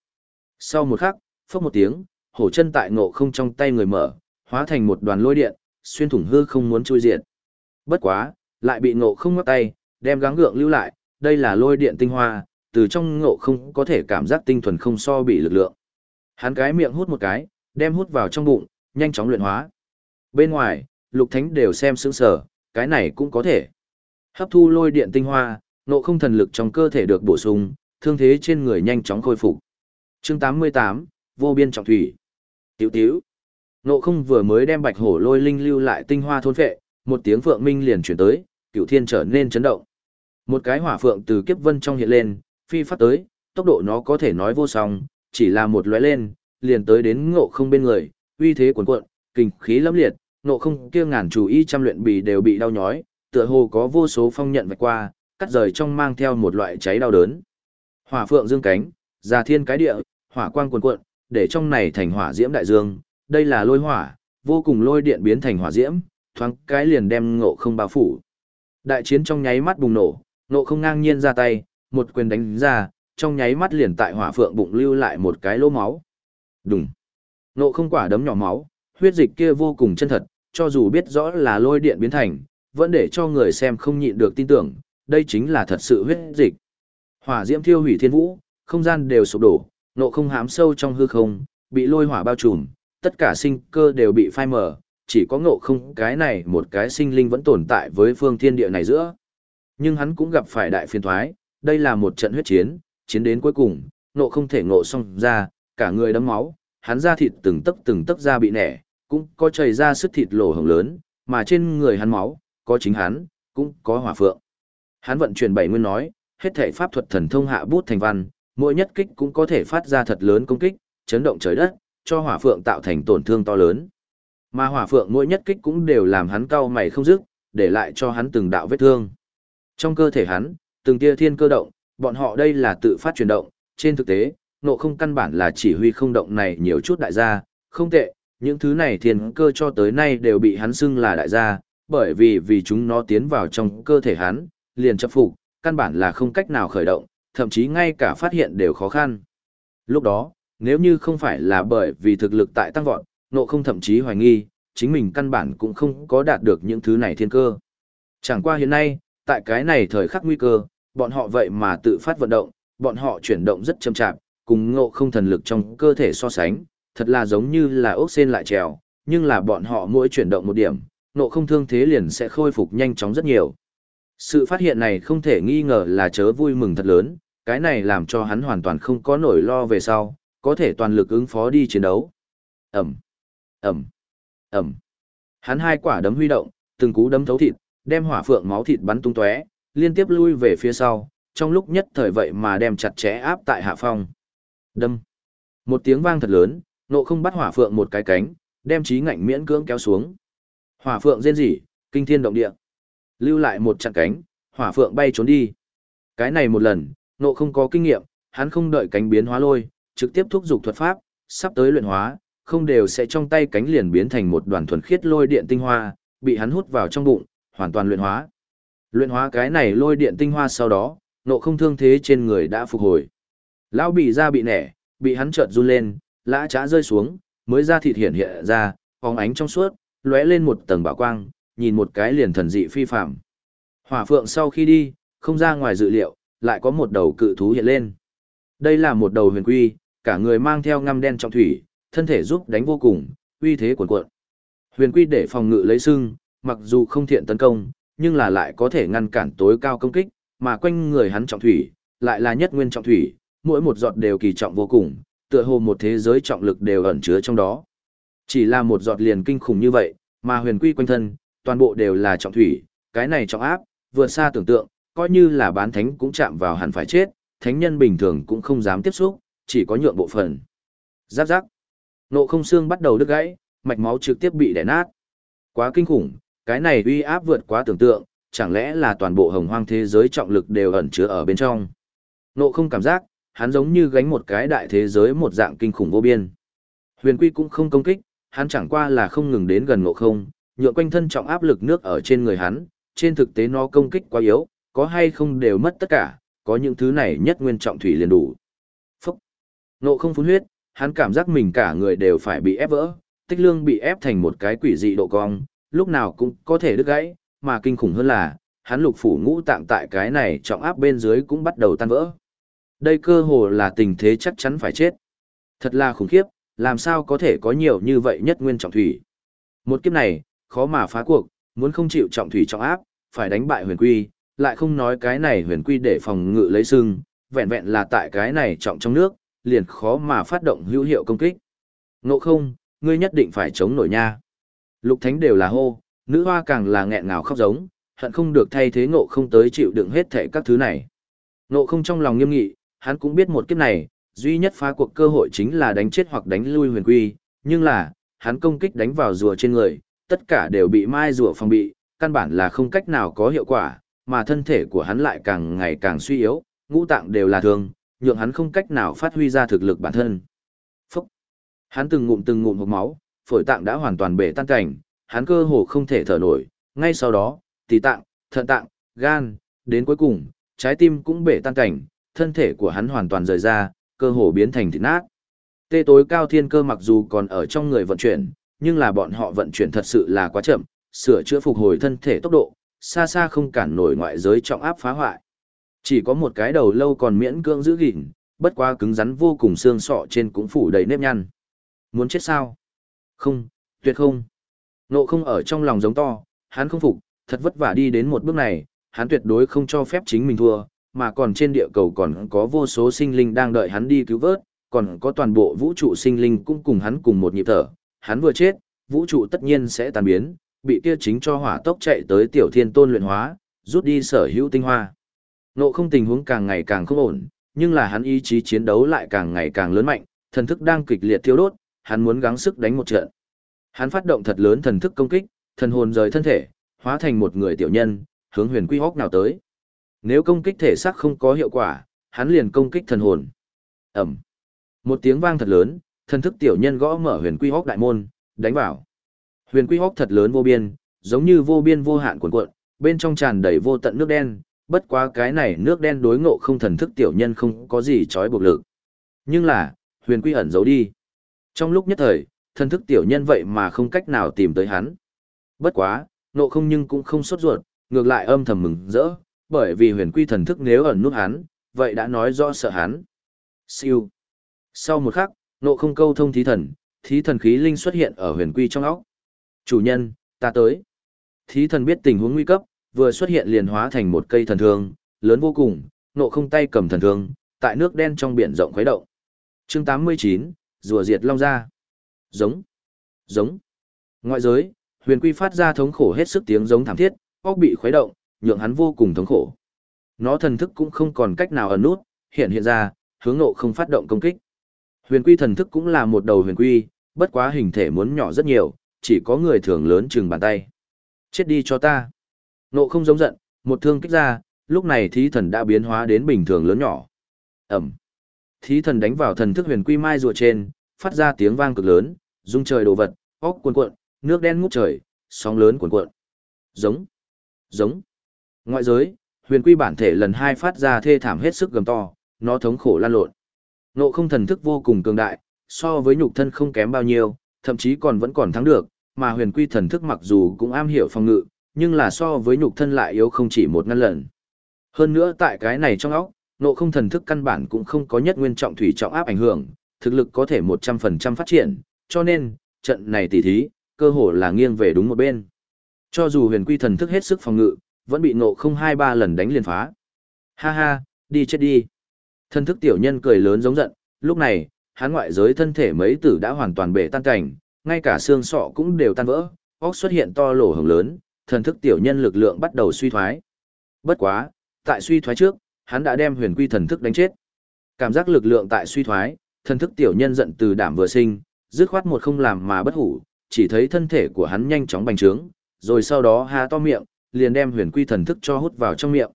Sau một khắc, phốc một tiếng, hổ chân tại ngộ không trong tay người mở, hóa thành một đoàn lôi điện, xuyên thủng hư không muốn chui diệt. Bất quá, lại bị ngộ không ngắt tay, đem gắng gượng lưu lại, đây là lôi điện tinh hoa, từ trong ngộ không có thể cảm giác tinh thuần không so bị lực lượng. Hắn cái miệng hút một cái, đem hút vào trong bụng, nhanh chóng luyện hóa. Bên ngoài, lục thánh đều xem sững sờ, cái này cũng có thể. Hấp thu lôi điện tinh hoa, ngộ không thần lực trong cơ thể được bổ sung, thương thế trên người nhanh chóng khôi phục. Chương 88, vô biên trọng thủy. Tiểu tiểu. Ngộ không vừa mới đem bạch hổ lôi linh lưu lại tinh hoa thôn phệ, một tiếng phượng minh liền chuyển tới, cửu thiên trở nên chấn động. Một cái hỏa phượng từ kiếp vân trong hiện lên, phi phát tới, tốc độ nó có thể nói vô song, chỉ là một lóe lên, liền tới đến ngộ không bên người, uy thế cuồn cuộn, kinh khí lâm liệt, ngộ không kia ngàn chủ y trăm luyện bì đều bị đau nhói, tựa hồ có vô số phong nhận vạch qua, cắt rời trong mang theo một loại cháy đau đớn. Hỏa phượng dương cánh, ra thiên cái địa, hỏa quang cuồn cuộn, để trong này thành hỏa diễm đại dương, đây là lôi hỏa, vô cùng lôi điện biến thành hỏa diễm, thoáng cái liền đem ngộ không bao phủ. Đại chiến trong nháy mắt bùng nổ, ngộ không ngang nhiên ra tay, một quyền đánh ra, trong nháy mắt liền tại hỏa phượng bụng lưu lại một cái lỗ máu. Đùng. Ngộ không quả đấm nhỏ máu, huyết dịch kia vô cùng chân thật, cho dù biết rõ là lôi điện biến thành, vẫn để cho người xem không nhịn được tin tưởng, đây chính là thật sự huyết dịch. Hỏa diễm thiêu hủy thiên vũ, không gian đều sụp đổ, nộ không hám sâu trong hư không, bị lôi hỏa bao trùm, tất cả sinh cơ đều bị phai mờ, chỉ có ngộ không cái này một cái sinh linh vẫn tồn tại với phương thiên địa này giữa. Nhưng hắn cũng gặp phải đại phiền thoái, đây là một trận huyết chiến, chiến đến cuối cùng, ngộ không thể ngộ xong ra, cả người đấm máu, hắn ra thịt từng tấc từng tấc ra bị nẻ, cũng có chảy ra sức thịt lỗ hồng lớn, mà trên người hắn máu, có chính hắn, cũng có hỏa phượng. Hắn vận chuyển bảy nguyên nói, hết thể pháp thuật thần thông hạ bút thành văn, mỗi nhất kích cũng có thể phát ra thật lớn công kích, chấn động trời đất, cho hỏa phượng tạo thành tổn thương to lớn. Mà hỏa phượng mỗi nhất kích cũng đều làm hắn cau mày không dứt, để lại cho hắn từng đạo vết thương. Trong cơ thể hắn, từng tia thiên cơ động, bọn họ đây là tự phát chuyển động, trên thực tế, nộ không căn bản là chỉ huy không động này nhiều chút đại gia, không tệ, những thứ này thiên cơ cho tới nay đều bị hắn xưng là đại gia, bởi vì vì chúng nó tiến vào trong cơ thể hắn, liền chấp phục, căn bản là không cách nào khởi động, thậm chí ngay cả phát hiện đều khó khăn. Lúc đó, nếu như không phải là bởi vì thực lực tại tăng vọt, nộ không thậm chí hoài nghi, chính mình căn bản cũng không có đạt được những thứ này thiên cơ. Chẳng qua hiện nay, tại cái này thời khắc nguy cơ, bọn họ vậy mà tự phát vận động, bọn họ chuyển động rất chậm chạp, cùng ngộ không thần lực trong cơ thể so sánh, thật là giống như là ốc sen lại trèo, nhưng là bọn họ mỗi chuyển động một điểm, nộ không thương thế liền sẽ khôi phục nhanh chóng rất nhiều. Sự phát hiện này không thể nghi ngờ là chớ vui mừng thật lớn, cái này làm cho hắn hoàn toàn không có nổi lo về sau, có thể toàn lực ứng phó đi chiến đấu. Ẩm, Ẩm, Ẩm. Hắn hai quả đấm huy động, từng cú đấm thấu thịt, đem hỏa phượng máu thịt bắn tung tóe, liên tiếp lui về phía sau, trong lúc nhất thời vậy mà đem chặt chẽ áp tại hạ phong. Đâm. Một tiếng vang thật lớn, nộ không bắt hỏa phượng một cái cánh, đem trí ngạnh miễn cưỡng kéo xuống. Hỏa phượng rên rỉ, kinh thiên động địa. Lưu lại một chặng cánh, hỏa phượng bay trốn đi. Cái này một lần, nộ không có kinh nghiệm, hắn không đợi cánh biến hóa lôi, trực tiếp thúc giục thuật pháp, sắp tới luyện hóa, không đều sẽ trong tay cánh liền biến thành một đoàn thuần khiết lôi điện tinh hoa, bị hắn hút vào trong bụng, hoàn toàn luyện hóa. Luyện hóa cái này lôi điện tinh hoa sau đó, nộ không thương thế trên người đã phục hồi. Lão bị ra bị nẻ, bị hắn chợt run lên, lã chả rơi xuống, mới ra thịt hiện hiện ra, phóng ánh trong suốt, lóe lên một tầng bảo quang, nhìn một cái liền thần dị phi phạm. Hỏa phượng sau khi đi, không ra ngoài dự liệu, lại có một đầu cự thú hiện lên. Đây là một đầu huyền quy, cả người mang theo ngăm đen trong thủy, thân thể giúp đánh vô cùng, uy thế cuồn cuộn. Huyền quy để phòng ngự lấy sưng, mặc dù không thiện tấn công, nhưng là lại có thể ngăn cản tối cao công kích, mà quanh người hắn trọng thủy, lại là nhất nguyên trọng thủy, mỗi một giọt đều kỳ trọng vô cùng, tựa hồ một thế giới trọng lực đều ẩn chứa trong đó. Chỉ là một giọt liền kinh khủng như vậy, mà huyền quy quanh thân, toàn bộ đều là trọng thủy, cái này trọng áp, vượt xa tưởng tượng, coi như là bán thánh cũng chạm vào hẳn phải chết, thánh nhân bình thường cũng không dám tiếp xúc, chỉ có nhượng bộ phận. Giáp giáp. Nộ không xương bắt đầu đứt gãy, mạch máu trực tiếp bị đẻ nát. Quá kinh khủng, cái này uy áp vượt quá tưởng tượng, chẳng lẽ là toàn bộ hồng hoang thế giới trọng lực đều ẩn chứa ở bên trong. Nộ không cảm giác, hắn giống như gánh một cái đại thế giới một dạng kinh khủng vô biên. Huyền quy cũng không công kích, hắn chẳng qua là không ngừng đến gần nộ không, nhựa quanh thân trọng áp lực nước ở trên người hắn, trên thực tế nó công kích quá yếu, có hay không đều mất tất cả, có những thứ này nhất nguyên trọng thủy liền đủ. Phúc! Nộ không phun huyết, hắn cảm giác mình cả người đều phải bị ép vỡ, tích lương bị ép thành một cái quỷ dị độ cong, lúc nào cũng có thể đứt gãy, mà kinh khủng hơn là, hắn lục phủ ngũ tạng tại cái này trọng áp bên dưới cũng bắt đầu tan vỡ. Đây cơ hồ là tình thế chắc chắn phải chết. Thật là khủng khiếp, làm sao có thể có nhiều như vậy nhất nguyên trọng thủy. Một kiếp này, khó mà phá cuộc, muốn không chịu trọng thủy trọng áp, phải đánh bại huyền quy, lại không nói cái này huyền quy để phòng ngự lấy sưng, vẹn vẹn là tại cái này trọng trong nước, liền khó mà phát động hữu hiệu công kích. Ngộ không, ngươi nhất định phải chống nổi nha. Lục thánh đều là hô, nữ hoa càng là nghẹn ngào khóc giống, hận không được thay thế ngộ không tới chịu đựng hết thảy các thứ này. Ngộ không trong lòng nghiêm nghị, hắn cũng biết một kiếp này, duy nhất phá cuộc cơ hội chính là đánh chết hoặc đánh lui huyền quy, nhưng là, hắn công kích đánh vào rùa trên người, tất cả đều bị mai rùa phòng bị, căn bản là không cách nào có hiệu quả, mà thân thể của hắn lại càng ngày càng suy yếu, ngũ tạng đều là thương, nhượng hắn không cách nào phát huy ra thực lực bản thân. Phúc! Hắn từng ngụm từng ngụm hộp máu, phổi tạng đã hoàn toàn bể tan cảnh, hắn cơ hồ không thể thở nổi, ngay sau đó, tỳ tạng, thận tạng, gan, đến cuối cùng, trái tim cũng bể tan cảnh, thân thể của hắn hoàn toàn rời ra, cơ hồ biến thành thịt nát. Tê tối cao thiên cơ mặc dù còn ở trong người vận chuyển, nhưng là bọn họ vận chuyển thật sự là quá chậm, sửa chữa phục hồi thân thể tốc độ, xa xa không cản nổi ngoại giới trọng áp phá hoại. Chỉ có một cái đầu lâu còn miễn cưỡng giữ gìn, bất quá cứng rắn vô cùng xương sọ trên cũng phủ đầy nếp nhăn. Muốn chết sao? Không, tuyệt không. Nộ không ở trong lòng giống to, hắn không phục, thật vất vả đi đến một bước này, hắn tuyệt đối không cho phép chính mình thua, mà còn trên địa cầu còn có vô số sinh linh đang đợi hắn đi cứu vớt, còn có toàn bộ vũ trụ sinh linh cũng cùng hắn cùng một nhịp thở. Hắn vừa chết, vũ trụ tất nhiên sẽ tàn biến, bị kia chính cho hỏa tốc chạy tới tiểu thiên tôn luyện hóa, rút đi sở hữu tinh hoa. Nộ không tình huống càng ngày càng không ổn, nhưng là hắn ý chí chiến đấu lại càng ngày càng lớn mạnh, thần thức đang kịch liệt thiêu đốt, hắn muốn gắng sức đánh một trận. Hắn phát động thật lớn thần thức công kích, thần hồn rời thân thể, hóa thành một người tiểu nhân, hướng huyền quy hốc nào tới. Nếu công kích thể xác không có hiệu quả, hắn liền công kích thần hồn. Ẩm. Một tiếng vang thật lớn, thần thức tiểu nhân gõ mở huyền quy hốc đại môn, đánh vào. Huyền quy hốc thật lớn vô biên, giống như vô biên vô hạn cuộn cuộn, bên trong tràn đầy vô tận nước đen, bất quá cái này nước đen đối ngộ không thần thức tiểu nhân không có gì trói buộc lực. Nhưng là, huyền quy ẩn giấu đi. Trong lúc nhất thời, thần thức tiểu nhân vậy mà không cách nào tìm tới hắn. Bất quá, ngộ không nhưng cũng không sốt ruột, ngược lại âm thầm mừng rỡ, bởi vì huyền quy thần thức nếu ẩn nút hắn, vậy đã nói rõ sợ hắn. Siêu. Sau một khắc, ngộ không câu thông thí thần, thí thần khí linh xuất hiện ở huyền quy trong óc. Chủ nhân, ta tới. Thí thần biết tình huống nguy cấp, vừa xuất hiện liền hóa thành một cây thần thương, lớn vô cùng, nộ không tay cầm thần thương, tại nước đen trong biển rộng khuấy động. Chương 89, rùa diệt long ra. Giống. Giống. Ngoại giới, huyền quy phát ra thống khổ hết sức tiếng giống thảm thiết, óc bị khuấy động, nhượng hắn vô cùng thống khổ. Nó thần thức cũng không còn cách nào ẩn nút, hiện hiện ra, hướng nộ không phát động công kích. Huyền quy thần thức cũng là một đầu huyền quy, bất quá hình thể muốn nhỏ rất nhiều, chỉ có người thường lớn chừng bàn tay. Chết đi cho ta. Nộ không giống giận, một thương kích ra, lúc này thí thần đã biến hóa đến bình thường lớn nhỏ. Ẩm. Thí thần đánh vào thần thức huyền quy mai rùa trên, phát ra tiếng vang cực lớn, rung trời đồ vật, óc cuộn cuộn, nước đen ngút trời, sóng lớn cuộn cuộn. Giống. Giống. Ngoại giới, huyền quy bản thể lần hai phát ra thê thảm hết sức gầm to, nó thống khổ lan lộn. Nộ không thần thức vô cùng cường đại, so với nhục thân không kém bao nhiêu, thậm chí còn vẫn còn thắng được, mà huyền quy thần thức mặc dù cũng am hiểu phòng ngự, nhưng là so với nhục thân lại yếu không chỉ một ngăn lần. Hơn nữa tại cái này trong óc, nộ không thần thức căn bản cũng không có nhất nguyên trọng thủy trọng áp ảnh hưởng, thực lực có thể 100% phát triển, cho nên, trận này tỉ thí, cơ hồ là nghiêng về đúng một bên. Cho dù huyền quy thần thức hết sức phòng ngự, vẫn bị nộ không hai ba lần đánh liền phá. Ha ha, đi chết đi. thần thức tiểu nhân cười lớn giống giận, lúc này, hắn ngoại giới thân thể mấy tử đã hoàn toàn bể tan cảnh, ngay cả xương sọ cũng đều tan vỡ, óc xuất hiện to lỗ hồng lớn, thần thức tiểu nhân lực lượng bắt đầu suy thoái. Bất quá, tại suy thoái trước, hắn đã đem huyền quy thần thức đánh chết. Cảm giác lực lượng tại suy thoái, thần thức tiểu nhân giận từ đảm vừa sinh, dứt khoát một không làm mà bất hủ, chỉ thấy thân thể của hắn nhanh chóng bành trướng, rồi sau đó há to miệng, liền đem huyền quy thần thức cho hút vào trong miệng.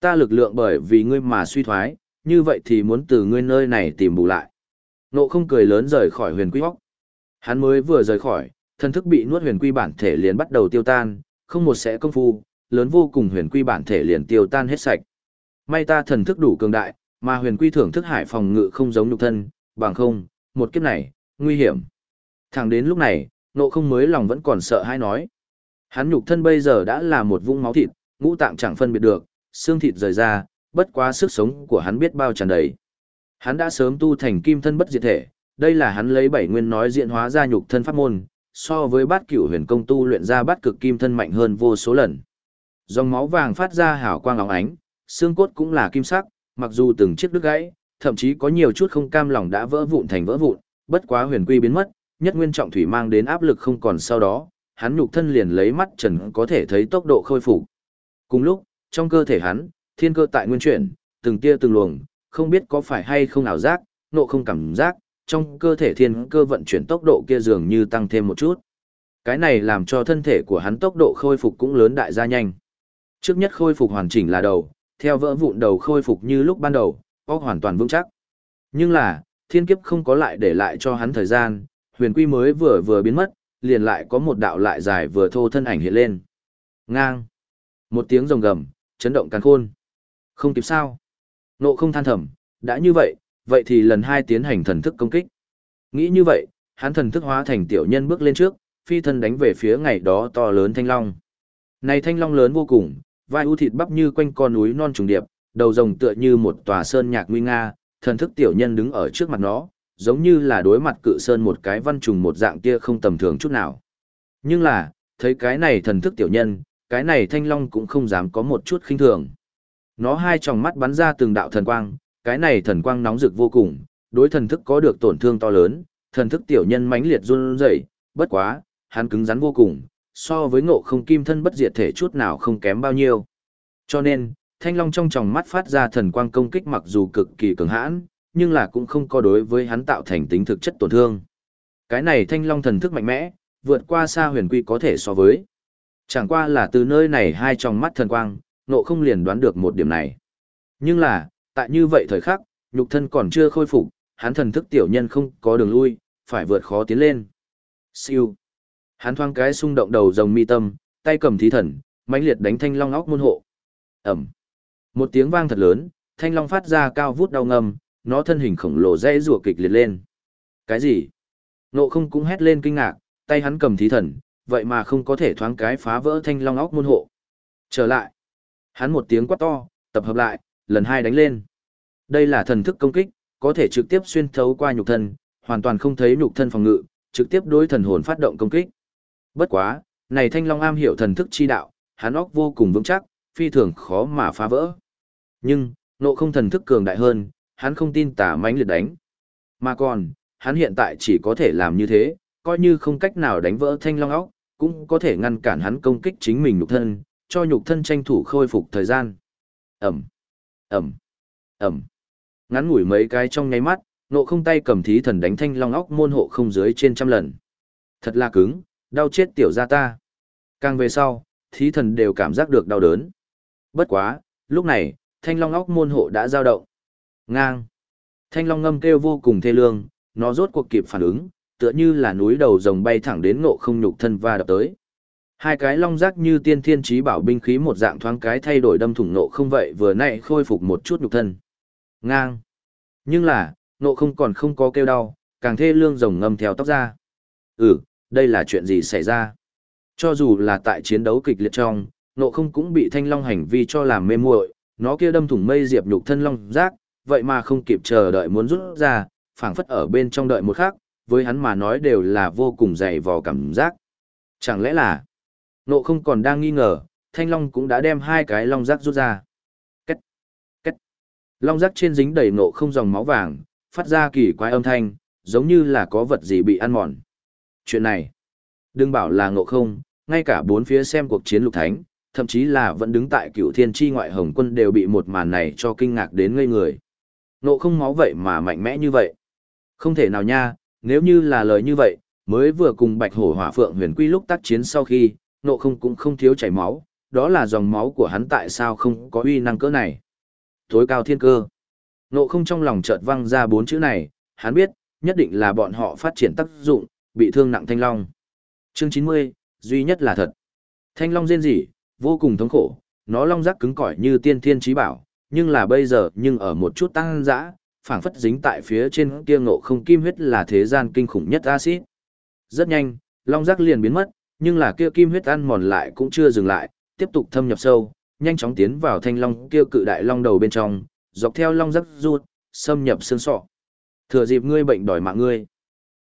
Ta lực lượng bởi vì ngươi mà suy thoái, như vậy thì muốn từ ngươi nơi này tìm bù lại. Nộ không cười lớn rời khỏi huyền quy hóc. Hắn mới vừa rời khỏi, thần thức bị nuốt huyền quy bản thể liền bắt đầu tiêu tan, không một sẽ công phu, lớn vô cùng huyền quy bản thể liền tiêu tan hết sạch. May ta thần thức đủ cường đại, mà huyền quy thưởng thức hải phòng ngự không giống nhục thân, bằng không, một kiếp này, nguy hiểm. Thẳng đến lúc này, nộ không mới lòng vẫn còn sợ hãi nói. Hắn nhục thân bây giờ đã là một vũng máu thịt, ngũ tạng chẳng phân biệt được, xương thịt rời ra, bất quá sức sống của hắn biết bao tràn đầy. Hắn đã sớm tu thành kim thân bất diệt thể, đây là hắn lấy bảy nguyên nói diện hóa ra nhục thân pháp môn, so với bát cửu huyền công tu luyện ra bát cực kim thân mạnh hơn vô số lần. Dòng máu vàng phát ra hào quang óng ánh, xương cốt cũng là kim sắc, mặc dù từng chiếc đứt gãy, thậm chí có nhiều chút không cam lòng đã vỡ vụn thành vỡ vụn, bất quá huyền quy biến mất, nhất nguyên trọng thủy mang đến áp lực không còn sau đó, hắn nhục thân liền lấy mắt trần có thể thấy tốc độ khôi phục. Cùng lúc, trong cơ thể hắn, thiên cơ tại nguyên chuyển, từng tia từng luồng, không biết có phải hay không ảo giác, nộ không cảm giác, trong cơ thể thiên cơ vận chuyển tốc độ kia dường như tăng thêm một chút. Cái này làm cho thân thể của hắn tốc độ khôi phục cũng lớn đại gia nhanh. Trước nhất khôi phục hoàn chỉnh là đầu, theo vỡ vụn đầu khôi phục như lúc ban đầu, óc hoàn toàn vững chắc. Nhưng là, thiên kiếp không có lại để lại cho hắn thời gian, huyền quy mới vừa vừa biến mất, liền lại có một đạo lại dài vừa thô thân ảnh hiện lên. Ngang. Một tiếng rồng gầm, chấn động càn khôn. Không kịp sao. Nộ không than thầm, đã như vậy, vậy thì lần hai tiến hành thần thức công kích. Nghĩ như vậy, hắn thần thức hóa thành tiểu nhân bước lên trước, phi thân đánh về phía ngày đó to lớn thanh long. Này thanh long lớn vô cùng, vai u thịt bắp như quanh con núi non trùng điệp, đầu rồng tựa như một tòa sơn nhạc nguy nga, thần thức tiểu nhân đứng ở trước mặt nó, giống như là đối mặt cự sơn một cái văn trùng một dạng kia không tầm thường chút nào. Nhưng là, thấy cái này thần thức tiểu nhân, cái này thanh long cũng không dám có một chút khinh thường. Nó hai tròng mắt bắn ra từng đạo thần quang, cái này thần quang nóng rực vô cùng, đối thần thức có được tổn thương to lớn, thần thức tiểu nhân mãnh liệt run rẩy, bất quá, hắn cứng rắn vô cùng, so với ngộ không kim thân bất diệt thể chút nào không kém bao nhiêu. Cho nên, thanh long trong tròng mắt phát ra thần quang công kích mặc dù cực kỳ cường hãn, nhưng là cũng không có đối với hắn tạo thành tính thực chất tổn thương. Cái này thanh long thần thức mạnh mẽ, vượt qua xa huyền quy có thể so với. Chẳng qua là từ nơi này hai tròng mắt thần quang, nộ không liền đoán được một điểm này. Nhưng là, tại như vậy thời khắc, nhục thân còn chưa khôi phục, hắn thần thức tiểu nhân không có đường lui, phải vượt khó tiến lên. Siêu. Hắn thoáng cái xung động đầu rồng mi tâm, tay cầm thí thần, mãnh liệt đánh thanh long óc môn hộ. Ẩm. Một tiếng vang thật lớn, thanh long phát ra cao vút đau ngầm, nó thân hình khổng lồ dây rùa kịch liệt lên. Cái gì? Nộ không cũng hét lên kinh ngạc, tay hắn cầm thí thần, vậy mà không có thể thoáng cái phá vỡ thanh long óc môn hộ. Trở lại. Hắn một tiếng quát to, tập hợp lại, lần hai đánh lên. Đây là thần thức công kích, có thể trực tiếp xuyên thấu qua nhục thân, hoàn toàn không thấy nhục thân phòng ngự, trực tiếp đối thần hồn phát động công kích. Bất quá, này Thanh Long am hiểu thần thức chi đạo, hắn óc vô cùng vững chắc, phi thường khó mà phá vỡ. Nhưng, nộ không thần thức cường đại hơn, hắn không tin tả mãnh liệt đánh. Mà còn, hắn hiện tại chỉ có thể làm như thế, coi như không cách nào đánh vỡ Thanh Long óc, cũng có thể ngăn cản hắn công kích chính mình nhục thân, cho nhục thân tranh thủ khôi phục thời gian. Ẩm, Ẩm, Ẩm. Ngắn ngủi mấy cái trong nháy mắt, nộ không tay cầm thí thần đánh thanh long óc môn hộ không dưới trên trăm lần. Thật là cứng, đau chết tiểu ra ta. Càng về sau, thí thần đều cảm giác được đau đớn. Bất quá, lúc này, thanh long óc môn hộ đã dao động. Ngang. Thanh long ngâm kêu vô cùng thê lương, nó rốt cuộc kịp phản ứng, tựa như là núi đầu rồng bay thẳng đến ngộ không nhục thân và đập tới. Hai cái long giác như tiên thiên trí bảo binh khí một dạng thoáng cái thay đổi đâm thủng nộ không vậy vừa nãy khôi phục một chút nhục thân. Ngang. Nhưng là, nộ không còn không có kêu đau, càng thê lương rồng ngâm theo tóc ra. Ừ, đây là chuyện gì xảy ra? Cho dù là tại chiến đấu kịch liệt trong, nộ không cũng bị thanh long hành vi cho làm mê muội, nó kia đâm thủng mây diệp nhục thân long giác, vậy mà không kịp chờ đợi muốn rút ra, phảng phất ở bên trong đợi một khắc, với hắn mà nói đều là vô cùng dày vò cảm giác. Chẳng lẽ là, nộ không còn đang nghi ngờ, thanh long cũng đã đem hai cái long giác rút ra. Cách, cách, long giác trên dính đầy nộ không dòng máu vàng, phát ra kỳ quái âm thanh, giống như là có vật gì bị ăn mòn. Chuyện này, đừng bảo là ngộ không, ngay cả bốn phía xem cuộc chiến lục thánh, thậm chí là vẫn đứng tại cựu thiên tri ngoại hồng quân đều bị một màn này cho kinh ngạc đến ngây người. Ngộ không máu vậy mà mạnh mẽ như vậy. Không thể nào nha, nếu như là lời như vậy, mới vừa cùng bạch hổ hỏa phượng huyền quy lúc tác chiến sau khi, Nộ không cũng không thiếu chảy máu, đó là dòng máu của hắn tại sao không có uy năng cỡ này. Tối cao thiên cơ. Nộ không trong lòng chợt văng ra bốn chữ này, hắn biết, nhất định là bọn họ phát triển tác dụng, bị thương nặng thanh long. Chương 90, duy nhất là thật. Thanh long rên rỉ, vô cùng thống khổ, nó long rắc cứng cỏi như tiên thiên trí bảo, nhưng là bây giờ nhưng ở một chút tăng dã, phảng phất dính tại phía trên kia ngộ không kim huyết là thế gian kinh khủng nhất axit. Rất nhanh, long rắc liền biến mất, nhưng là kia kim huyết ăn mòn lại cũng chưa dừng lại, tiếp tục thâm nhập sâu, nhanh chóng tiến vào thanh long kia cự đại long đầu bên trong, dọc theo long rắc rút, xâm nhập xương sọ. Thừa dịp ngươi bệnh đòi mạng ngươi.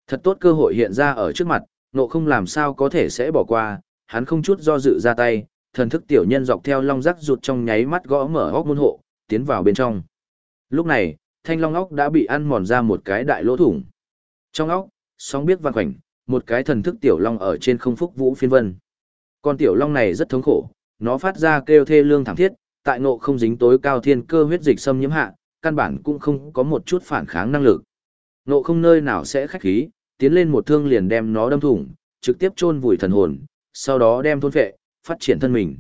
Thật tốt cơ hội hiện ra ở trước mặt, nộ không làm sao có thể sẽ bỏ qua, hắn không chút do dự ra tay, thần thức tiểu nhân dọc theo long rắc rụt trong nháy mắt gõ mở hốc môn hộ, tiến vào bên trong. Lúc này, thanh long óc đã bị ăn mòn ra một cái đại lỗ thủng. Trong óc, sóng biết vang khoảnh, một cái thần thức tiểu long ở trên không phúc vũ phiên vân. Con tiểu long này rất thống khổ, nó phát ra kêu thê lương thảm thiết, tại nộ không dính tối cao thiên cơ huyết dịch xâm nhiễm hạ, căn bản cũng không có một chút phản kháng năng lực. Nộ không nơi nào sẽ khách khí, tiến lên một thương liền đem nó đâm thủng, trực tiếp chôn vùi thần hồn, sau đó đem thôn phệ, phát triển thân mình.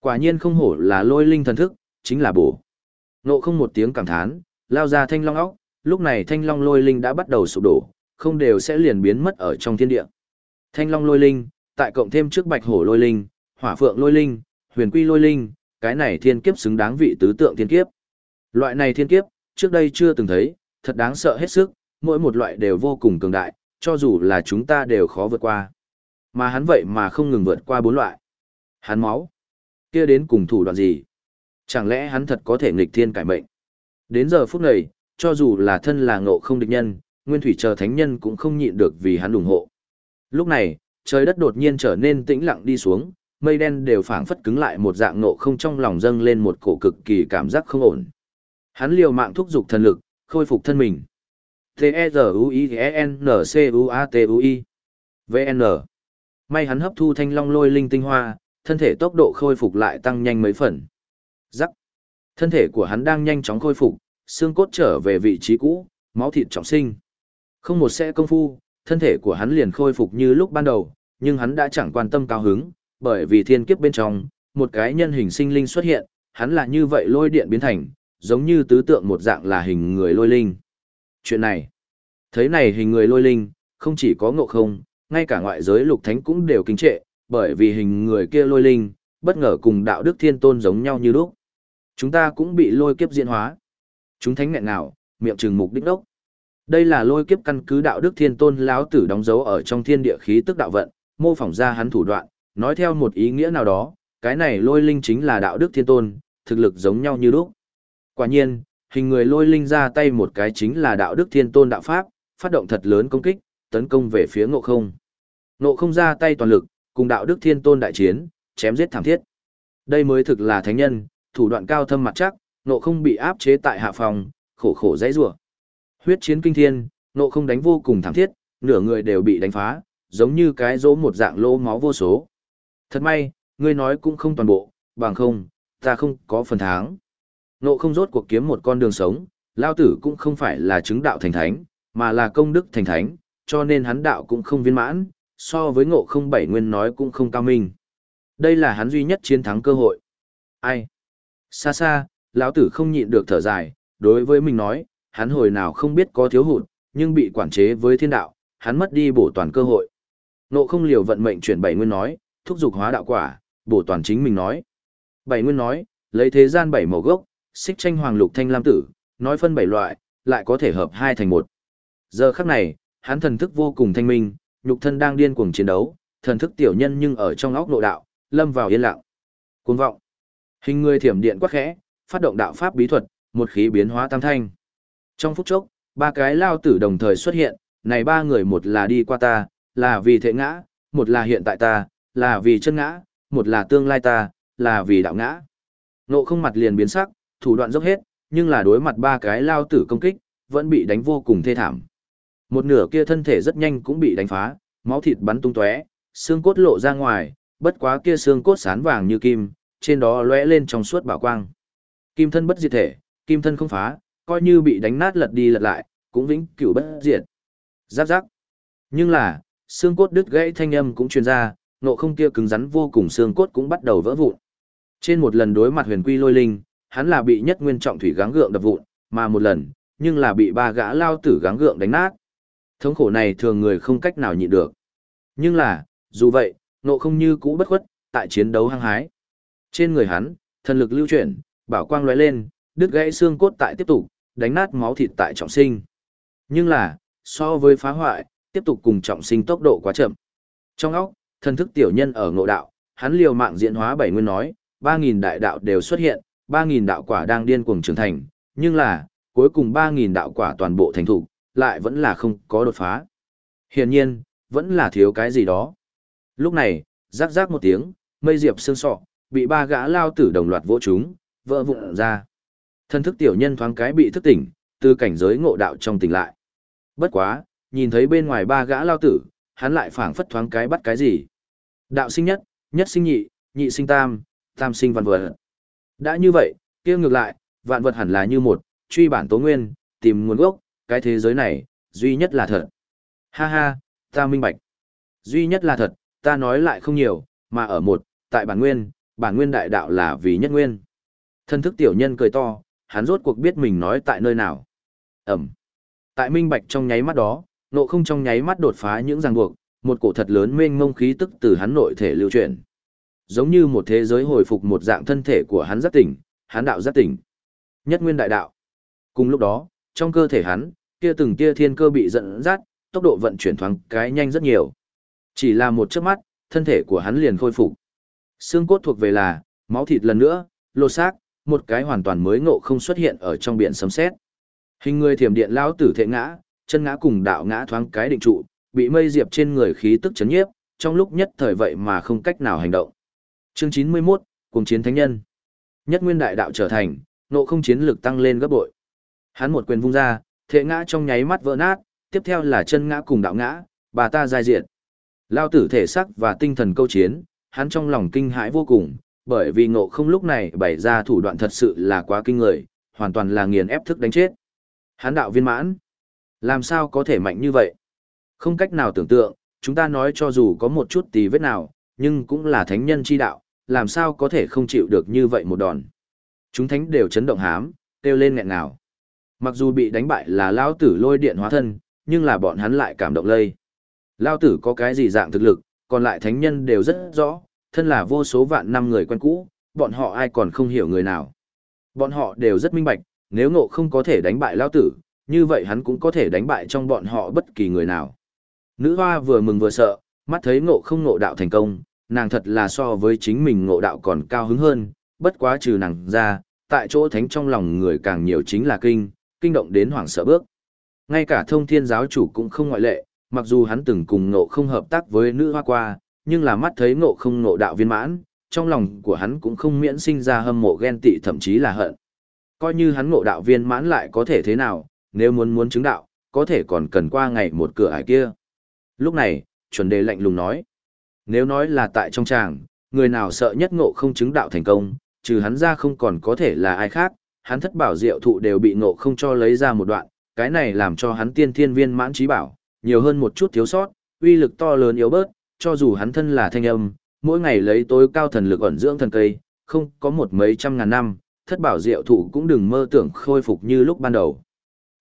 Quả nhiên không hổ là lôi linh thần thức, chính là bổ. Nộ không một tiếng cảm thán, lao ra thanh long óc, lúc này thanh long lôi linh đã bắt đầu sụp đổ, không đều sẽ liền biến mất ở trong thiên địa. Thanh long lôi linh, tại cộng thêm trước bạch hổ lôi linh, hỏa phượng lôi linh, huyền quy lôi linh, cái này thiên kiếp xứng đáng vị tứ tượng thiên kiếp. Loại này thiên kiếp, trước đây chưa từng thấy, thật đáng sợ hết sức, mỗi một loại đều vô cùng cường đại, cho dù là chúng ta đều khó vượt qua. Mà hắn vậy mà không ngừng vượt qua bốn loại. Hắn máu. kia đến cùng thủ đoạn gì? Chẳng lẽ hắn thật có thể nghịch thiên cải mệnh? Đến giờ phút này, cho dù là thân là ngộ không địch nhân, nguyên thủy chờ thánh nhân cũng không nhịn được vì hắn ủng hộ. Lúc này, trời đất đột nhiên trở nên tĩnh lặng đi xuống, mây đen đều phảng phất cứng lại một dạng nộ không trong lòng dâng lên một cổ cực kỳ cảm giác không ổn. Hắn liều mạng thúc giục thần lực, khôi phục thân mình. T-E-Z-U-I-N-C-U-A-T-U-I VN May hắn hấp thu thanh long lôi linh tinh hoa, thân thể tốc độ khôi phục lại tăng nhanh mấy phần. Rắc. Thân thể của hắn đang nhanh chóng khôi phục, xương cốt trở về vị trí cũ, máu thịt trọng sinh. Không một sẽ công phu, thân thể của hắn liền khôi phục như lúc ban đầu, nhưng hắn đã chẳng quan tâm cao hứng, bởi vì thiên kiếp bên trong, một cái nhân hình sinh linh xuất hiện, hắn là như vậy lôi điện biến thành, giống như tứ tượng một dạng là hình người lôi linh. Chuyện này, thấy này hình người lôi linh, không chỉ có ngộ không, ngay cả ngoại giới lục thánh cũng đều kinh trệ, bởi vì hình người kia lôi linh, bất ngờ cùng đạo đức thiên tôn giống nhau như lúc. Chúng ta cũng bị lôi kiếp diễn hóa. Chúng thánh nghẹn nào, miệng trừng mục đích đốc. Đây là lôi kiếp căn cứ đạo đức thiên tôn lão tử đóng dấu ở trong thiên địa khí tức đạo vận, mô phỏng ra hắn thủ đoạn, nói theo một ý nghĩa nào đó, cái này lôi linh chính là đạo đức thiên tôn, thực lực giống nhau như lúc. Quả nhiên, hình người lôi linh ra tay một cái chính là đạo đức thiên tôn đạo pháp, phát động thật lớn công kích, tấn công về phía ngộ không. Ngộ không ra tay toàn lực, cùng đạo đức thiên tôn đại chiến, chém giết thảm thiết. Đây mới thực là thánh nhân, thủ đoạn cao thâm mặt chắc, ngộ không bị áp chế tại hạ phòng, khổ khổ dãy rủa. Huyết chiến kinh thiên, nộ không đánh vô cùng thảm thiết, nửa người đều bị đánh phá, giống như cái rỗ một dạng lỗ máu vô số. Thật may, ngươi nói cũng không toàn bộ, bằng không, ta không có phần tháng. Nộ không rốt cuộc kiếm một con đường sống, lao tử cũng không phải là chứng đạo thành thánh, mà là công đức thành thánh, cho nên hắn đạo cũng không viên mãn, so với ngộ không bảy nguyên nói cũng không cao minh. Đây là hắn duy nhất chiến thắng cơ hội. Ai? Xa xa, lão tử không nhịn được thở dài, đối với mình nói, hắn hồi nào không biết có thiếu hụt, nhưng bị quản chế với thiên đạo, hắn mất đi bổ toàn cơ hội. Nộ không liều vận mệnh chuyển bảy nguyên nói, thúc dục hóa đạo quả, bổ toàn chính mình nói. Bảy nguyên nói, lấy thế gian bảy màu gốc, xích tranh hoàng lục thanh lam tử, nói phân bảy loại, lại có thể hợp hai thành một. Giờ khắc này, hắn thần thức vô cùng thanh minh, nhục thân đang điên cuồng chiến đấu, thần thức tiểu nhân nhưng ở trong óc nội đạo, lâm vào yên lặng. Cuồng vọng. Hình người thiểm điện quắc khẽ, phát động đạo pháp bí thuật, một khí biến hóa tam thanh. Trong phút chốc, ba cái lao tử đồng thời xuất hiện, này ba người một là đi qua ta, là vì thế ngã, một là hiện tại ta, là vì chân ngã, một là tương lai ta, là vì đạo ngã. Nộ không mặt liền biến sắc, thủ đoạn dốc hết, nhưng là đối mặt ba cái lao tử công kích, vẫn bị đánh vô cùng thê thảm. Một nửa kia thân thể rất nhanh cũng bị đánh phá, máu thịt bắn tung tóe, xương cốt lộ ra ngoài, bất quá kia xương cốt sán vàng như kim, trên đó lóe lên trong suốt bảo quang. Kim thân bất diệt thể, kim thân không phá, coi như bị đánh nát lật đi lật lại, cũng vĩnh cửu bất diệt. Giáp giáp. Nhưng là, xương cốt đứt gãy thanh âm cũng truyền ra, nộ không kia cứng rắn vô cùng xương cốt cũng bắt đầu vỡ vụn. Trên một lần đối mặt huyền quy lôi linh, hắn là bị nhất nguyên trọng thủy gắng gượng đập vụn, mà một lần, nhưng là bị ba gã lao tử gắng gượng đánh nát. Thống khổ này thường người không cách nào nhịn được. Nhưng là, dù vậy, nộ không như cũ bất khuất, tại chiến đấu hăng hái. Trên người hắn, thần lực lưu chuyển, bảo quang lóe lên, đứt gãy xương cốt tại tiếp tục, đánh nát máu thịt tại trọng sinh. Nhưng là, so với phá hoại, tiếp tục cùng trọng sinh tốc độ quá chậm. Trong óc, thần thức tiểu nhân ở ngộ đạo, hắn liều mạng diễn hóa bảy nguyên nói, 3000 đại đạo đều xuất hiện, 3000 đạo quả đang điên cuồng trưởng thành, nhưng là, cuối cùng 3000 đạo quả toàn bộ thành thủ, lại vẫn là không có đột phá. Hiển nhiên, vẫn là thiếu cái gì đó. Lúc này, rắc rắc một tiếng, mây diệp sương sọ, bị ba gã lao tử đồng loạt vỗ chúng, vỡ vụn ra. Thân thức tiểu nhân thoáng cái bị thức tỉnh, từ cảnh giới ngộ đạo trong tỉnh lại. Bất quá, nhìn thấy bên ngoài ba gã lao tử, hắn lại phảng phất thoáng cái bắt cái gì. Đạo sinh nhất, nhất sinh nhị, nhị sinh tam, tam sinh vạn vật. Đã như vậy, kia ngược lại, vạn vật hẳn là như một, truy bản tố nguyên, tìm nguồn gốc, cái thế giới này, duy nhất là thật. Ha ha, ta minh bạch. Duy nhất là thật, ta nói lại không nhiều, mà ở một, tại bản nguyên, bản nguyên đại đạo là vì nhất nguyên. Thân thức tiểu nhân cười to, hắn rốt cuộc biết mình nói tại nơi nào. Ẩm. Tại minh bạch trong nháy mắt đó, nộ không trong nháy mắt đột phá những ràng buộc, một cổ thật lớn mênh mông khí tức từ hắn nội thể lưu chuyển. Giống như một thế giới hồi phục một dạng thân thể của hắn giác tỉnh, hắn đạo giác tỉnh. Nhất nguyên đại đạo. Cùng lúc đó, trong cơ thể hắn, kia từng tia thiên cơ bị dẫn dắt, tốc độ vận chuyển thoáng cái nhanh rất nhiều. Chỉ là một chớp mắt, thân thể của hắn liền khôi phục. Xương cốt thuộc về là, máu thịt lần nữa, lô xác, một cái hoàn toàn mới ngộ không xuất hiện ở trong biển sấm sét. Hình người thiểm điện lão tử thể ngã, chân ngã cùng đạo ngã thoáng cái định trụ, bị mây diệp trên người khí tức chấn nhiếp, trong lúc nhất thời vậy mà không cách nào hành động. Chương 91, cùng chiến thánh nhân. Nhất nguyên đại đạo trở thành, nộ không chiến lực tăng lên gấp bội. Hắn một quyền vung ra, thể ngã trong nháy mắt vỡ nát, tiếp theo là chân ngã cùng đạo ngã, bà ta giai diện. Lao tử thể sắc và tinh thần câu chiến, hắn trong lòng kinh hãi vô cùng, bởi vì ngộ không lúc này bày ra thủ đoạn thật sự là quá kinh người, hoàn toàn là nghiền ép thức đánh chết. Hán đạo viên mãn. Làm sao có thể mạnh như vậy? Không cách nào tưởng tượng, chúng ta nói cho dù có một chút tí vết nào, nhưng cũng là thánh nhân chi đạo, làm sao có thể không chịu được như vậy một đòn. Chúng thánh đều chấn động hám, kêu lên nghẹn nào. Mặc dù bị đánh bại là lao tử lôi điện hóa thân, nhưng là bọn hắn lại cảm động lây. Lao tử có cái gì dạng thực lực, còn lại thánh nhân đều rất rõ, thân là vô số vạn năm người quen cũ, bọn họ ai còn không hiểu người nào. Bọn họ đều rất minh bạch, nếu ngộ không có thể đánh bại Lao tử, như vậy hắn cũng có thể đánh bại trong bọn họ bất kỳ người nào. Nữ hoa vừa mừng vừa sợ, mắt thấy ngộ không ngộ đạo thành công, nàng thật là so với chính mình ngộ đạo còn cao hứng hơn, bất quá trừ nàng ra, tại chỗ thánh trong lòng người càng nhiều chính là kinh, kinh động đến hoảng sợ bước. Ngay cả thông thiên giáo chủ cũng không ngoại lệ, mặc dù hắn từng cùng ngộ không hợp tác với nữ hoa qua, nhưng là mắt thấy ngộ không ngộ đạo viên mãn, trong lòng của hắn cũng không miễn sinh ra hâm mộ ghen tị thậm chí là hận. Coi như hắn ngộ đạo viên mãn lại có thể thế nào, nếu muốn muốn chứng đạo, có thể còn cần qua ngày một cửa ải kia. Lúc này, chuẩn đề lạnh lùng nói. Nếu nói là tại trong tràng, người nào sợ nhất ngộ không chứng đạo thành công, trừ hắn ra không còn có thể là ai khác, hắn thất bảo diệu thụ đều bị ngộ không cho lấy ra một đoạn, cái này làm cho hắn tiên thiên viên mãn trí bảo, nhiều hơn một chút thiếu sót, uy lực to lớn yếu bớt, cho dù hắn thân là thanh âm, mỗi ngày lấy tối cao thần lực ẩn dưỡng thần cây, không có một mấy trăm ngàn năm, thất bảo diệu thụ cũng đừng mơ tưởng khôi phục như lúc ban đầu.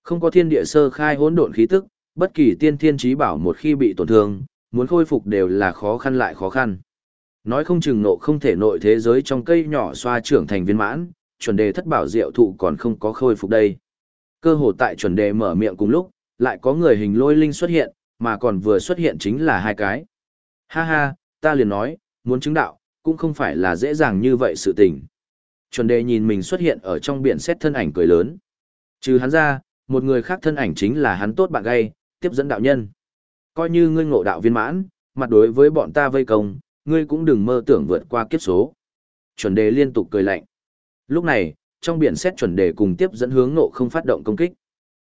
Không có thiên địa sơ khai hỗn độn khí tức, bất kỳ tiên thiên trí bảo một khi bị tổn thương, muốn khôi phục đều là khó khăn lại khó khăn. Nói không chừng nộ không thể nội thế giới trong cây nhỏ xoa trưởng thành viên mãn, chuẩn đề thất bảo diệu thụ còn không có khôi phục đây. Cơ hồ tại chuẩn đề mở miệng cùng lúc, lại có người hình lôi linh xuất hiện, mà còn vừa xuất hiện chính là hai cái. Ha ha, ta liền nói, muốn chứng đạo, cũng không phải là dễ dàng như vậy sự tình. Chuẩn đề nhìn mình xuất hiện ở trong biển xét thân ảnh cười lớn. Trừ hắn ra, một người khác thân ảnh chính là hắn tốt bạn gay, tiếp dẫn đạo nhân. Coi như ngươi ngộ đạo viên mãn, mặt đối với bọn ta vây công, ngươi cũng đừng mơ tưởng vượt qua kiếp số. Chuẩn đề liên tục cười lạnh. Lúc này, trong biển xét chuẩn đề cùng tiếp dẫn hướng nộ không phát động công kích.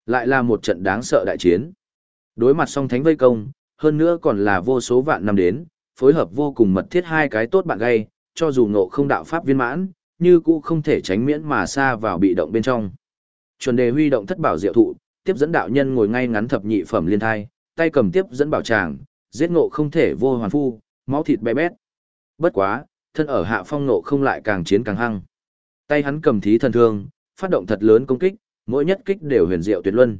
Lại là một trận đáng sợ đại chiến. Đối mặt song thánh vây công, hơn nữa còn là vô số vạn năm đến, phối hợp vô cùng mật thiết hai cái tốt bạn gây cho dù ngộ không đạo pháp viên mãn, như cũ không thể tránh miễn mà xa vào bị động bên trong. Chuẩn đề huy động thất bảo diệu thụ, tiếp dẫn đạo nhân ngồi ngay ngắn thập nhị phẩm liên thai, tay cầm tiếp dẫn bảo tràng, giết ngộ không thể vô hoàn phu, máu thịt bé bét. Bất quá, thân ở hạ phong ngộ không lại càng chiến càng hăng. Tay hắn cầm thí thần thương, phát động thật lớn công kích, mỗi nhất kích đều huyền diệu tuyệt luân.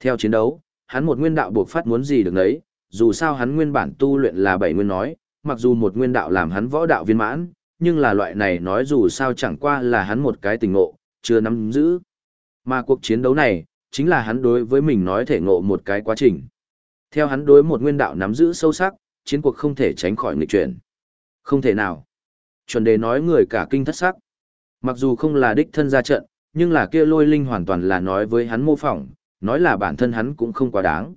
Theo chiến đấu, hắn một nguyên đạo buộc phát muốn gì được nấy, dù sao hắn nguyên bản tu luyện là bảy nguyên nói, mặc dù một nguyên đạo làm hắn võ đạo viên mãn, nhưng là loại này nói dù sao chẳng qua là hắn một cái tình ngộ, chưa nắm giữ. Mà cuộc chiến đấu này, chính là hắn đối với mình nói thể ngộ một cái quá trình. Theo hắn đối một nguyên đạo nắm giữ sâu sắc, chiến cuộc không thể tránh khỏi nghịch chuyển. Không thể nào. Chuẩn đề nói người cả kinh thất sắc. Mặc dù không là đích thân ra trận, nhưng là kia lôi linh hoàn toàn là nói với hắn mô phỏng, nói là bản thân hắn cũng không quá đáng.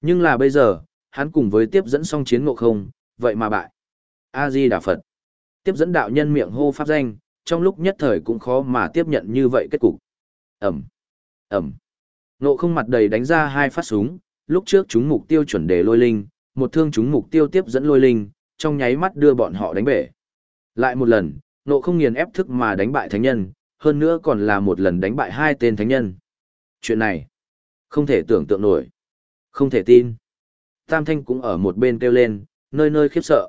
Nhưng là bây giờ, hắn cùng với tiếp dẫn song chiến ngộ không, vậy mà bại. A-di Đà Phật. Tiếp dẫn đạo nhân miệng hô pháp danh, trong lúc nhất thời cũng khó mà tiếp nhận như vậy kết cục. Ẩm. Ẩm. Ngộ không mặt đầy đánh ra hai phát súng, lúc trước chúng mục tiêu chuẩn đề lôi linh, một thương chúng mục tiêu tiếp dẫn lôi linh, trong nháy mắt đưa bọn họ đánh bể. Lại một lần, nộ không nghiền ép thức mà đánh bại thánh nhân, hơn nữa còn là một lần đánh bại hai tên thánh nhân. Chuyện này, không thể tưởng tượng nổi. Không thể tin. Tam Thanh cũng ở một bên kêu lên, nơi nơi khiếp sợ.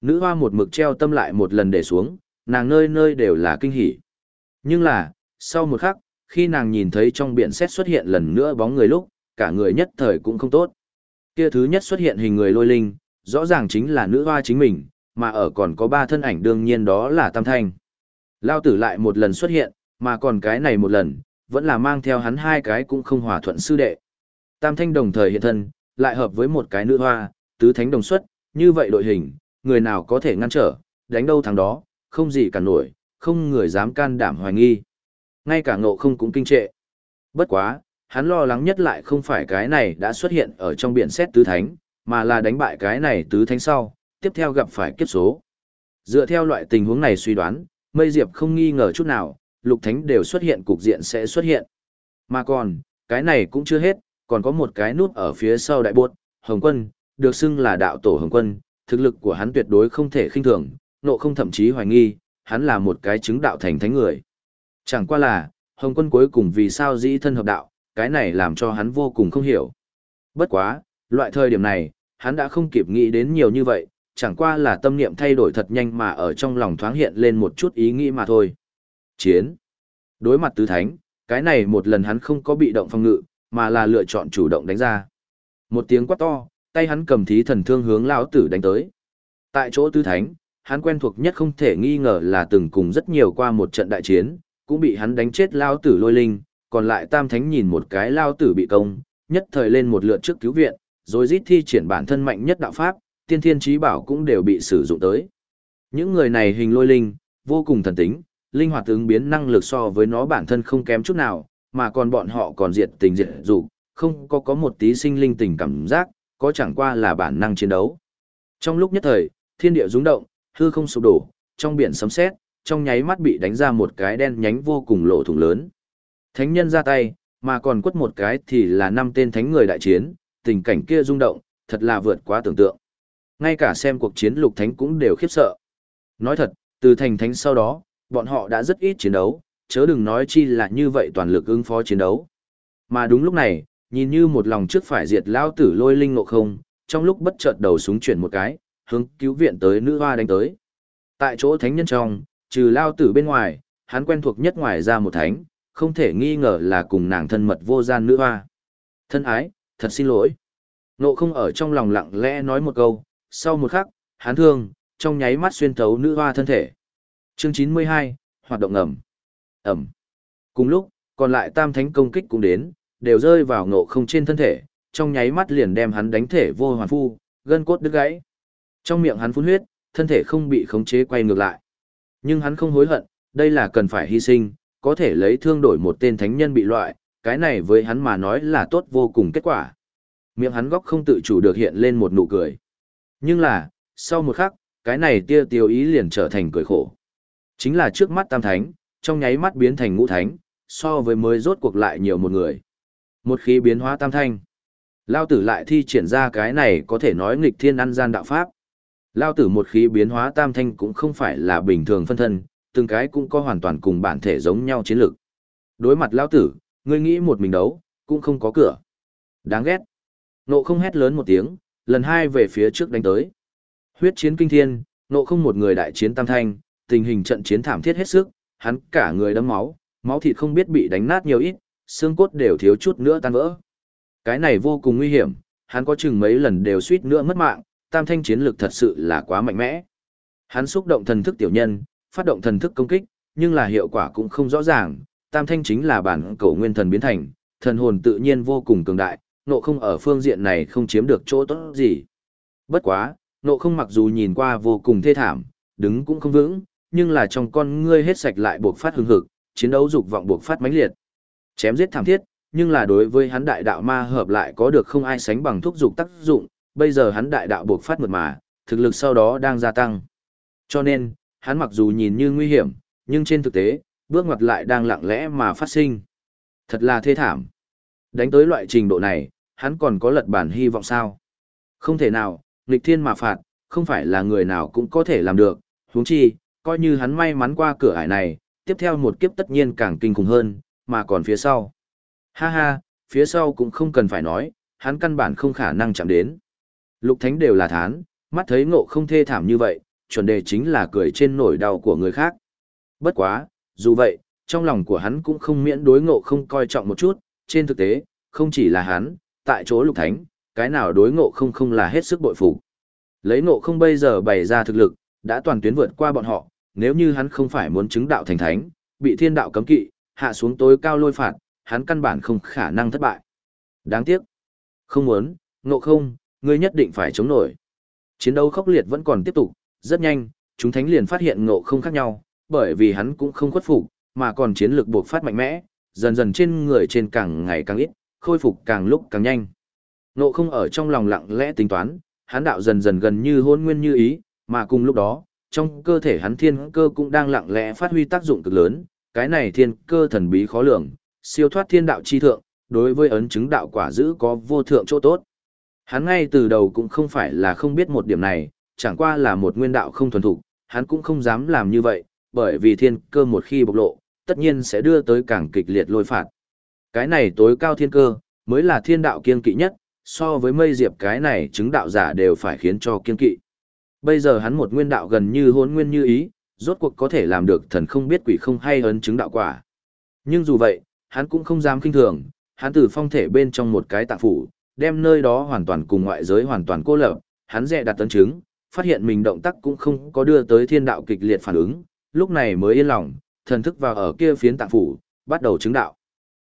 Nữ hoa một mực treo tâm lại một lần để xuống, nàng nơi nơi đều là kinh hỉ. Nhưng là, sau một khắc, khi nàng nhìn thấy trong biển xét xuất hiện lần nữa bóng người lúc, cả người nhất thời cũng không tốt. Kia thứ nhất xuất hiện hình người lôi linh, rõ ràng chính là nữ hoa chính mình, mà ở còn có ba thân ảnh đương nhiên đó là Tam Thanh. Lao tử lại một lần xuất hiện, mà còn cái này một lần, vẫn là mang theo hắn hai cái cũng không hòa thuận sư đệ. Tam Thanh đồng thời hiện thân, lại hợp với một cái nữ hoa, tứ thánh đồng xuất, như vậy đội hình, người nào có thể ngăn trở, đánh đâu thằng đó, không gì cả nổi, không người dám can đảm hoài nghi. Ngay cả ngộ không cũng kinh trệ. Bất quá, hắn lo lắng nhất lại không phải cái này đã xuất hiện ở trong biển xét tứ thánh, mà là đánh bại cái này tứ thánh sau, tiếp theo gặp phải kiếp số. Dựa theo loại tình huống này suy đoán, mây diệp không nghi ngờ chút nào, lục thánh đều xuất hiện cục diện sẽ xuất hiện. Mà còn, cái này cũng chưa hết, còn có một cái nút ở phía sau đại bột, Hồng Quân, được xưng là đạo tổ Hồng Quân, thực lực của hắn tuyệt đối không thể khinh thường, nộ không thậm chí hoài nghi, hắn là một cái chứng đạo thành thánh người. Chẳng qua là, Hồng Quân cuối cùng vì sao dĩ thân hợp đạo, cái này làm cho hắn vô cùng không hiểu. Bất quá, loại thời điểm này, hắn đã không kịp nghĩ đến nhiều như vậy, chẳng qua là tâm niệm thay đổi thật nhanh mà ở trong lòng thoáng hiện lên một chút ý nghĩ mà thôi. Chiến. Đối mặt tứ thánh, cái này một lần hắn không có bị động phong ngự, mà là lựa chọn chủ động đánh ra. Một tiếng quát to, tay hắn cầm thí thần thương hướng lão tử đánh tới. Tại chỗ tứ thánh, hắn quen thuộc nhất không thể nghi ngờ là từng cùng rất nhiều qua một trận đại chiến, cũng bị hắn đánh chết lão tử lôi linh, còn lại tam thánh nhìn một cái lao tử bị công, nhất thời lên một lượt trước cứu viện, rồi giết thi triển bản thân mạnh nhất đạo pháp, tiên thiên trí bảo cũng đều bị sử dụng tới. Những người này hình lôi linh, vô cùng thần tính, linh hoạt ứng biến năng lực so với nó bản thân không kém chút nào, mà còn bọn họ còn diệt tình diệt dục, không có có một tí sinh linh tình cảm giác, có chẳng qua là bản năng chiến đấu. Trong lúc nhất thời, thiên địa rung động, hư không sụp đổ, trong biển sấm sét, trong nháy mắt bị đánh ra một cái đen nhánh vô cùng lộ thủng lớn. Thánh nhân ra tay, mà còn quất một cái thì là năm tên thánh người đại chiến, tình cảnh kia rung động, thật là vượt quá tưởng tượng. Ngay cả xem cuộc chiến lục thánh cũng đều khiếp sợ. Nói thật, từ thành thánh sau đó, bọn họ đã rất ít chiến đấu, chớ đừng nói chi là như vậy toàn lực ứng phó chiến đấu. Mà đúng lúc này, nhìn như một lòng trước phải diệt lao tử lôi linh ngộ không, trong lúc bất chợt đầu súng chuyển một cái, hướng cứu viện tới nữ hoa đánh tới. Tại chỗ thánh nhân trong, trừ lao tử bên ngoài, hắn quen thuộc nhất ngoài ra một thánh, không thể nghi ngờ là cùng nàng thân mật vô gian nữ hoa. Thân ái, thật xin lỗi. Nộ không ở trong lòng lặng lẽ nói một câu, sau một khắc, hắn thương, trong nháy mắt xuyên thấu nữ hoa thân thể. Chương 92, hoạt động ngầm. Ẩm. Cùng lúc, còn lại tam thánh công kích cũng đến, đều rơi vào ngộ không trên thân thể, trong nháy mắt liền đem hắn đánh thể vô hoàn phu, gân cốt đứt gãy. Trong miệng hắn phun huyết, thân thể không bị khống chế quay ngược lại. Nhưng hắn không hối hận, đây là cần phải hy sinh, có thể lấy thương đổi một tên thánh nhân bị loại, cái này với hắn mà nói là tốt vô cùng kết quả. Miệng hắn góc không tự chủ được hiện lên một nụ cười. Nhưng là, sau một khắc, cái này tia tiêu ý liền trở thành cười khổ. Chính là trước mắt tam thánh, trong nháy mắt biến thành ngũ thánh, so với mới rốt cuộc lại nhiều một người. Một khi biến hóa tam thanh, Lao tử lại thi triển ra cái này có thể nói nghịch thiên ăn gian đạo pháp. Lao tử một khí biến hóa tam thanh cũng không phải là bình thường phân thân, từng cái cũng có hoàn toàn cùng bản thể giống nhau chiến lược. Đối mặt Lao tử, ngươi nghĩ một mình đấu, cũng không có cửa. Đáng ghét. Nộ không hét lớn một tiếng, lần hai về phía trước đánh tới. Huyết chiến kinh thiên, nộ không một người đại chiến tam thanh, tình hình trận chiến thảm thiết hết sức, hắn cả người đấm máu, máu thịt không biết bị đánh nát nhiều ít, xương cốt đều thiếu chút nữa tan vỡ. Cái này vô cùng nguy hiểm, hắn có chừng mấy lần đều suýt nữa mất mạng, tam thanh chiến lực thật sự là quá mạnh mẽ. Hắn xúc động thần thức tiểu nhân, phát động thần thức công kích, nhưng là hiệu quả cũng không rõ ràng, tam thanh chính là bản cầu nguyên thần biến thành, thần hồn tự nhiên vô cùng cường đại, nộ không ở phương diện này không chiếm được chỗ tốt gì. Bất quá, nộ không mặc dù nhìn qua vô cùng thê thảm, đứng cũng không vững, nhưng là trong con ngươi hết sạch lại buộc phát hưng hực, chiến đấu dục vọng buộc phát mãnh liệt. Chém giết thảm thiết, nhưng là đối với hắn đại đạo ma hợp lại có được không ai sánh bằng thúc dục tác dụng, bây giờ hắn đại đạo buộc phát mượt mà, thực lực sau đó đang gia tăng. Cho nên, hắn mặc dù nhìn như nguy hiểm, nhưng trên thực tế, bước ngoặt lại đang lặng lẽ mà phát sinh. Thật là thê thảm. Đánh tới loại trình độ này, hắn còn có lật bản hy vọng sao? Không thể nào, nghịch thiên mà phạt, không phải là người nào cũng có thể làm được, huống chi, coi như hắn may mắn qua cửa ải này, tiếp theo một kiếp tất nhiên càng kinh khủng hơn, mà còn phía sau. Ha ha, phía sau cũng không cần phải nói, hắn căn bản không khả năng chạm đến. Lục thánh đều là thán, mắt thấy ngộ không thê thảm như vậy, chuẩn đề chính là cười trên nỗi đau của người khác. Bất quá, dù vậy, trong lòng của hắn cũng không miễn đối ngộ không coi trọng một chút, trên thực tế, không chỉ là hắn, tại chỗ lục thánh, cái nào đối ngộ không không là hết sức bội phục. Lấy ngộ không bây giờ bày ra thực lực, đã toàn tuyến vượt qua bọn họ, nếu như hắn không phải muốn chứng đạo thành thánh, bị thiên đạo cấm kỵ, hạ xuống tối cao lôi phạt, hắn căn bản không khả năng thất bại. Đáng tiếc. Không muốn, ngộ không, ngươi nhất định phải chống nổi. Chiến đấu khốc liệt vẫn còn tiếp tục, rất nhanh, chúng thánh liền phát hiện ngộ không khác nhau, bởi vì hắn cũng không khuất phục, mà còn chiến lược buộc phát mạnh mẽ, dần dần trên người trên càng ngày càng ít, khôi phục càng lúc càng nhanh. Ngộ không ở trong lòng lặng lẽ tính toán, hắn đạo dần dần gần như hôn nguyên như ý, mà cùng lúc đó, trong cơ thể hắn thiên cơ cũng đang lặng lẽ phát huy tác dụng cực lớn, cái này thiên cơ thần bí khó lường, siêu thoát thiên đạo chi thượng, đối với ấn chứng đạo quả giữ có vô thượng chỗ tốt. Hắn ngay từ đầu cũng không phải là không biết một điểm này, chẳng qua là một nguyên đạo không thuần thục, hắn cũng không dám làm như vậy, bởi vì thiên cơ một khi bộc lộ, tất nhiên sẽ đưa tới càng kịch liệt lôi phạt. Cái này tối cao thiên cơ, mới là thiên đạo kiên kỵ nhất, so với mây diệp cái này chứng đạo giả đều phải khiến cho kiên kỵ. Bây giờ hắn một nguyên đạo gần như hôn nguyên như ý, rốt cuộc có thể làm được thần không biết quỷ không hay ấn chứng đạo quả. Nhưng dù vậy, hắn cũng không dám kinh thường, hắn từ phong thể bên trong một cái tạng phủ, đem nơi đó hoàn toàn cùng ngoại giới hoàn toàn cô lập, hắn dè đặt tấn chứng, phát hiện mình động tác cũng không có đưa tới thiên đạo kịch liệt phản ứng, lúc này mới yên lòng, thần thức vào ở kia phiến tạng phủ, bắt đầu chứng đạo.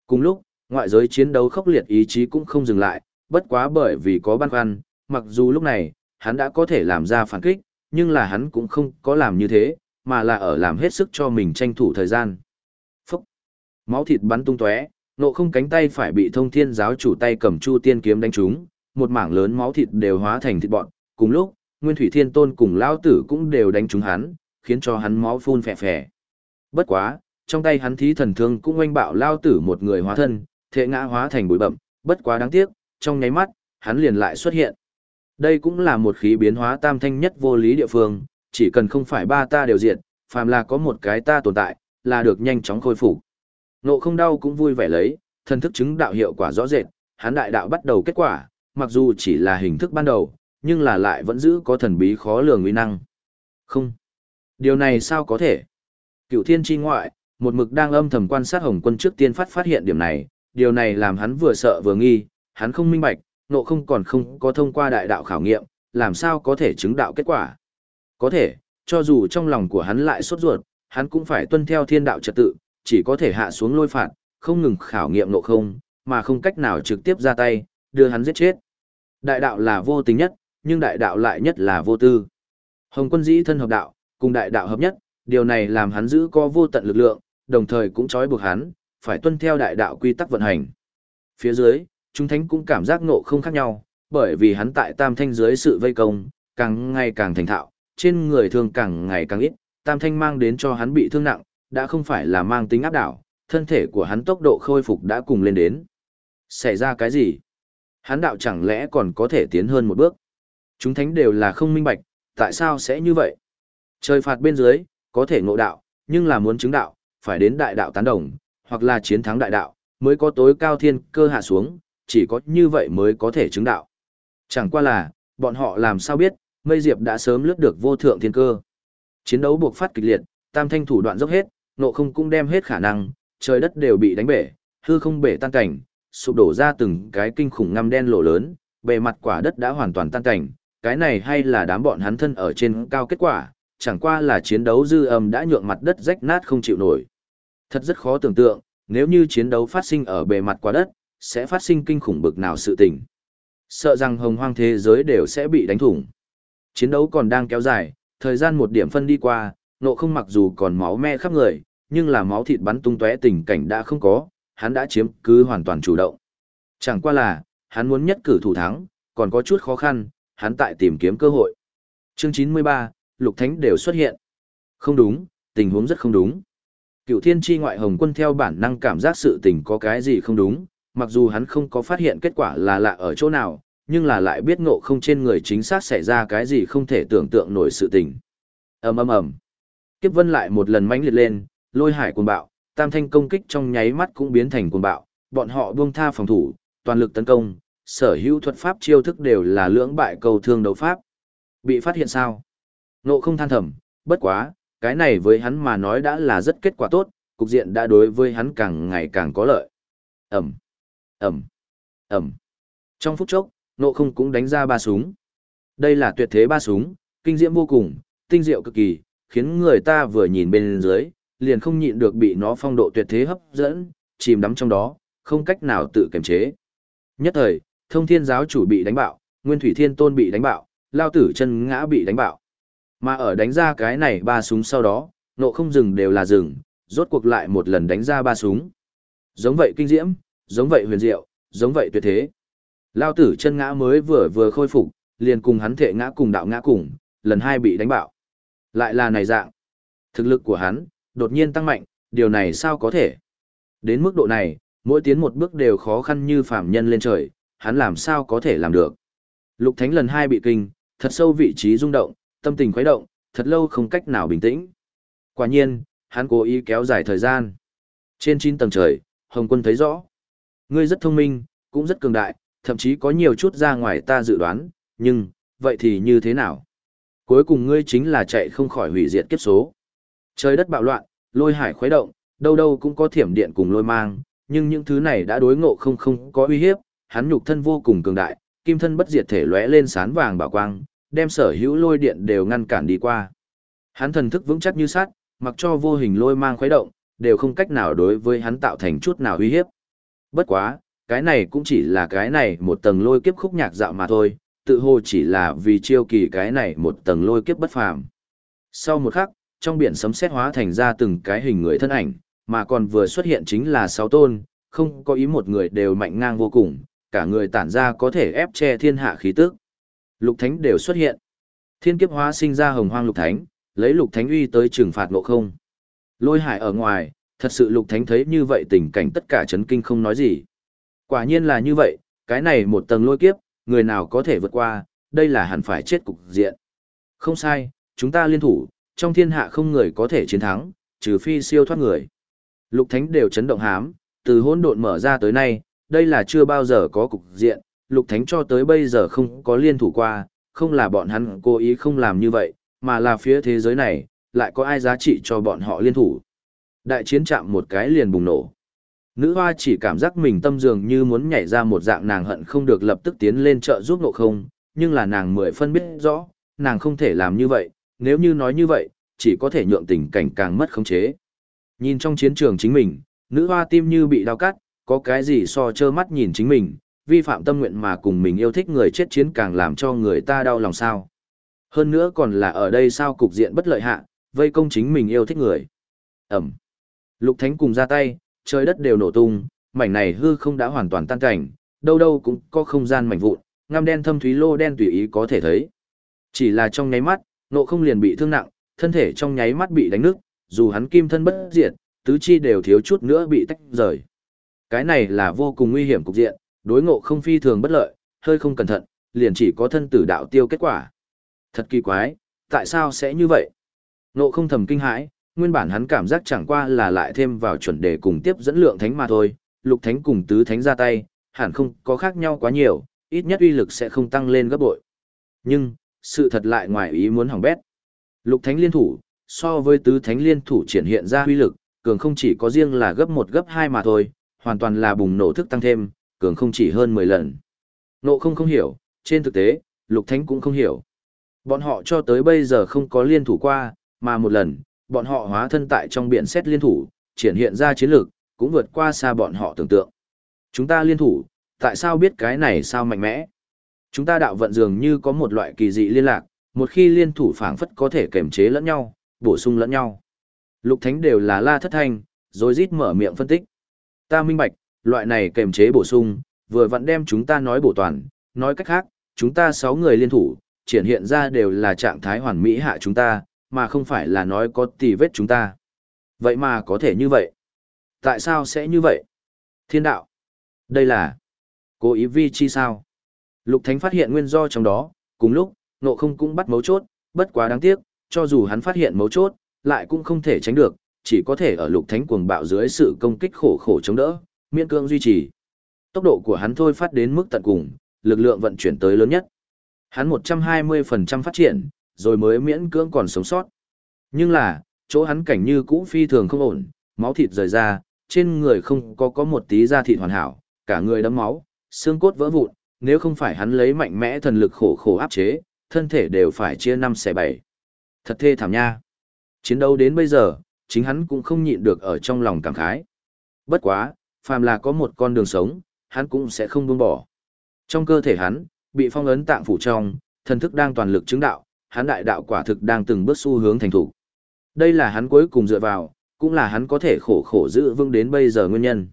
Cùng lúc, ngoại giới chiến đấu khốc liệt ý chí cũng không dừng lại, bất quá bởi vì có ban khoăn, mặc dù lúc này, hắn đã có thể làm ra phản kích, nhưng là hắn cũng không có làm như thế, mà là ở làm hết sức cho mình tranh thủ thời gian. Máu thịt bắn tung tóe, nộ không cánh tay phải bị thông thiên giáo chủ tay cầm chu tiên kiếm đánh trúng, một mảng lớn máu thịt đều hóa thành thịt bọn, cùng lúc, Nguyên Thủy Thiên Tôn cùng lao tử cũng đều đánh trúng hắn, khiến cho hắn máu phun phè phè. Bất quá, trong tay hắn thí thần thương cũng oanh bạo lao tử một người hóa thân, thể ngã hóa thành bụi bậm, bất quá đáng tiếc, trong nháy mắt, hắn liền lại xuất hiện. Đây cũng là một khí biến hóa tam thanh nhất vô lý địa phương, chỉ cần không phải ba ta đều diện, phàm là có một cái ta tồn tại, là được nhanh chóng khôi phục. Nộ không đau cũng vui vẻ lấy, thân thức chứng đạo hiệu quả rõ rệt, hán đại đạo bắt đầu kết quả, mặc dù chỉ là hình thức ban đầu, nhưng là lại vẫn giữ có thần bí khó lường uy năng. Không. Điều này sao có thể? Cựu thiên chi ngoại, một mực đang âm thầm quan sát Hồng Quân trước tiên phát phát hiện điểm này, điều này làm hắn vừa sợ vừa nghi, hắn không minh bạch, nộ không còn không có thông qua đại đạo khảo nghiệm, làm sao có thể chứng đạo kết quả. Có thể, cho dù trong lòng của hắn lại sốt ruột, hắn cũng phải tuân theo thiên đạo trật tự, chỉ có thể hạ xuống lôi phạt, không ngừng khảo nghiệm nộ không, mà không cách nào trực tiếp ra tay, đưa hắn giết chết. Đại đạo là vô tình nhất, nhưng đại đạo lại nhất là vô tư. Hồng quân dĩ thân hợp đạo, cùng đại đạo hợp nhất, điều này làm hắn giữ có vô tận lực lượng, đồng thời cũng trói buộc hắn, phải tuân theo đại đạo quy tắc vận hành. Phía dưới, chúng thánh cũng cảm giác ngộ không khác nhau, bởi vì hắn tại tam thanh dưới sự vây công, càng ngày càng thành thạo, trên người thương càng ngày càng ít, tam thanh mang đến cho hắn bị thương nặng, đã không phải là mang tính áp đảo, thân thể của hắn tốc độ khôi phục đã cùng lên đến. Xảy ra cái gì? Hắn đạo chẳng lẽ còn có thể tiến hơn một bước? Chúng thánh đều là không minh bạch, tại sao sẽ như vậy? Trời phạt bên dưới, có thể ngộ đạo, nhưng là muốn chứng đạo, phải đến đại đạo tán đồng, hoặc là chiến thắng đại đạo, mới có tối cao thiên cơ hạ xuống, chỉ có như vậy mới có thể chứng đạo. Chẳng qua là, bọn họ làm sao biết, mây diệp đã sớm lướt được vô thượng thiên cơ. Chiến đấu buộc phát kịch liệt, tam thanh thủ đoạn dốc hết, nộ không cũng đem hết khả năng, trời đất đều bị đánh bể, hư không bể tan cảnh, sụp đổ ra từng cái kinh khủng ngăm đen lộ lớn, bề mặt quả đất đã hoàn toàn tan cảnh, cái này hay là đám bọn hắn thân ở trên cao kết quả, chẳng qua là chiến đấu dư âm đã nhượng mặt đất rách nát không chịu nổi. Thật rất khó tưởng tượng, nếu như chiến đấu phát sinh ở bề mặt quả đất, sẽ phát sinh kinh khủng bực nào sự tình. Sợ rằng hồng hoang thế giới đều sẽ bị đánh thủng. Chiến đấu còn đang kéo dài, thời gian một điểm phân đi qua, nộ không mặc dù còn máu me khắp người, nhưng là máu thịt bắn tung tóe tình cảnh đã không có, hắn đã chiếm cứ hoàn toàn chủ động. Chẳng qua là, hắn muốn nhất cử thủ thắng, còn có chút khó khăn, hắn tại tìm kiếm cơ hội. Chương 93, Lục Thánh đều xuất hiện. Không đúng, tình huống rất không đúng. Cựu thiên tri ngoại hồng quân theo bản năng cảm giác sự tình có cái gì không đúng, mặc dù hắn không có phát hiện kết quả là lạ ở chỗ nào, nhưng là lại biết ngộ không trên người chính xác xảy ra cái gì không thể tưởng tượng nổi sự tình. ầm ầm ầm, kiếp vân lại một lần mãnh liệt lên, lôi hải cuồng bạo, tam thanh công kích trong nháy mắt cũng biến thành cuồng bạo, bọn họ buông tha phòng thủ, toàn lực tấn công, sở hữu thuật pháp chiêu thức đều là lưỡng bại cầu thương đấu pháp. Bị phát hiện sao? ngộ không than thầm, bất quá, cái này với hắn mà nói đã là rất kết quả tốt, cục diện đã đối với hắn càng ngày càng có lợi. Ẩm, Ẩm, Ẩm. Trong phút chốc, nộ không cũng đánh ra ba súng. Đây là tuyệt thế ba súng, kinh diễm vô cùng, tinh diệu cực kỳ, khiến người ta vừa nhìn bên dưới, liền không nhịn được bị nó phong độ tuyệt thế hấp dẫn, chìm đắm trong đó, không cách nào tự kiềm chế. Nhất thời, thông thiên giáo chủ bị đánh bạo, nguyên thủy thiên tôn bị đánh bạo, lao tử chân ngã bị đánh bạo. Mà ở đánh ra cái này ba súng sau đó, nộ không dừng đều là dừng, rốt cuộc lại một lần đánh ra ba súng. Giống vậy kinh diễm, giống vậy huyền diệu, giống vậy tuyệt thế. Lao tử chân ngã mới vừa vừa khôi phục, liền cùng hắn thể ngã cùng đạo ngã cùng, lần hai bị đánh bạo. Lại là này dạng. Thực lực của hắn, đột nhiên tăng mạnh, điều này sao có thể? Đến mức độ này, mỗi tiến một bước đều khó khăn như phạm nhân lên trời, hắn làm sao có thể làm được? Lục Thánh lần hai bị kinh, thật sâu vị trí rung động, tâm tình khuấy động, thật lâu không cách nào bình tĩnh. Quả nhiên, hắn cố ý kéo dài thời gian. Trên chín tầng trời, Hồng Quân thấy rõ. Ngươi rất thông minh, cũng rất cường đại, thậm chí có nhiều chút ra ngoài ta dự đoán, nhưng, vậy thì như thế nào? Cuối cùng ngươi chính là chạy không khỏi hủy diệt kiếp số. Trời đất bạo loạn, lôi hải khuấy động, đâu đâu cũng có thiểm điện cùng lôi mang, nhưng những thứ này đã đối ngộ không không có uy hiếp, hắn nhục thân vô cùng cường đại, kim thân bất diệt thể lóe lên sán vàng bảo quang, đem sở hữu lôi điện đều ngăn cản đi qua. Hắn thần thức vững chắc như sắt, mặc cho vô hình lôi mang khuấy động, đều không cách nào đối với hắn tạo thành chút nào uy hiếp. Bất quá, cái này cũng chỉ là cái này một tầng lôi kiếp khúc nhạc dạo mà thôi, tự hồ chỉ là vì chiêu kỳ cái này một tầng lôi kiếp bất phàm. Sau một khắc, trong biển sấm sét hóa thành ra từng cái hình người thân ảnh, mà còn vừa xuất hiện chính là sáu tôn, không có ý một người đều mạnh ngang vô cùng, cả người tản ra có thể ép che thiên hạ khí tức. Lục Thánh đều xuất hiện. Thiên kiếp hóa sinh ra hồng hoang Lục Thánh, lấy Lục Thánh uy tới trừng phạt ngộ không. Lôi hải ở ngoài, thật sự Lục Thánh thấy như vậy tình cảnh tất cả chấn kinh không nói gì. Quả nhiên là như vậy, cái này một tầng lôi kiếp, người nào có thể vượt qua, đây là hẳn phải chết cục diện. Không sai, chúng ta liên thủ, trong thiên hạ không người có thể chiến thắng, trừ phi siêu thoát người. Lục Thánh đều chấn động hám, từ hỗn độn mở ra tới nay, đây là chưa bao giờ có cục diện, Lục Thánh cho tới bây giờ không có liên thủ qua, không là bọn hắn cố ý không làm như vậy, mà là phía thế giới này, lại có ai giá trị cho bọn họ liên thủ. Đại chiến chạm một cái liền bùng nổ. Nữ hoa chỉ cảm giác mình tâm dường như muốn nhảy ra một dạng nàng hận không được lập tức tiến lên trợ giúp nộ không, nhưng là nàng mười phân biết rõ, nàng không thể làm như vậy, nếu như nói như vậy, chỉ có thể nhượng tình cảnh càng mất khống chế. Nhìn trong chiến trường chính mình, nữ hoa tim như bị đau cắt, có cái gì so trơ mắt nhìn chính mình, vi phạm tâm nguyện mà cùng mình yêu thích người chết chiến càng làm cho người ta đau lòng sao. Hơn nữa còn là ở đây sao cục diện bất lợi hạ, vây công chính mình yêu thích người. Ẩm. Lục Thánh cùng ra tay, trời đất đều nổ tung, mảnh này hư không đã hoàn toàn tan cảnh, đâu đâu cũng có không gian mảnh vụn, ngăm đen thâm thúy lô đen tùy ý có thể thấy. Chỉ là trong nháy mắt, nộ không liền bị thương nặng, thân thể trong nháy mắt bị đánh nứt, dù hắn kim thân bất diệt, tứ chi đều thiếu chút nữa bị tách rời. Cái này là vô cùng nguy hiểm cục diện, đối ngộ không phi thường bất lợi, hơi không cẩn thận, liền chỉ có thân tử đạo tiêu kết quả. Thật kỳ quái, tại sao sẽ như vậy? Ngộ không thầm kinh hãi, nguyên bản hắn cảm giác chẳng qua là lại thêm vào chuẩn đề cùng tiếp dẫn lượng thánh mà thôi, lục thánh cùng tứ thánh ra tay, hẳn không có khác nhau quá nhiều, ít nhất uy lực sẽ không tăng lên gấp bội. Nhưng, sự thật lại ngoài ý muốn hỏng bét. Lục thánh liên thủ, so với tứ thánh liên thủ triển hiện ra uy lực, cường không chỉ có riêng là gấp một gấp hai mà thôi, hoàn toàn là bùng nổ thức tăng thêm, cường không chỉ hơn 10 lần. Nộ không không hiểu, trên thực tế, lục thánh cũng không hiểu. Bọn họ cho tới bây giờ không có liên thủ qua, mà một lần, bọn họ hóa thân tại trong biển xét liên thủ, triển hiện ra chiến lược, cũng vượt qua xa bọn họ tưởng tượng. Chúng ta liên thủ, tại sao biết cái này sao mạnh mẽ? Chúng ta đạo vận dường như có một loại kỳ dị liên lạc, một khi liên thủ phảng phất có thể kềm chế lẫn nhau, bổ sung lẫn nhau. Lục Thánh đều là la thất thanh, rồi rít mở miệng phân tích. Ta minh bạch, loại này kềm chế bổ sung, vừa vặn đem chúng ta nói bổ toàn, nói cách khác, chúng ta sáu người liên thủ, triển hiện ra đều là trạng thái hoàn mỹ hạ chúng ta, mà không phải là nói có tì vết chúng ta. Vậy mà có thể như vậy. Tại sao sẽ như vậy? Thiên đạo. Đây là cố ý vi chi sao? Lục Thánh phát hiện nguyên do trong đó, cùng lúc, nộ không cũng bắt mấu chốt, bất quá đáng tiếc, cho dù hắn phát hiện mấu chốt, lại cũng không thể tránh được, chỉ có thể ở Lục Thánh cuồng bạo dưới sự công kích khổ khổ chống đỡ, miễn cương duy trì. Tốc độ của hắn thôi phát đến mức tận cùng, lực lượng vận chuyển tới lớn nhất. Hắn 120% phát triển, rồi mới miễn cưỡng còn sống sót. Nhưng là, chỗ hắn cảnh như cũ phi thường không ổn, máu thịt rời ra, trên người không có có một tí da thịt hoàn hảo, cả người đấm máu, xương cốt vỡ vụn, nếu không phải hắn lấy mạnh mẽ thần lực khổ khổ áp chế, thân thể đều phải chia năm xẻ bảy. Thật thê thảm nha. Chiến đấu đến bây giờ, chính hắn cũng không nhịn được ở trong lòng cảm khái. Bất quá, phàm là có một con đường sống, hắn cũng sẽ không buông bỏ. Trong cơ thể hắn, bị phong ấn tạng phủ trong, thần thức đang toàn lực chứng đạo, hắn đại đạo quả thực đang từng bước xu hướng thành thủ. Đây là hắn cuối cùng dựa vào, cũng là hắn có thể khổ khổ giữ vững đến bây giờ nguyên nhân.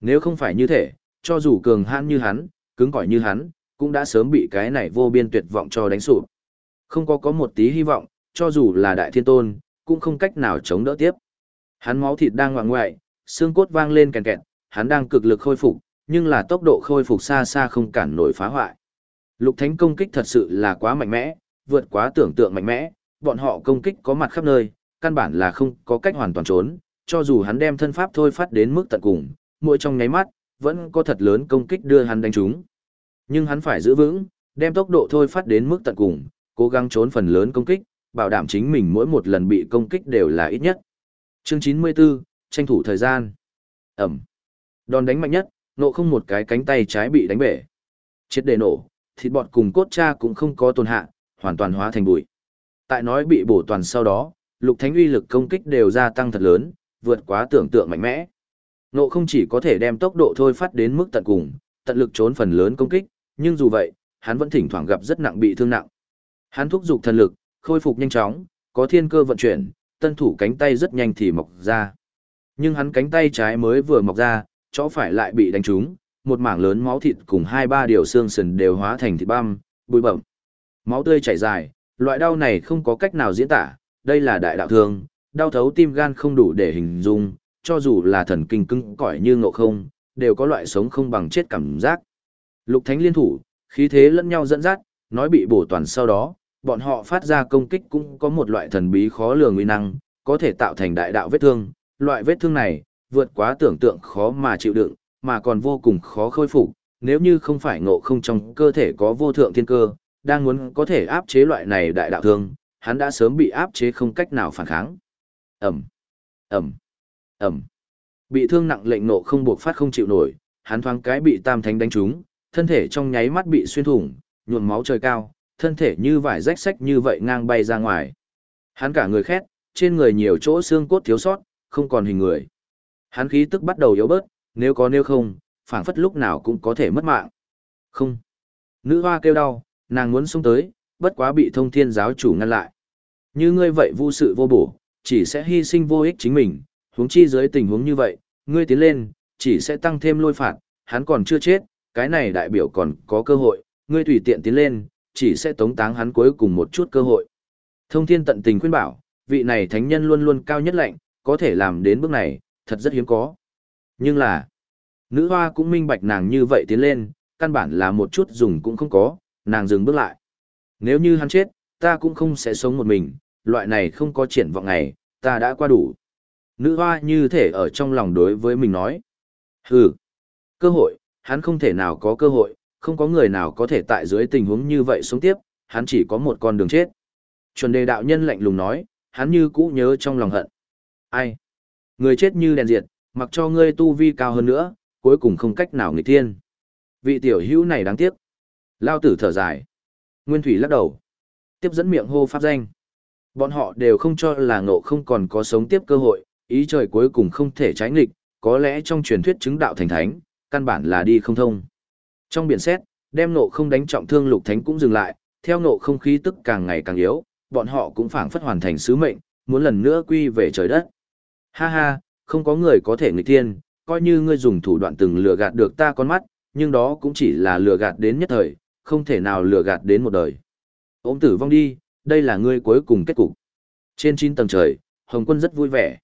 Nếu không phải như thế, cho dù cường hãn như hắn, cứng cỏi như hắn, cũng đã sớm bị cái này vô biên tuyệt vọng cho đánh sụp. Không có có một tí hy vọng, cho dù là đại thiên tôn, cũng không cách nào chống đỡ tiếp. Hắn máu thịt đang ngoạng ngoại, xương cốt vang lên kèn kẹt, hắn đang cực lực khôi phục, nhưng là tốc độ khôi phục xa xa không cản nổi phá hoại. Lục Thánh công kích thật sự là quá mạnh mẽ, vượt quá tưởng tượng mạnh mẽ, bọn họ công kích có mặt khắp nơi, căn bản là không có cách hoàn toàn trốn, cho dù hắn đem thân pháp thôi phát đến mức tận cùng, mỗi trong nháy mắt, vẫn có thật lớn công kích đưa hắn đánh trúng. Nhưng hắn phải giữ vững, đem tốc độ thôi phát đến mức tận cùng, cố gắng trốn phần lớn công kích, bảo đảm chính mình mỗi một lần bị công kích đều là ít nhất. Chương 94, tranh thủ thời gian. Ẩm. Đòn đánh mạnh nhất, nộ không một cái cánh tay trái bị đánh bể. Chết để nổ, thịt bọt cùng cốt cha cũng không có tồn hạ, hoàn toàn hóa thành bụi. Tại nói bị bổ toàn sau đó, lục thánh uy lực công kích đều gia tăng thật lớn, vượt quá tưởng tượng mạnh mẽ. Nộ không chỉ có thể đem tốc độ thôi phát đến mức tận cùng, tận lực trốn phần lớn công kích, nhưng dù vậy, hắn vẫn thỉnh thoảng gặp rất nặng bị thương nặng. Hắn thúc giục thần lực, khôi phục nhanh chóng, có thiên cơ vận chuyển, tân thủ cánh tay rất nhanh thì mọc ra. Nhưng hắn cánh tay trái mới vừa mọc ra, chỗ phải lại bị đánh trúng, một mảng lớn máu thịt cùng hai ba điều xương sườn đều hóa thành thịt băm, bụi bẩm. Máu tươi chảy dài, loại đau này không có cách nào diễn tả, đây là đại đạo thương, đau thấu tim gan không đủ để hình dung, cho dù là thần kinh cứng cỏi như ngộ không, đều có loại sống không bằng chết cảm giác. Lục Thánh liên thủ, khí thế lẫn nhau dẫn dắt, nói bị bổ toàn sau đó, bọn họ phát ra công kích cũng có một loại thần bí khó lường uy năng, có thể tạo thành đại đạo vết thương, loại vết thương này, vượt quá tưởng tượng khó mà chịu đựng, mà còn vô cùng khó khôi phục, nếu như không phải ngộ không trong cơ thể có vô thượng thiên cơ, đang muốn có thể áp chế loại này đại đạo thương, hắn đã sớm bị áp chế không cách nào phản kháng. Ẩm, Ẩm, Ẩm. Bị thương nặng lệnh nộ không buộc phát không chịu nổi, hắn thoáng cái bị tam thánh đánh trúng, thân thể trong nháy mắt bị xuyên thủng, nhuộm máu trời cao, thân thể như vải rách sách như vậy ngang bay ra ngoài. Hắn cả người khét, trên người nhiều chỗ xương cốt thiếu sót, không còn hình người. Hắn khí tức bắt đầu yếu bớt, nếu có nếu không, phảng phất lúc nào cũng có thể mất mạng. Không. Nữ hoa kêu đau, nàng muốn xông tới, bất quá bị thông thiên giáo chủ ngăn lại. Như ngươi vậy vô sự vô bổ, chỉ sẽ hy sinh vô ích chính mình, huống chi dưới tình huống như vậy, ngươi tiến lên, chỉ sẽ tăng thêm lôi phạt, hắn còn chưa chết, cái này đại biểu còn có cơ hội, ngươi tùy tiện tiến lên, chỉ sẽ tống táng hắn cuối cùng một chút cơ hội. Thông thiên tận tình khuyên bảo, vị này thánh nhân luôn luôn cao nhất lạnh, có thể làm đến bước này, thật rất hiếm có. Nhưng là, nữ hoa cũng minh bạch nàng như vậy tiến lên, căn bản là một chút dùng cũng không có, nàng dừng bước lại. Nếu như hắn chết, ta cũng không sẽ sống một mình, loại này không có triển vọng ngày, ta đã qua đủ. Nữ hoa như thể ở trong lòng đối với mình nói. Hừ, cơ hội, hắn không thể nào có cơ hội, không có người nào có thể tại dưới tình huống như vậy sống tiếp, hắn chỉ có một con đường chết. Chuẩn đề đạo nhân lạnh lùng nói, hắn như cũ nhớ trong lòng hận. Ai? Người chết như đèn diệt, mặc cho ngươi tu vi cao hơn nữa, cuối cùng không cách nào nghịch thiên. Vị tiểu hữu này đáng tiếc. Lao tử thở dài. Nguyên Thủy lắc đầu. Tiếp dẫn miệng hô pháp danh. Bọn họ đều không cho là ngộ không còn có sống tiếp cơ hội, ý trời cuối cùng không thể trái nghịch, có lẽ trong truyền thuyết chứng đạo thành thánh, căn bản là đi không thông. Trong biển xét, đem ngộ không đánh trọng thương lục thánh cũng dừng lại, theo ngộ không khí tức càng ngày càng yếu, bọn họ cũng phảng phất hoàn thành sứ mệnh, muốn lần nữa quy về trời đất. Ha ha, không có người có thể nghịch thiên, coi như ngươi dùng thủ đoạn từng lừa gạt được ta con mắt, nhưng đó cũng chỉ là lừa gạt đến nhất thời, không thể nào lừa gạt đến một đời. Ôm tử vong đi, đây là ngươi cuối cùng kết cục. Trên 9 tầng trời, Hồng Quân rất vui vẻ.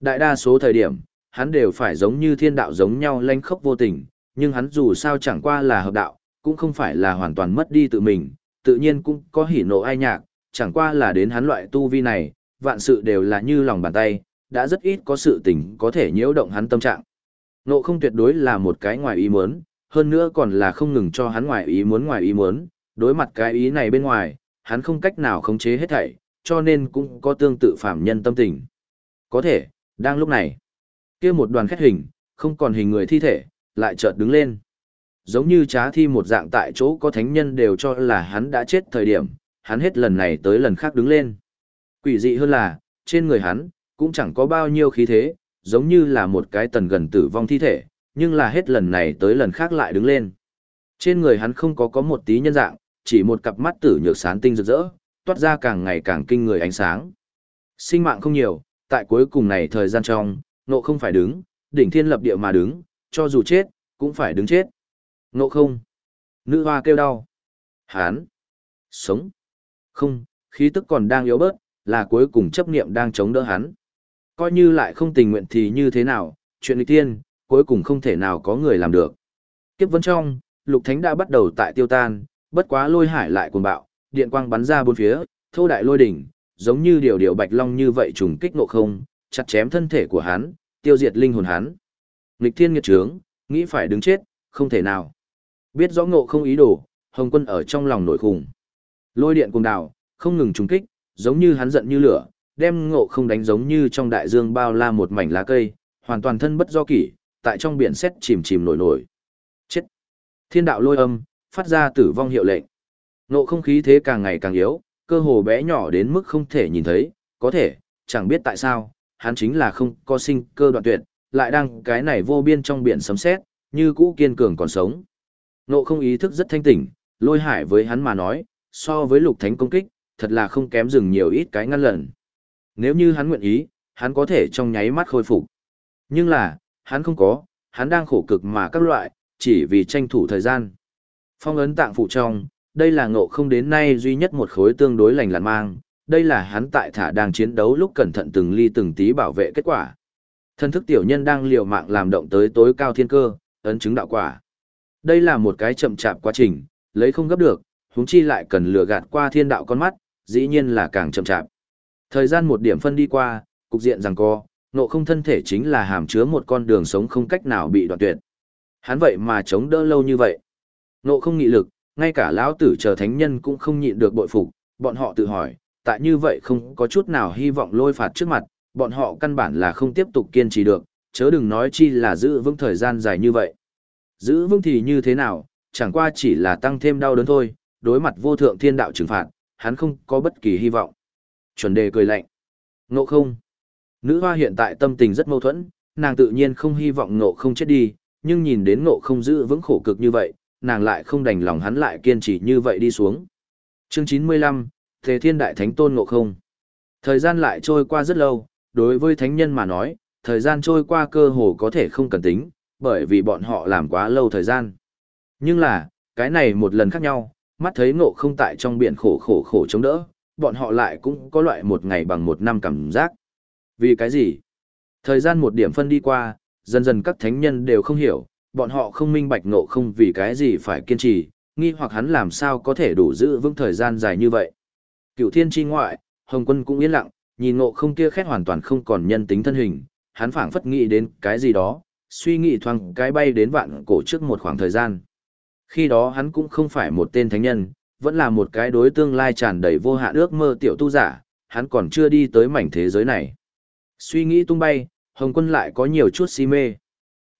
Đại đa số thời điểm, hắn đều phải giống như thiên đạo giống nhau lanh khốc vô tình, nhưng hắn dù sao chẳng qua là hợp đạo, cũng không phải là hoàn toàn mất đi tự mình, tự nhiên cũng có hỉ nộ ai nhạc, chẳng qua là đến hắn loại tu vi này, vạn sự đều là như lòng bàn tay, đã rất ít có sự tình có thể nhiễu động hắn tâm trạng. Nộ không tuyệt đối là một cái ngoài ý muốn, hơn nữa còn là không ngừng cho hắn ngoài ý muốn ngoài ý muốn, đối mặt cái ý này bên ngoài, hắn không cách nào khống chế hết thảy, cho nên cũng có tương tự phạm nhân tâm tình. Có thể, đang lúc này, kia một đoàn khét hình, không còn hình người thi thể, lại chợt đứng lên. Giống như trá thi một dạng tại chỗ có thánh nhân đều cho là hắn đã chết thời điểm, hắn hết lần này tới lần khác đứng lên. Quỷ dị hơn là, trên người hắn, cũng chẳng có bao nhiêu khí thế, giống như là một cái tần gần tử vong thi thể, nhưng là hết lần này tới lần khác lại đứng lên. Trên người hắn không có có một tí nhân dạng, chỉ một cặp mắt tử nhược sán tinh rực rỡ, toát ra càng ngày càng kinh người ánh sáng. Sinh mạng không nhiều, tại cuối cùng này thời gian trong, nộ không phải đứng, đỉnh thiên lập địa mà đứng, cho dù chết, cũng phải đứng chết. Nộ không. Nữ hoa kêu đau. Hán. Sống. Không, khí tức còn đang yếu bớt, là cuối cùng chấp niệm đang chống đỡ hắn. Coi như lại không tình nguyện thì như thế nào, chuyện lịch tiên, cuối cùng không thể nào có người làm được. Kiếp vấn trong, lục thánh đã bắt đầu tại tiêu tan, bất quá lôi hải lại cuồng bạo, điện quang bắn ra bốn phía, thô đại lôi đỉnh, giống như điều điều bạch long như vậy trùng kích nộ không, chặt chém thân thể của hắn, tiêu diệt linh hồn hắn. Nghịch thiên nghiệt trướng, nghĩ phải đứng chết, không thể nào. Biết rõ ngộ không ý đồ, Hồng Quân ở trong lòng nổi khủng. Lôi điện cùng đảo, không ngừng trùng kích, giống như hắn giận như lửa, đem ngộ không đánh giống như trong đại dương bao la một mảnh lá cây, hoàn toàn thân bất do kỷ, tại trong biển xét chìm chìm nổi nổi. Chết! Thiên đạo lôi âm, phát ra tử vong hiệu lệnh. nộ không khí thế càng ngày càng yếu, cơ hồ bé nhỏ đến mức không thể nhìn thấy, có thể, chẳng biết tại sao, hắn chính là không có sinh cơ đoạn tuyệt, lại đang cái này vô biên trong biển sấm sét, như cũ kiên cường còn sống. nộ không ý thức rất thanh tỉnh, lôi hải với hắn mà nói, so với lục thánh công kích, thật là không kém dừng nhiều ít cái ngăn lần. Nếu như hắn nguyện ý, hắn có thể trong nháy mắt khôi phục. Nhưng là, hắn không có, hắn đang khổ cực mà các loại, chỉ vì tranh thủ thời gian. Phong ấn tạng phụ trong, đây là ngộ không đến nay duy nhất một khối tương đối lành lặn mang, đây là hắn tại thả đang chiến đấu lúc cẩn thận từng ly từng tí bảo vệ kết quả. Thân thức tiểu nhân đang liều mạng làm động tới tối cao thiên cơ, ấn chứng đạo quả. Đây là một cái chậm chạp quá trình, lấy không gấp được, huống chi lại cần lừa gạt qua thiên đạo con mắt, dĩ nhiên là càng chậm chạp. Thời gian một điểm phân đi qua, cục diện rằng co, ngộ không thân thể chính là hàm chứa một con đường sống không cách nào bị đoạn tuyệt. Hắn vậy mà chống đỡ lâu như vậy. Ngộ không nghị lực, ngay cả lão tử chờ thánh nhân cũng không nhịn được bội phục, bọn họ tự hỏi, tại như vậy không có chút nào hy vọng lôi phạt trước mặt, bọn họ căn bản là không tiếp tục kiên trì được, chớ đừng nói chi là giữ vững thời gian dài như vậy. Giữ vững thì như thế nào, chẳng qua chỉ là tăng thêm đau đớn thôi, đối mặt vô thượng thiên đạo trừng phạt, hắn không có bất kỳ hy vọng. Chuẩn đề cười lạnh. Ngộ không. Nữ hoa hiện tại tâm tình rất mâu thuẫn, nàng tự nhiên không hy vọng ngộ không chết đi, nhưng nhìn đến ngộ không giữ vững khổ cực như vậy, nàng lại không đành lòng hắn lại kiên trì như vậy đi xuống. Chương 95, Thế Thiên Đại Thánh Tôn Ngộ Không. Thời gian lại trôi qua rất lâu, đối với thánh nhân mà nói, thời gian trôi qua cơ hồ có thể không cần tính, bởi vì bọn họ làm quá lâu thời gian. Nhưng là, cái này một lần khác nhau, mắt thấy ngộ không tại trong biển khổ khổ khổ chống đỡ, bọn họ lại cũng có loại một ngày bằng một năm cảm giác. Vì cái gì? Thời gian một điểm phân đi qua, dần dần các thánh nhân đều không hiểu, bọn họ không minh bạch ngộ không vì cái gì phải kiên trì, nghi hoặc hắn làm sao có thể đủ giữ vững thời gian dài như vậy. Cựu thiên chi ngoại, Hồng quân cũng yên lặng, nhìn ngộ không kia khét hoàn toàn không còn nhân tính thân hình, hắn phảng phất nghĩ đến cái gì đó, suy nghĩ thoáng cái bay đến vạn cổ trước một khoảng thời gian. Khi đó hắn cũng không phải một tên thánh nhân, vẫn là một cái đối tương lai tràn đầy vô hạn ước mơ tiểu tu giả, hắn còn chưa đi tới mảnh thế giới này. Suy nghĩ tung bay, Hồng quân lại có nhiều chút si mê.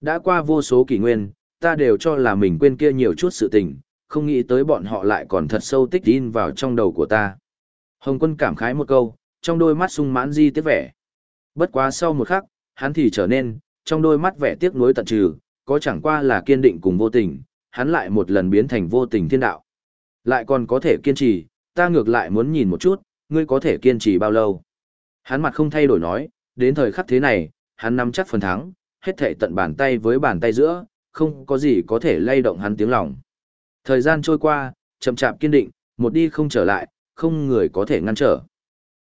Đã qua vô số kỷ nguyên, ta đều cho là mình quên kia nhiều chút sự tình, không nghĩ tới bọn họ lại còn thật sâu tích in vào trong đầu của ta. Hồng quân cảm khái một câu, trong đôi mắt sung mãn di tiếc vẻ. Bất quá sau một khắc, hắn thì trở nên, trong đôi mắt vẻ tiếc nuối tận trừ, có chẳng qua là kiên định cùng vô tình, hắn lại một lần biến thành vô tình thiên đạo. Lại còn có thể kiên trì, ta ngược lại muốn nhìn một chút, ngươi có thể kiên trì bao lâu. Hắn mặt không thay đổi nói, đến thời khắc thế này, hắn nắm chắc phần thắng, hết thảy tận bàn tay với bàn tay giữa, không có gì có thể lay động hắn tiếng lòng. Thời gian trôi qua, chậm chạp kiên định, một đi không trở lại, không người có thể ngăn trở.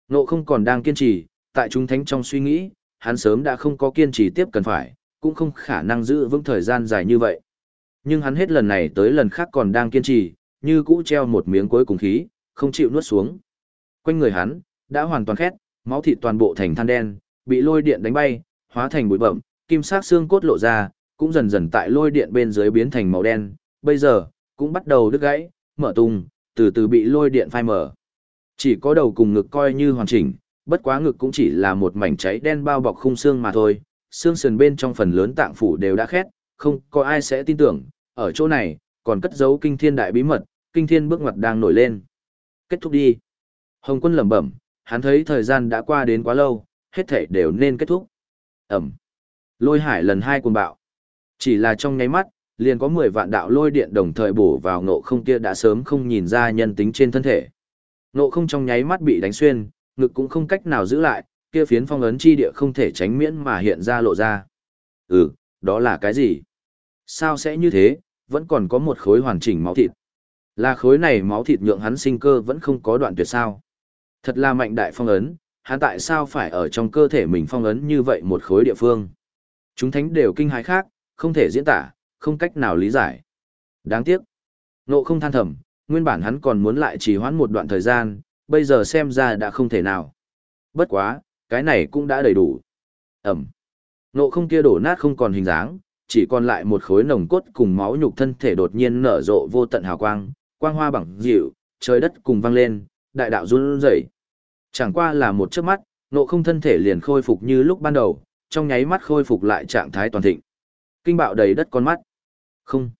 Nộ không còn đang kiên trì, tại chúng thánh trong suy nghĩ, hắn sớm đã không có kiên trì tiếp cần phải, cũng không khả năng giữ vững thời gian dài như vậy. Nhưng hắn hết lần này tới lần khác còn đang kiên trì, như cũ treo một miếng cuối cùng khí, không chịu nuốt xuống. Quanh người hắn, đã hoàn toàn khét, máu thịt toàn bộ thành than đen, bị lôi điện đánh bay, hóa thành bụi bậm, kim sắc xương cốt lộ ra, cũng dần dần tại lôi điện bên dưới biến thành màu đen, bây giờ, cũng bắt đầu đứt gãy, mở tung, từ từ bị lôi điện phai mở. Chỉ có đầu cùng ngực coi như hoàn chỉnh, bất quá ngực cũng chỉ là một mảnh cháy đen bao bọc khung xương mà thôi, xương sườn bên trong phần lớn tạng phủ đều đã khét, không có ai sẽ tin tưởng, ở chỗ này, còn cất giấu kinh thiên đại bí mật, kinh thiên bước ngoặt đang nổi lên. Kết thúc đi. Hồng quân lẩm bẩm, hắn thấy thời gian đã qua đến quá lâu, hết thể đều nên kết thúc. Ẩm. Lôi hải lần hai cuồng bạo. Chỉ là trong nháy mắt, liền có 10 vạn đạo lôi điện đồng thời bổ vào ngộ không kia đã sớm không nhìn ra nhân tính trên thân thể. Ngộ không trong nháy mắt bị đánh xuyên, ngực cũng không cách nào giữ lại, kia phiến phong ấn chi địa không thể tránh miễn mà hiện ra lộ ra. Ừ, đó là cái gì? Sao sẽ như thế, vẫn còn có một khối hoàn chỉnh máu thịt. Là khối này máu thịt nhượng hắn sinh cơ vẫn không có đoạn tuyệt sao. Thật là mạnh đại phong ấn, hắn tại sao phải ở trong cơ thể mình phong ấn như vậy một khối địa phương. Chúng thánh đều kinh hãi khác, không thể diễn tả, không cách nào lý giải. Đáng tiếc. Nộ không than thầm, nguyên bản hắn còn muốn lại trì hoãn một đoạn thời gian, bây giờ xem ra đã không thể nào. Bất quá, cái này cũng đã đầy đủ. Ẩm. Nộ không kia đổ nát không còn hình dáng, chỉ còn lại một khối nồng cốt cùng máu nhục thân thể đột nhiên nở rộ vô tận hào quang, quang hoa bằng dịu, trời đất cùng vang lên, đại đạo run rẩy. Chẳng qua là một chớp mắt, nộ không thân thể liền khôi phục như lúc ban đầu, trong nháy mắt khôi phục lại trạng thái toàn thịnh. Kinh bạo đầy đất con mắt. Không.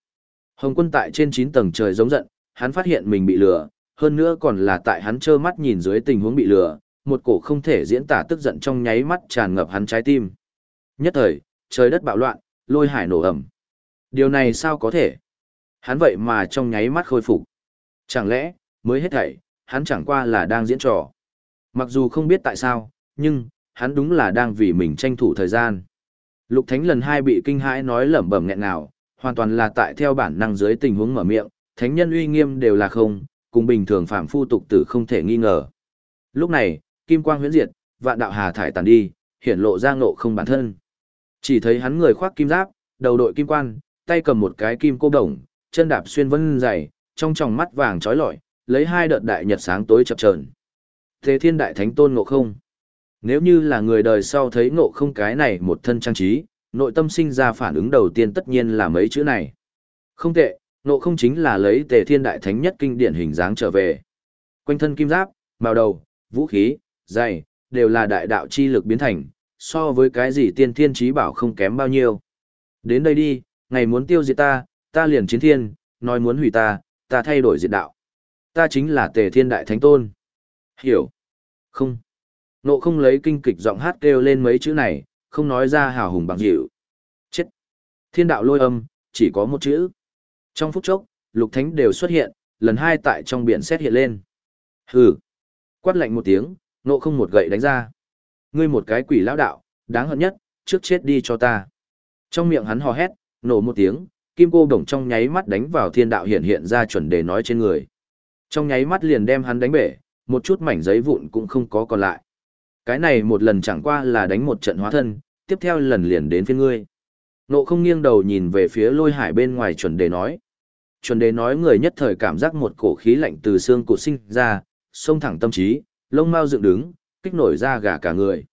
Hồng quân tại trên 9 tầng trời giống giận, hắn phát hiện mình bị lừa, hơn nữa còn là tại hắn trơ mắt nhìn dưới tình huống bị lừa, một cổ không thể diễn tả tức giận trong nháy mắt tràn ngập hắn trái tim. Nhất thời, trời đất bạo loạn, lôi hải nổ ầm. Điều này sao có thể? Hắn vậy mà trong nháy mắt khôi phục. Chẳng lẽ, mới hết thảy, hắn chẳng qua là đang diễn trò. Mặc dù không biết tại sao, nhưng, hắn đúng là đang vì mình tranh thủ thời gian. Lục Thánh lần hai bị kinh hãi nói lẩm bẩm nghẹn nào, hoàn toàn là tại theo bản năng dưới tình huống mở miệng, thánh nhân uy nghiêm đều là không, cùng bình thường phạm phu tục tử không thể nghi ngờ. Lúc này, kim quang huyễn diệt, vạn đạo hà thải tàn đi, hiển lộ ra ngộ không bản thân. Chỉ thấy hắn người khoác kim giáp, đầu đội kim quan, tay cầm một cái kim cô đồng, chân đạp xuyên vân dày, trong tròng mắt vàng trói lọi, lấy hai đợt đại nhật sáng tối chập chờn. Thế thiên đại thánh tôn ngộ không. Nếu như là người đời sau thấy ngộ không cái này một thân trang trí, nội tâm sinh ra phản ứng đầu tiên tất nhiên là mấy chữ này. Không tệ, ngộ không chính là lấy tề thiên đại thánh nhất kinh điển hình dáng trở về. Quanh thân kim giáp, màu đầu, vũ khí, dày, đều là đại đạo chi lực biến thành, so với cái gì tiên thiên trí bảo không kém bao nhiêu. Đến đây đi, ngày muốn tiêu diệt ta, ta liền chiến thiên, nói muốn hủy ta, ta thay đổi diệt đạo. Ta chính là tề thiên đại thánh tôn. Hiểu. Không. Nộ không lấy kinh kịch giọng hát kêu lên mấy chữ này, không nói ra hào hùng bằng dịu. Chết. Thiên đạo lôi âm, chỉ có một chữ. Trong phút chốc, lục thánh đều xuất hiện, lần hai tại trong biển xét hiện lên. Hừ. Quát lạnh một tiếng, nộ không một gậy đánh ra. Ngươi một cái quỷ lão đạo, đáng hận nhất, trước chết đi cho ta. Trong miệng hắn hò hét, nổ một tiếng, kim cô đồng trong nháy mắt đánh vào thiên đạo hiện hiện ra chuẩn đề nói trên người. Trong nháy mắt liền đem hắn đánh bể, một chút mảnh giấy vụn cũng không có còn lại. Cái này một lần chẳng qua là đánh một trận hóa thân, tiếp theo lần liền đến phía ngươi. Nộ không nghiêng đầu nhìn về phía lôi hải bên ngoài chuẩn đề nói. Chuẩn đề nói người nhất thời cảm giác một cổ khí lạnh từ xương cổ sinh ra, xông thẳng tâm trí, lông mau dựng đứng, kích nổi ra gà cả người.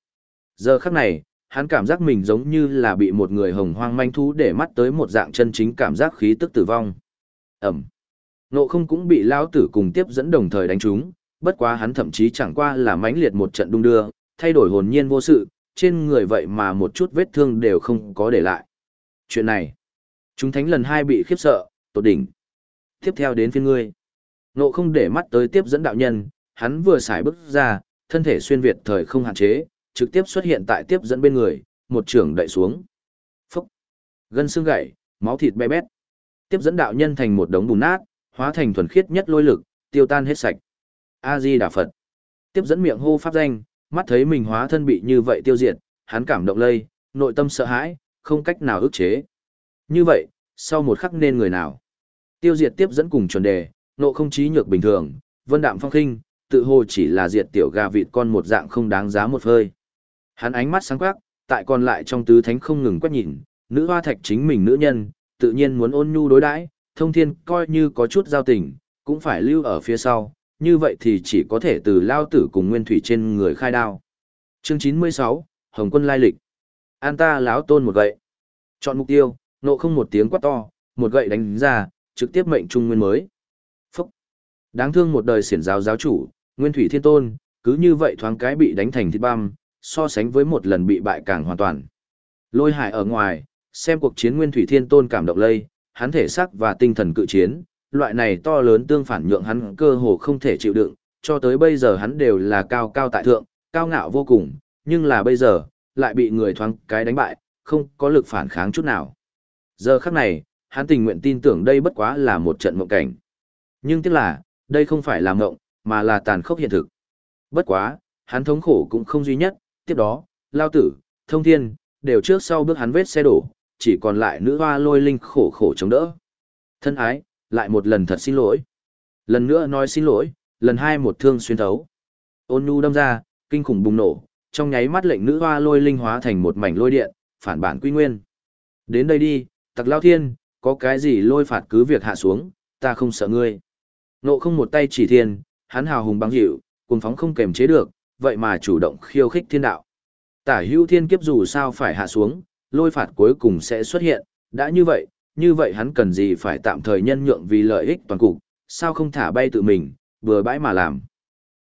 Giờ khắc này, hắn cảm giác mình giống như là bị một người hồng hoang manh thú để mắt tới một dạng chân chính cảm giác khí tức tử vong. Ẩm. Nộ không cũng bị lao tử cùng tiếp dẫn đồng thời đánh trúng, bất quá hắn thậm chí chẳng qua là mãnh liệt một trận đung đưa, thay đổi hồn nhiên vô sự, trên người vậy mà một chút vết thương đều không có để lại. Chuyện này, chúng thánh lần hai bị khiếp sợ, tột đỉnh. Tiếp theo đến phiên ngươi. Nộ không để mắt tới tiếp dẫn đạo nhân, hắn vừa xài bước ra, thân thể xuyên việt thời không hạn chế, trực tiếp xuất hiện tại tiếp dẫn bên người, một trường đậy xuống. Phúc! Gân xương gãy, máu thịt bé bét. Tiếp dẫn đạo nhân thành một đống bùn nát, hóa thành thuần khiết nhất lôi lực, tiêu tan hết sạch. A-di Đà Phật. Tiếp dẫn miệng hô pháp danh, mắt thấy mình hóa thân bị như vậy tiêu diệt, hắn cảm động lây, nội tâm sợ hãi, không cách nào ức chế. Như vậy, sau một khắc nên người nào? Tiêu diệt tiếp dẫn cùng chuẩn đề, nộ không trí nhược bình thường, vân đạm phong khinh, tự hồ chỉ là diệt tiểu gà vịt con một dạng không đáng giá một hơi. Hắn ánh mắt sáng quắc, tại còn lại trong tứ thánh không ngừng quét nhìn, nữ hoa thạch chính mình nữ nhân, tự nhiên muốn ôn nhu đối đãi, thông thiên coi như có chút giao tình, cũng phải lưu ở phía sau, như vậy thì chỉ có thể từ lao tử cùng nguyên thủy trên người khai đao. Chương 96, Hồng quân lai lịch. An ta láo tôn một gậy. Chọn mục tiêu, nộ không một tiếng quát to, một gậy đánh ra, trực tiếp mệnh trung nguyên mới. Phúc. Đáng thương một đời xiển giáo giáo chủ, nguyên thủy thiên tôn, cứ như vậy thoáng cái bị đánh thành thịt băm, so sánh với một lần bị bại càng hoàn toàn. Lôi hải ở ngoài, xem cuộc chiến nguyên thủy thiên tôn cảm động lây, hắn thể xác và tinh thần cự chiến, loại này to lớn tương phản nhượng hắn cơ hồ không thể chịu đựng, cho tới bây giờ hắn đều là cao cao tại thượng, cao ngạo vô cùng, nhưng là bây giờ, lại bị người thoáng cái đánh bại, không có lực phản kháng chút nào. Giờ khắc này, hắn tình nguyện tin tưởng đây bất quá là một trận mộng cảnh. Nhưng tiếc là, đây không phải là mộng, mà là tàn khốc hiện thực. Bất quá, hắn thống khổ cũng không duy nhất, tiếp đó, lao tử, thông thiên, đều trước sau bước hắn vết xe đổ, chỉ còn lại nữ hoa lôi linh khổ khổ chống đỡ. Thân ái, lại một lần thật xin lỗi. Lần nữa nói xin lỗi, lần hai một thương xuyên thấu. Ôn nhu đâm ra, kinh khủng bùng nổ, trong nháy mắt lệnh nữ hoa lôi linh hóa thành một mảnh lôi điện, phản bản quy nguyên. Đến đây đi, tặc lao thiên, có cái gì lôi phạt cứ việc hạ xuống, ta không sợ ngươi. Nộ không một tay chỉ thiên, hắn hào hùng băng dịu, cuồng phóng không kềm chế được, vậy mà chủ động khiêu khích thiên đạo. Tả hưu thiên kiếp dù sao phải hạ xuống, lôi phạt cuối cùng sẽ xuất hiện, đã như vậy, như vậy hắn cần gì phải tạm thời nhân nhượng vì lợi ích toàn cục, sao không thả bay tự mình, vừa bãi mà làm.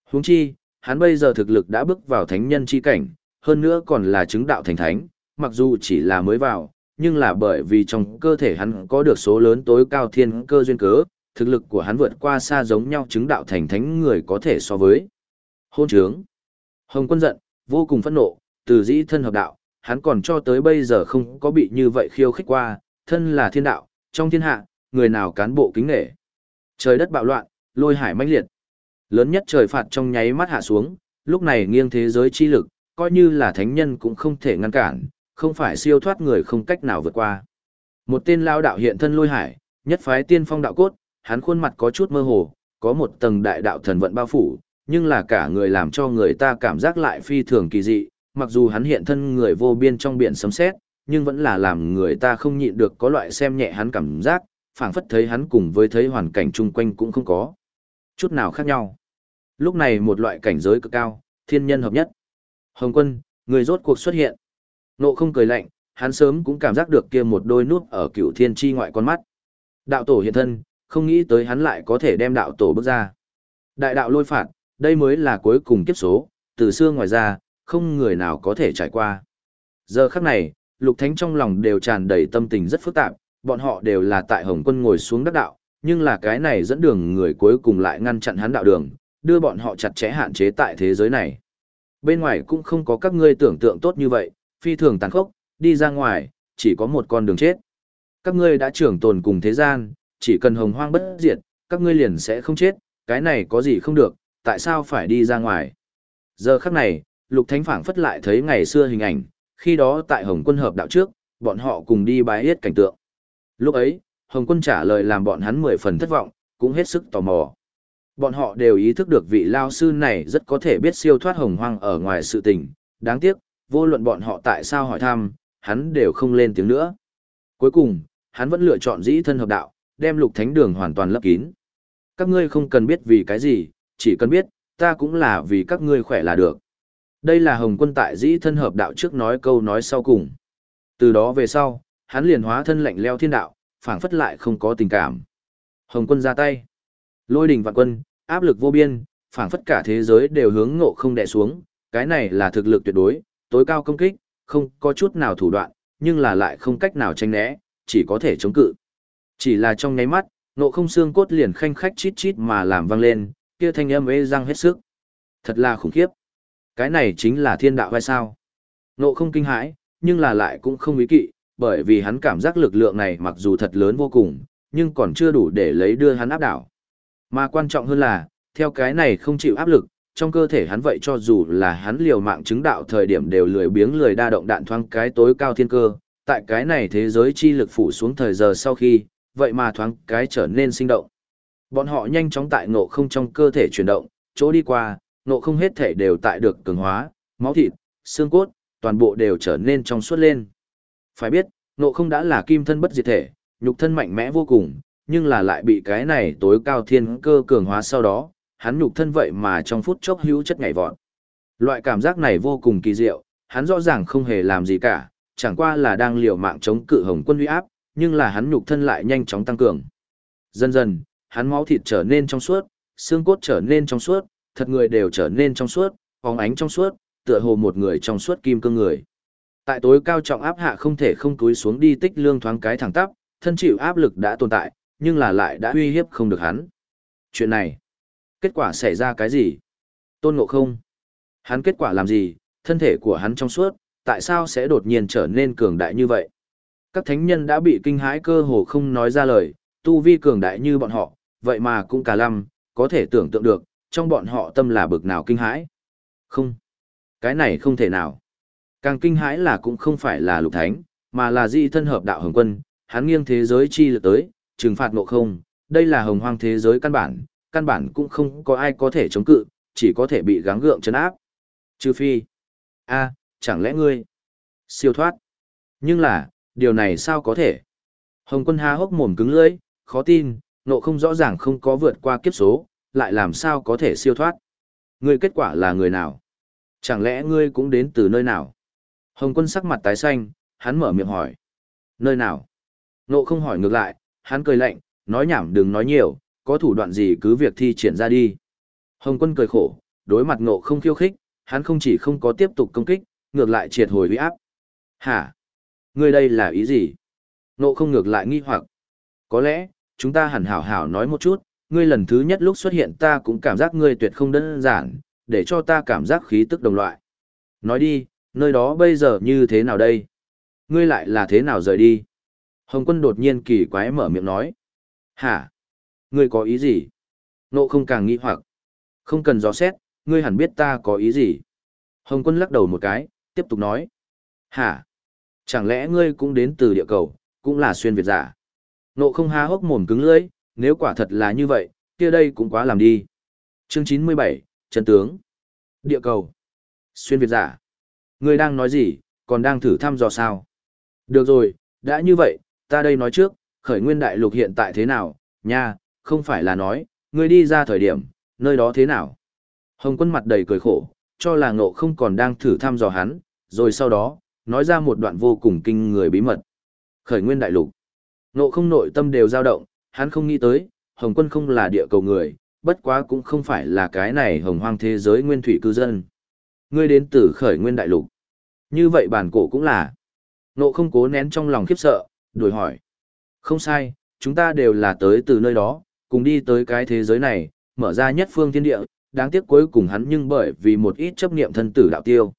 Huống chi, hắn bây giờ thực lực đã bước vào thánh nhân chi cảnh, hơn nữa còn là chứng đạo thành thánh, mặc dù chỉ là mới vào, nhưng là bởi vì trong cơ thể hắn có được số lớn tối cao thiên cơ duyên cớ, thực lực của hắn vượt qua xa giống nhau chứng đạo thành thánh người có thể so với. Hôn trướng. Hồng quân giận, vô cùng phẫn nộ, từ dĩ thân hợp đạo, hắn còn cho tới bây giờ không có bị như vậy khiêu khích qua, thân là thiên đạo, trong thiên hạ, người nào cán bộ kính nghệ. Trời đất bạo loạn, lôi hải mãnh liệt. Lớn nhất trời phạt trong nháy mắt hạ xuống, lúc này nghiêng thế giới chi lực, coi như là thánh nhân cũng không thể ngăn cản, không phải siêu thoát người không cách nào vượt qua. Một tên lao đạo hiện thân lôi hải, nhất phái tiên phong đạo cốt, hắn khuôn mặt có chút mơ hồ, có một tầng đại đạo thần vận bao phủ, nhưng là cả người làm cho người ta cảm giác lại phi thường kỳ dị, mặc dù hắn hiện thân người vô biên trong biển sấm sét, nhưng vẫn là làm người ta không nhịn được có loại xem nhẹ hắn cảm giác, phảng phất thấy hắn cùng với thấy hoàn cảnh chung quanh cũng không có chút nào khác nhau. Lúc này một loại cảnh giới cực cao, thiên nhân hợp nhất. Hồng quân, người rốt cuộc xuất hiện. Nộ không cười lạnh, hắn sớm cũng cảm giác được kia một đôi nút ở cựu thiên tri ngoại con mắt. Đạo tổ hiện thân, không nghĩ tới hắn lại có thể đem đạo tổ bước ra. Đại đạo lôi phạt, đây mới là cuối cùng kiếp số, từ xưa ngoài ra, không người nào có thể trải qua. Giờ khắc này, lục thánh trong lòng đều tràn đầy tâm tình rất phức tạp, bọn họ đều là tại Hồng quân ngồi xuống đắc đạo, nhưng là cái này dẫn đường người cuối cùng lại ngăn chặn hắn đạo đường, đưa bọn họ chặt chẽ hạn chế tại thế giới này. Bên ngoài cũng không có các ngươi tưởng tượng tốt như vậy, phi thường tàn khốc, đi ra ngoài, chỉ có một con đường chết. Các ngươi đã trưởng tồn cùng thế gian, chỉ cần hồng hoang bất diệt, các ngươi liền sẽ không chết, cái này có gì không được, tại sao phải đi ra ngoài. Giờ khắc này, Lục Thánh phảng phất lại thấy ngày xưa hình ảnh, khi đó tại Hồng Quân hợp đạo trước, bọn họ cùng đi bái hết cảnh tượng. Lúc ấy, Hồng Quân trả lời làm bọn hắn mười phần thất vọng, cũng hết sức tò mò. Bọn họ đều ý thức được vị lao sư này rất có thể biết siêu thoát hồng hoang ở ngoài sự tình, đáng tiếc, vô luận bọn họ tại sao hỏi thăm, hắn đều không lên tiếng nữa. Cuối cùng, hắn vẫn lựa chọn dĩ thân hợp đạo, đem lục thánh đường hoàn toàn lấp kín. Các ngươi không cần biết vì cái gì, chỉ cần biết, ta cũng là vì các ngươi khỏe là được. Đây là Hồng quân tại dĩ thân hợp đạo trước nói câu nói sau cùng. Từ đó về sau, hắn liền hóa thân lạnh leo thiên đạo, phảng phất lại không có tình cảm. Hồng quân ra tay. Lôi đình vạn quân, áp lực vô biên, phảng phất cả thế giới đều hướng ngộ không đè xuống, cái này là thực lực tuyệt đối, tối cao công kích, không có chút nào thủ đoạn, nhưng là lại không cách nào tranh né, chỉ có thể chống cự. Chỉ là trong nháy mắt, ngộ không xương cốt liền khanh khách chít chít mà làm vang lên, kia thanh âm ê răng hết sức. Thật là khủng khiếp. Cái này chính là thiên đạo hay sao? nộ không kinh hãi, nhưng là lại cũng không ý kỵ, bởi vì hắn cảm giác lực lượng này mặc dù thật lớn vô cùng, nhưng còn chưa đủ để lấy đưa hắn áp đảo. Mà quan trọng hơn là, theo cái này không chịu áp lực, trong cơ thể hắn vậy cho dù là hắn liều mạng chứng đạo thời điểm đều lười biếng lười đa động đạn thoáng cái tối cao thiên cơ, tại cái này thế giới chi lực phủ xuống thời giờ sau khi, vậy mà thoáng cái trở nên sinh động. Bọn họ nhanh chóng tại ngộ không trong cơ thể chuyển động, chỗ đi qua, Nộ không hết thể đều tại được cường hóa, máu thịt, xương cốt, toàn bộ đều trở nên trong suốt lên. Phải biết, nộ không đã là kim thân bất diệt thể, nhục thân mạnh mẽ vô cùng, nhưng là lại bị cái này tối cao thiên cơ cường hóa sau đó, hắn nhục thân vậy mà trong phút chốc hữu chất ngảy vọt. Loại cảm giác này vô cùng kỳ diệu, hắn rõ ràng không hề làm gì cả, chẳng qua là đang liều mạng chống cự hồng quân uy áp, nhưng là hắn nhục thân lại nhanh chóng tăng cường. Dần dần, hắn máu thịt trở nên trong suốt, xương cốt trở nên trong suốt, thật người đều trở nên trong suốt, phóng ánh trong suốt, tựa hồ một người trong suốt kim cương người. Tại tối cao trọng áp hạ không thể không túi xuống đi tích lương thoáng cái thẳng tắp, thân chịu áp lực đã tồn tại, nhưng là lại đã uy hiếp không được hắn. Chuyện này, kết quả xảy ra cái gì? Tôn ngộ không? Hắn kết quả làm gì? Thân thể của hắn trong suốt, tại sao sẽ đột nhiên trở nên cường đại như vậy? Các thánh nhân đã bị kinh hãi cơ hồ không nói ra lời, tu vi cường đại như bọn họ, vậy mà cũng cả lăm, có thể tưởng tượng được, trong bọn họ tâm là bực nào kinh hãi. Không, cái này không thể nào. Càng kinh hãi là cũng không phải là lục thánh, mà là di thân hợp đạo hồng quân, hắn nghiêng thế giới chi lực tới, trừng phạt ngộ không, đây là hồng hoang thế giới căn bản, căn bản cũng không có ai có thể chống cự, chỉ có thể bị gắng gượng chấn áp. Trừ phi, a, chẳng lẽ ngươi siêu thoát? Nhưng là, điều này sao có thể? Hồng quân há hốc mồm cứng lưỡi, khó tin, nộ không rõ ràng không có vượt qua kiếp số, lại làm sao có thể siêu thoát? Ngươi kết quả là người nào? Chẳng lẽ ngươi cũng đến từ nơi nào? Hồng quân sắc mặt tái xanh, hắn mở miệng hỏi. Nơi nào? Nộ không hỏi ngược lại, hắn cười lạnh, nói nhảm đừng nói nhiều, có thủ đoạn gì cứ việc thi triển ra đi. Hồng quân cười khổ, đối mặt ngộ không khiêu khích, hắn không chỉ không có tiếp tục công kích, ngược lại triệt hồi uy áp. Hả? Ngươi đây là ý gì? Ngộ không ngược lại nghi hoặc. Có lẽ, chúng ta hẳn hảo hảo nói một chút, ngươi lần thứ nhất lúc xuất hiện ta cũng cảm giác ngươi tuyệt không đơn giản, để cho ta cảm giác khí tức đồng loại. Nói đi, nơi đó bây giờ như thế nào đây? Ngươi lại là thế nào rời đi? Hồng quân đột nhiên kỳ quái mở miệng nói. Hả? Ngươi có ý gì? Nộ không càng nghĩ hoặc. Không cần dò xét, ngươi hẳn biết ta có ý gì. Hồng quân lắc đầu một cái, tiếp tục nói. Hả? Chẳng lẽ ngươi cũng đến từ địa cầu, cũng là xuyên Việt giả? Nộ không há hốc mồm cứng lưỡi, nếu quả thật là như vậy, kia đây cũng quá làm đi. Chương 97, Trần Tướng. Địa cầu. Xuyên Việt giả. người đang nói gì, còn đang thử thăm dò sao? Được rồi, đã như vậy, ta đây nói trước, khởi nguyên đại lục hiện tại thế nào, nha, không phải là nói, ngươi đi ra thời điểm, nơi đó thế nào. Hồng quân mặt đầy cười khổ, cho là ngộ không còn đang thử thăm dò hắn, rồi sau đó, nói ra một đoạn vô cùng kinh người bí mật. Khởi nguyên đại lục. Ngộ không nội tâm đều dao động, hắn không nghĩ tới, Hồng quân không là địa cầu người, bất quá cũng không phải là cái này hồng hoang thế giới nguyên thủy cư dân. Ngươi đến từ khởi nguyên đại lục. Như vậy bản cổ cũng là. Nộ không cố nén trong lòng khiếp sợ, đuổi hỏi. Không sai, chúng ta đều là tới từ nơi đó, cùng đi tới cái thế giới này, mở ra nhất phương thiên địa, đáng tiếc cuối cùng hắn nhưng bởi vì một ít chấp niệm thân tử đạo tiêu.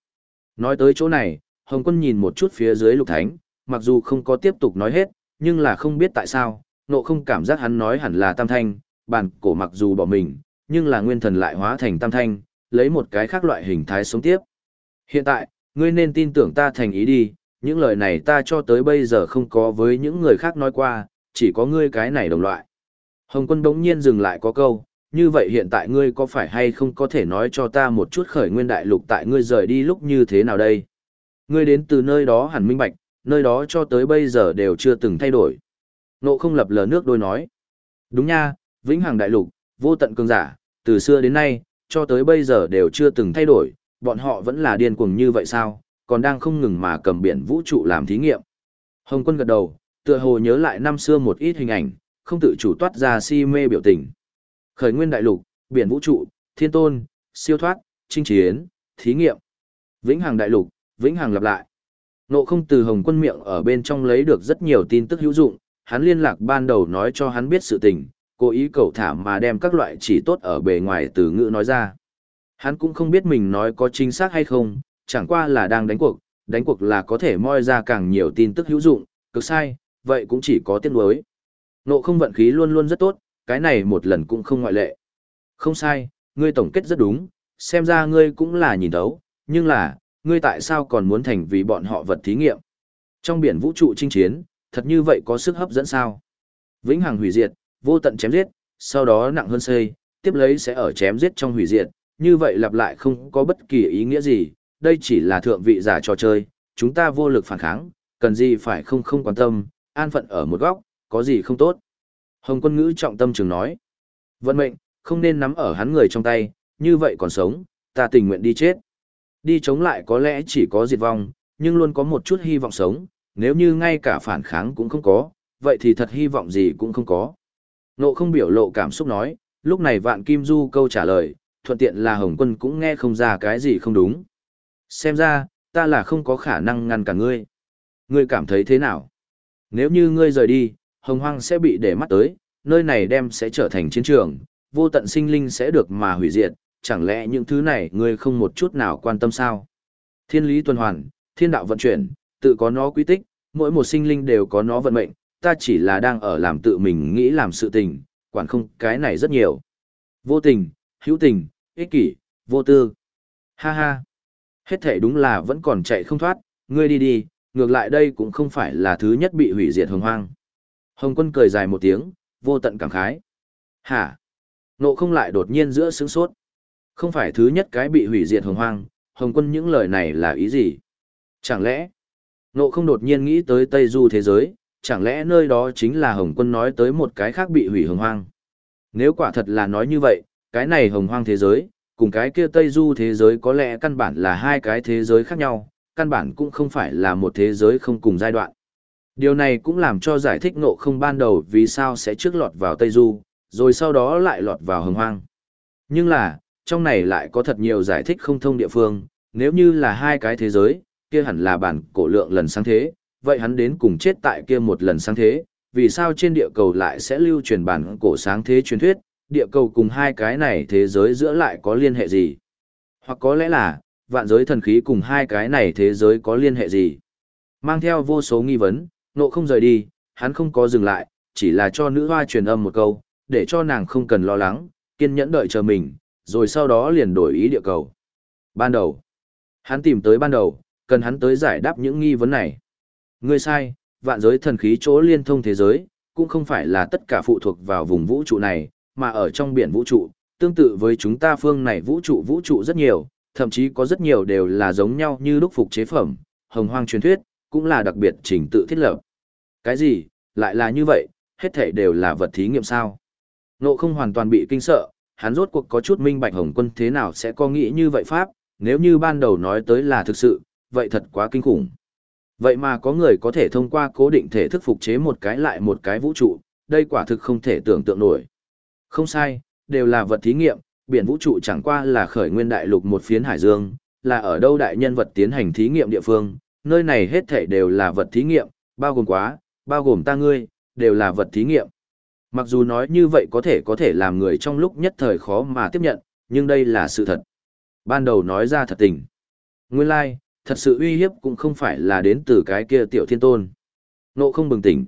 Nói tới chỗ này, Hồng Quân nhìn một chút phía dưới lục thánh, mặc dù không có tiếp tục nói hết, nhưng là không biết tại sao, nộ không cảm giác hắn nói hẳn là tam thanh, bản cổ mặc dù bỏ mình, nhưng là nguyên thần lại hóa thành tam thanh, lấy một cái khác loại hình thái sống tiếp. Hiện tại, ngươi nên tin tưởng ta thành ý đi, những lời này ta cho tới bây giờ không có với những người khác nói qua, chỉ có ngươi cái này đồng loại. Hồng quân đống nhiên dừng lại có câu, như vậy hiện tại ngươi có phải hay không có thể nói cho ta một chút khởi nguyên đại lục tại ngươi rời đi lúc như thế nào đây? Ngươi đến từ nơi đó hẳn minh bạch, nơi đó cho tới bây giờ đều chưa từng thay đổi. Nộ không lập lờ nước đôi nói. Đúng nha, vĩnh hằng đại lục, vô tận cường giả, từ xưa đến nay, cho tới bây giờ đều chưa từng thay đổi, bọn họ vẫn là điên cuồng như vậy sao, còn đang không ngừng mà cầm biển vũ trụ làm thí nghiệm. Hồng quân gật đầu, tựa hồ nhớ lại năm xưa một ít hình ảnh, không tự chủ toát ra si mê biểu tình. Khởi nguyên đại lục, biển vũ trụ, thiên tôn, siêu thoát, chinh chiến, thí nghiệm. Vĩnh hằng đại lục, vĩnh hằng lặp lại. Nộ không từ hồng quân miệng ở bên trong lấy được rất nhiều tin tức hữu dụng, hắn liên lạc ban đầu nói cho hắn biết sự tình, cố ý cầu thả mà đem các loại chỉ tốt ở bề ngoài từ ngữ nói ra. Hắn cũng không biết mình nói có chính xác hay không, chẳng qua là đang đánh cuộc, đánh cuộc là có thể moi ra càng nhiều tin tức hữu dụng, cực sai, vậy cũng chỉ có tiếc nuối. Nộ không vận khí luôn luôn rất tốt, cái này một lần cũng không ngoại lệ. Không sai, ngươi tổng kết rất đúng, xem ra ngươi cũng là nhìn thấu, nhưng là, ngươi tại sao còn muốn thành vì bọn họ vật thí nghiệm? Trong biển vũ trụ chinh chiến, thật như vậy có sức hấp dẫn sao? Vĩnh hằng hủy diệt, vô tận chém giết, sau đó nặng hơn xây, tiếp lấy sẽ ở chém giết trong hủy diệt, như vậy lặp lại không có bất kỳ ý nghĩa gì, đây chỉ là thượng vị giả trò chơi, chúng ta vô lực phản kháng, cần gì phải không không quan tâm, an phận ở một góc, có gì không tốt. Hồng quân ngữ trọng tâm trường nói, vận mệnh, không nên nắm ở hắn người trong tay, như vậy còn sống, ta tình nguyện đi chết. Đi chống lại có lẽ chỉ có diệt vong, nhưng luôn có một chút hy vọng sống, nếu như ngay cả phản kháng cũng không có, vậy thì thật hy vọng gì cũng không có. Nộ không biểu lộ cảm xúc nói, lúc này vạn kim du câu trả lời, thuận tiện là Hồng quân cũng nghe không ra cái gì không đúng. Xem ra, ta là không có khả năng ngăn cả ngươi. Ngươi cảm thấy thế nào? Nếu như ngươi rời đi, hồng hoang sẽ bị để mắt tới, nơi này đem sẽ trở thành chiến trường, vô tận sinh linh sẽ được mà hủy diệt, chẳng lẽ những thứ này ngươi không một chút nào quan tâm sao? Thiên lý tuần hoàn, thiên đạo vận chuyển, tự có nó quy tích, mỗi một sinh linh đều có nó vận mệnh, ta chỉ là đang ở làm tự mình nghĩ làm sự tình, quản không cái này rất nhiều. Vô tình, hữu tình, ích kỷ, vô tư. Ha ha. Hết thể đúng là vẫn còn chạy không thoát, ngươi đi đi, ngược lại đây cũng không phải là thứ nhất bị hủy diệt hồng hoang. Hồng quân cười dài một tiếng, vô tận cảm khái. Hả? Nộ không lại đột nhiên giữa sướng sốt. Không phải thứ nhất cái bị hủy diệt hồng hoang, hồng quân những lời này là ý gì? Chẳng lẽ, nộ không đột nhiên nghĩ tới Tây Du thế giới, chẳng lẽ nơi đó chính là hồng quân nói tới một cái khác bị hủy hồng hoang? Nếu quả thật là nói như vậy, cái này hồng hoang thế giới, cùng cái kia Tây Du thế giới có lẽ căn bản là hai cái thế giới khác nhau, căn bản cũng không phải là một thế giới không cùng giai đoạn. Điều này cũng làm cho giải thích ngộ không ban đầu vì sao sẽ trước lọt vào Tây Du, rồi sau đó lại lọt vào hồng hoang. Nhưng là, trong này lại có thật nhiều giải thích không thông địa phương, nếu như là hai cái thế giới, kia hẳn là bản cổ lượng lần sáng thế, vậy hắn đến cùng chết tại kia một lần sáng thế, vì sao trên địa cầu lại sẽ lưu truyền bản cổ sáng thế truyền thuyết, địa cầu cùng hai cái này thế giới giữa lại có liên hệ gì? Hoặc có lẽ là, vạn giới thần khí cùng hai cái này thế giới có liên hệ gì? Mang theo vô số nghi vấn, nộ không rời đi, hắn không có dừng lại, chỉ là cho nữ hoa truyền âm một câu, để cho nàng không cần lo lắng, kiên nhẫn đợi chờ mình, rồi sau đó liền đổi ý địa cầu. Ban đầu, hắn tìm tới ban đầu, cần hắn tới giải đáp những nghi vấn này. Ngươi sai, vạn giới thần khí chỗ liên thông thế giới, cũng không phải là tất cả phụ thuộc vào vùng vũ trụ này, mà ở trong biển vũ trụ, tương tự với chúng ta phương này vũ trụ vũ trụ rất nhiều, thậm chí có rất nhiều đều là giống nhau như lúc phục chế phẩm, hồng hoang truyền thuyết, cũng là đặc biệt trình tự thiết lập. Cái gì, lại là như vậy, hết thảy đều là vật thí nghiệm sao? Nộ không hoàn toàn bị kinh sợ, hắn rốt cuộc có chút minh bạch hồng quân thế nào sẽ có nghĩ như vậy pháp, Nếu như ban đầu nói tới là thực sự, vậy thật quá kinh khủng. Vậy mà có người có thể thông qua cố định thể thức phục chế một cái lại một cái vũ trụ, đây quả thực không thể tưởng tượng nổi. Không sai, đều là vật thí nghiệm, biển vũ trụ chẳng qua là khởi nguyên đại lục một phiến hải dương, là ở đâu đại nhân vật tiến hành thí nghiệm địa phương, nơi này hết thảy đều là vật thí nghiệm, bao gồm quá, bao gồm ta ngươi, đều là vật thí nghiệm. Mặc dù nói như vậy có thể có thể làm người trong lúc nhất thời khó mà tiếp nhận, nhưng đây là sự thật. Ban đầu nói ra thật tình. Nguyên lai, like, thật sự uy hiếp cũng không phải là đến từ cái kia tiểu thiên tôn. Nộ không bừng tỉnh.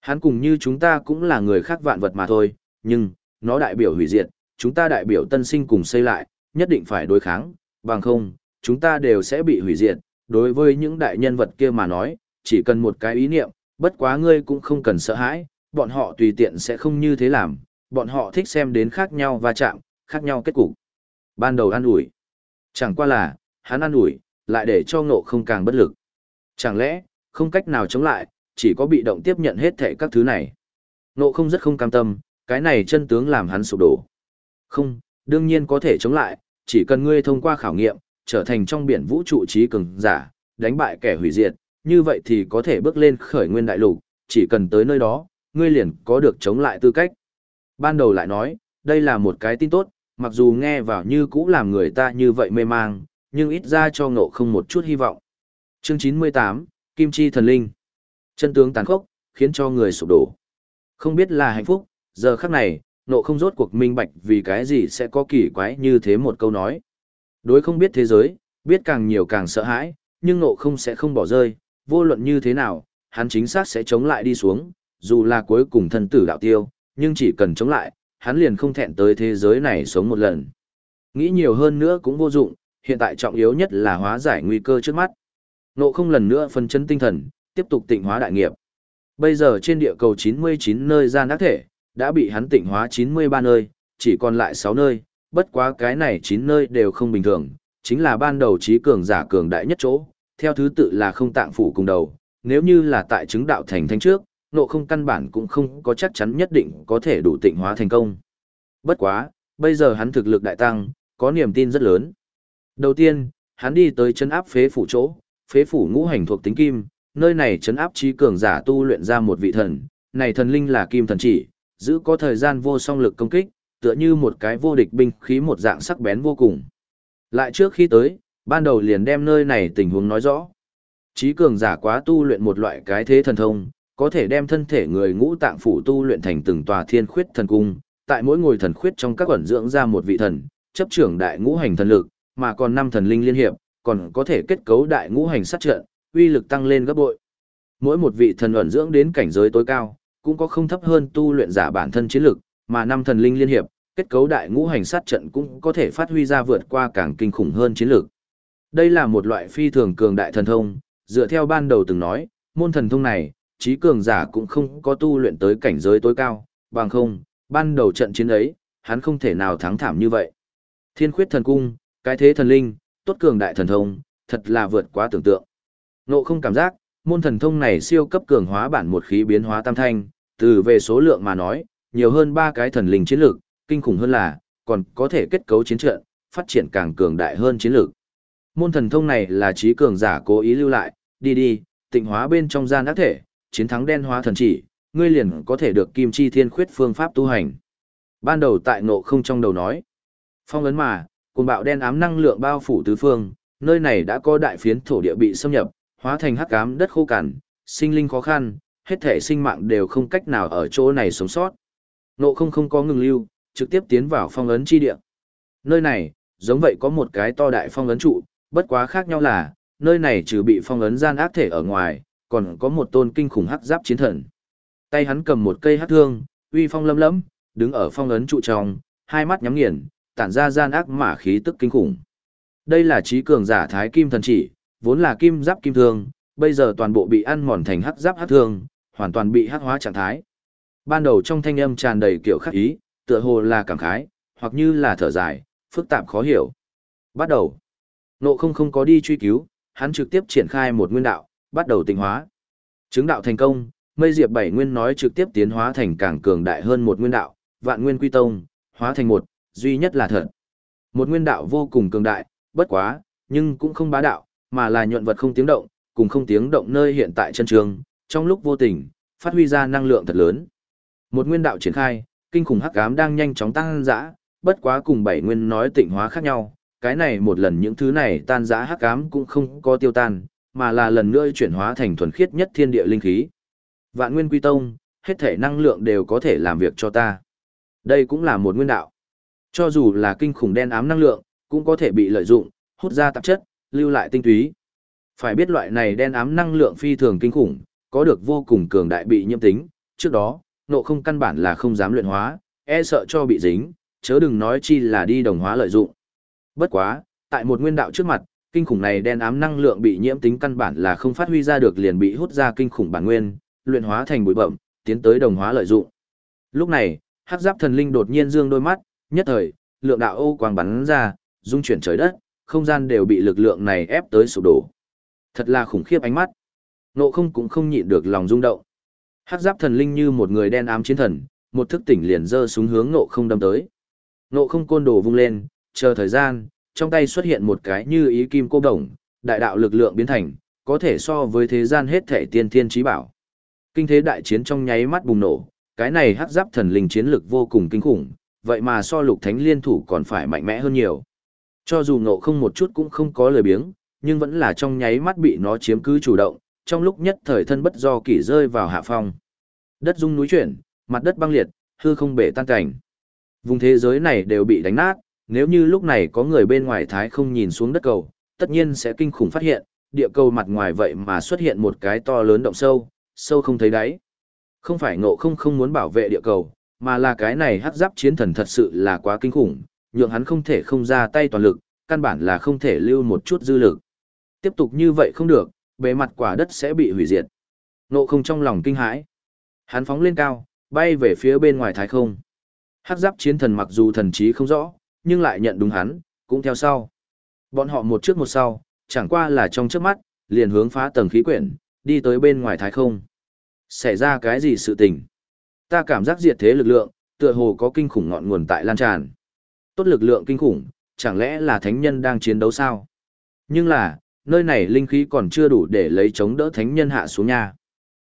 Hắn cùng như chúng ta cũng là người khác vạn vật mà thôi, nhưng, nó đại biểu hủy diệt, chúng ta đại biểu tân sinh cùng xây lại, nhất định phải đối kháng, bằng không, chúng ta đều sẽ bị hủy diệt. Đối với những đại nhân vật kia mà nói, chỉ cần một cái ý niệm, bất quá ngươi cũng không cần sợ hãi, bọn họ tùy tiện sẽ không như thế làm, bọn họ thích xem đến khác nhau va chạm, khác nhau kết cục. Ban đầu ăn ủi. Chẳng qua là, hắn ăn ủi, lại để cho ngộ không càng bất lực. Chẳng lẽ, không cách nào chống lại, chỉ có bị động tiếp nhận hết thảy các thứ này. Ngộ không rất không cam tâm, cái này chân tướng làm hắn sụp đổ. Không, đương nhiên có thể chống lại, chỉ cần ngươi thông qua khảo nghiệm, trở thành trong biển vũ trụ trí cường giả, đánh bại kẻ hủy diệt, như vậy thì có thể bước lên khởi nguyên đại lục, chỉ cần tới nơi đó, ngươi liền có được chống lại tư cách. Ban đầu lại nói, đây là một cái tin tốt, mặc dù nghe vào như cũ làm người ta như vậy mê mang, nhưng ít ra cho ngộ không một chút hy vọng. Chương 98, Kim Chi Thần Linh Chân tướng tàn khốc, khiến cho người sụp đổ. Không biết là hạnh phúc, giờ khắc này, nộ không rốt cuộc minh bạch vì cái gì sẽ có kỳ quái như thế một câu nói. Đối không biết thế giới, biết càng nhiều càng sợ hãi, nhưng nộ không sẽ không bỏ rơi, vô luận như thế nào, hắn chính xác sẽ chống lại đi xuống, dù là cuối cùng thân tử đạo tiêu, nhưng chỉ cần chống lại, hắn liền không thẹn tới thế giới này sống một lần. Nghĩ nhiều hơn nữa cũng vô dụng, hiện tại trọng yếu nhất là hóa giải nguy cơ trước mắt. Nộ không lần nữa phân chân tinh thần, tiếp tục tịnh hóa đại nghiệp. Bây giờ trên địa cầu 99 nơi gian ác thể, đã bị hắn tịnh hóa 93 nơi, chỉ còn lại 6 nơi, bất quá cái này 9 nơi đều không bình thường, chính là ban đầu trí cường giả cường đại nhất chỗ, theo thứ tự là không tạng phủ cùng đầu, nếu như là tại chứng đạo thành thánh trước, nộ không căn bản cũng không có chắc chắn nhất định có thể đủ tịnh hóa thành công. Bất quá, bây giờ hắn thực lực đại tăng, có niềm tin rất lớn. Đầu tiên, hắn đi tới chân áp phế phủ chỗ, phế phủ ngũ hành thuộc tính kim, nơi này chấn áp trí cường giả tu luyện ra một vị thần, này thần linh là kim thần chỉ, giữ có thời gian vô song lực công kích, tựa như một cái vô địch binh khí một dạng sắc bén vô cùng. Lại trước khi tới, ban đầu liền đem nơi này tình huống nói rõ. Trí cường giả quá tu luyện một loại cái thế thần thông, có thể đem thân thể người ngũ tạng phủ tu luyện thành từng tòa thiên khuyết thần cung, tại mỗi ngôi thần khuyết trong các quẩn dưỡng ra một vị thần, chấp trưởng đại ngũ hành thần lực, mà còn năm thần linh liên hiệp, còn có thể kết cấu đại ngũ hành sát trận, uy lực tăng lên gấp bội. Mỗi một vị thần ẩn dưỡng đến cảnh giới tối cao, cũng có không thấp hơn tu luyện giả bản thân chiến lực, mà năm thần linh liên hiệp, kết cấu đại ngũ hành sát trận cũng có thể phát huy ra vượt qua càng kinh khủng hơn chiến lực. Đây là một loại phi thường cường đại thần thông, dựa theo ban đầu từng nói, môn thần thông này, trí cường giả cũng không có tu luyện tới cảnh giới tối cao, bằng không, ban đầu trận chiến ấy, hắn không thể nào thắng thảm như vậy. Thiên khuyết thần cung, cái thế thần linh, tốt cường đại thần thông, thật là vượt quá tưởng tượng. Nộ không cảm giác, môn thần thông này siêu cấp cường hóa bản một khí biến hóa tam thanh, từ về số lượng mà nói, nhiều hơn ba cái thần linh chiến lược, kinh khủng hơn là, còn có thể kết cấu chiến trận, phát triển càng cường đại hơn chiến lược. Môn thần thông này là trí cường giả cố ý lưu lại, đi đi, tịnh hóa bên trong gian ác thể, chiến thắng đen hóa thần chỉ, ngươi liền có thể được kim chi thiên khuyết phương pháp tu hành. Ban đầu tại nộ không trong đầu nói, phong ấn mà, cùng bạo đen ám năng lượng bao phủ tứ phương, nơi này đã có đại phiến thổ địa bị xâm nhập, hóa thành hắc ám đất khô cằn, sinh linh khó khăn, hết thể sinh mạng đều không cách nào ở chỗ này sống sót. Nộ không không có ngừng lưu, trực tiếp tiến vào phong ấn chi địa. Nơi này, giống vậy có một cái to đại phong ấn trụ, bất quá khác nhau là, nơi này trừ bị phong ấn gian ác thể ở ngoài, còn có một tôn kinh khủng hắc giáp chiến thần. Tay hắn cầm một cây hắc thương, uy phong lâm lẫm, đứng ở phong ấn trụ trong, hai mắt nhắm nghiền, tản ra gian ác mà khí tức kinh khủng. Đây là trí cường giả thái kim thần chỉ, vốn là kim giáp kim thương, bây giờ toàn bộ bị ăn mòn thành hắc giáp hắc thương, hoàn toàn bị hắc hóa trạng thái. Ban đầu trong thanh âm tràn đầy kiểu khắc ý, tựa hồ là cảm khái, hoặc như là thở dài, phức tạp khó hiểu. Bắt đầu. Nộ không không có đi truy cứu, hắn trực tiếp triển khai một nguyên đạo, bắt đầu tinh hóa. Chứng đạo thành công, mây diệp bảy nguyên nói trực tiếp tiến hóa thành càng cường đại hơn một nguyên đạo, vạn nguyên quy tông, hóa thành một, duy nhất là thật. Một nguyên đạo vô cùng cường đại, bất quá, nhưng cũng không bá đạo, mà là nhuận vật không tiếng động, cùng không tiếng động nơi hiện tại chân trường, trong lúc vô tình, phát huy ra năng lượng thật lớn. Một nguyên đạo triển khai, kinh khủng hắc ám đang nhanh chóng tăng dã, bất quá cùng bảy nguyên nói tịnh hóa khác nhau, cái này một lần những thứ này tan dã hắc ám cũng không có tiêu tan, mà là lần nữa chuyển hóa thành thuần khiết nhất thiên địa linh khí. Vạn nguyên quy tông, hết thể năng lượng đều có thể làm việc cho ta. Đây cũng là một nguyên đạo. Cho dù là kinh khủng đen ám năng lượng, cũng có thể bị lợi dụng, hút ra tạp chất, lưu lại tinh túy. Phải biết loại này đen ám năng lượng phi thường kinh khủng, có được vô cùng cường đại bị nhiễm tính, trước đó, nộ không căn bản là không dám luyện hóa, e sợ cho bị dính, chớ đừng nói chi là đi đồng hóa lợi dụng. Bất quá, tại một nguyên đạo trước mặt, kinh khủng này đen ám năng lượng bị nhiễm tính căn bản là không phát huy ra được liền bị hút ra kinh khủng bản nguyên, luyện hóa thành bụi bậm, tiến tới đồng hóa lợi dụng. Lúc này, hắc giáp thần linh đột nhiên dương đôi mắt, nhất thời, lượng đạo ô quang bắn ra, dung chuyển trời đất, không gian đều bị lực lượng này ép tới sụp đổ. Thật là khủng khiếp ánh mắt. Nộ không cũng không nhịn được lòng rung động. Hắc giáp thần linh như một người đen ám chiến thần, một thức tỉnh liền giơ súng hướng nộ không đâm tới. Nộ không côn đồ vung lên, chờ thời gian, trong tay xuất hiện một cái như ý kim cô đồng, đại đạo lực lượng biến thành, có thể so với thế gian hết thể tiên thiên trí bảo. Kinh thế đại chiến trong nháy mắt bùng nổ, cái này hắc giáp thần linh chiến lực vô cùng kinh khủng, vậy mà so lục thánh liên thủ còn phải mạnh mẽ hơn nhiều. Cho dù ngộ không một chút cũng không có lời biếng, nhưng vẫn là trong nháy mắt bị nó chiếm cứ chủ động, trong lúc nhất thời thân bất do kỷ rơi vào hạ phong. Đất rung núi chuyển, mặt đất băng liệt, hư không bể tan cảnh. Vùng thế giới này đều bị đánh nát, nếu như lúc này có người bên ngoài thái không nhìn xuống đất cầu, tất nhiên sẽ kinh khủng phát hiện, địa cầu mặt ngoài vậy mà xuất hiện một cái to lớn động sâu, sâu không thấy đáy. Không phải ngộ không không muốn bảo vệ địa cầu, mà là cái này hắc giáp chiến thần thật sự là quá kinh khủng, nhượng hắn không thể không ra tay toàn lực, căn bản là không thể lưu một chút dư lực. Tiếp tục như vậy không được, bề mặt quả đất sẽ bị hủy diệt. Nộ không trong lòng kinh hãi. Hắn phóng lên cao, bay về phía bên ngoài thái không. Hắc giáp chiến thần mặc dù thần trí không rõ, nhưng lại nhận đúng hắn, cũng theo sau. Bọn họ một trước một sau, chẳng qua là trong trước mắt, liền hướng phá tầng khí quyển, đi tới bên ngoài thái không. Xảy ra cái gì sự tình? Ta cảm giác diệt thế lực lượng, tựa hồ có kinh khủng ngọn nguồn tại lan tràn. Tốt lực lượng kinh khủng, chẳng lẽ là thánh nhân đang chiến đấu sao? Nhưng là, nơi này linh khí còn chưa đủ để lấy chống đỡ thánh nhân hạ xuống nha.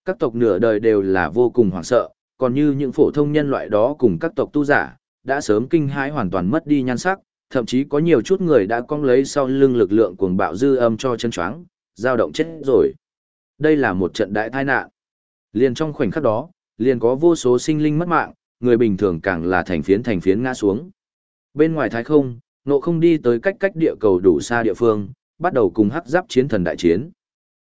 Các tộc nửa đời đều là vô cùng hoảng sợ, còn như những phổ thông nhân loại đó cùng các tộc tu giả, đã sớm kinh hãi hoàn toàn mất đi nhan sắc, thậm chí có nhiều chút người đã cong lấy sau lưng lực lượng cuồng bạo dư âm cho chân choáng, dao động chết rồi. Đây là một trận đại tai nạn. Liền trong khoảnh khắc đó, liền có vô số sinh linh mất mạng, người bình thường càng là thành phiến thành phiến ngã xuống. Bên ngoài thái không, nộ không đi tới cách cách địa cầu đủ xa địa phương, bắt đầu cùng hắc giáp chiến thần đại chiến.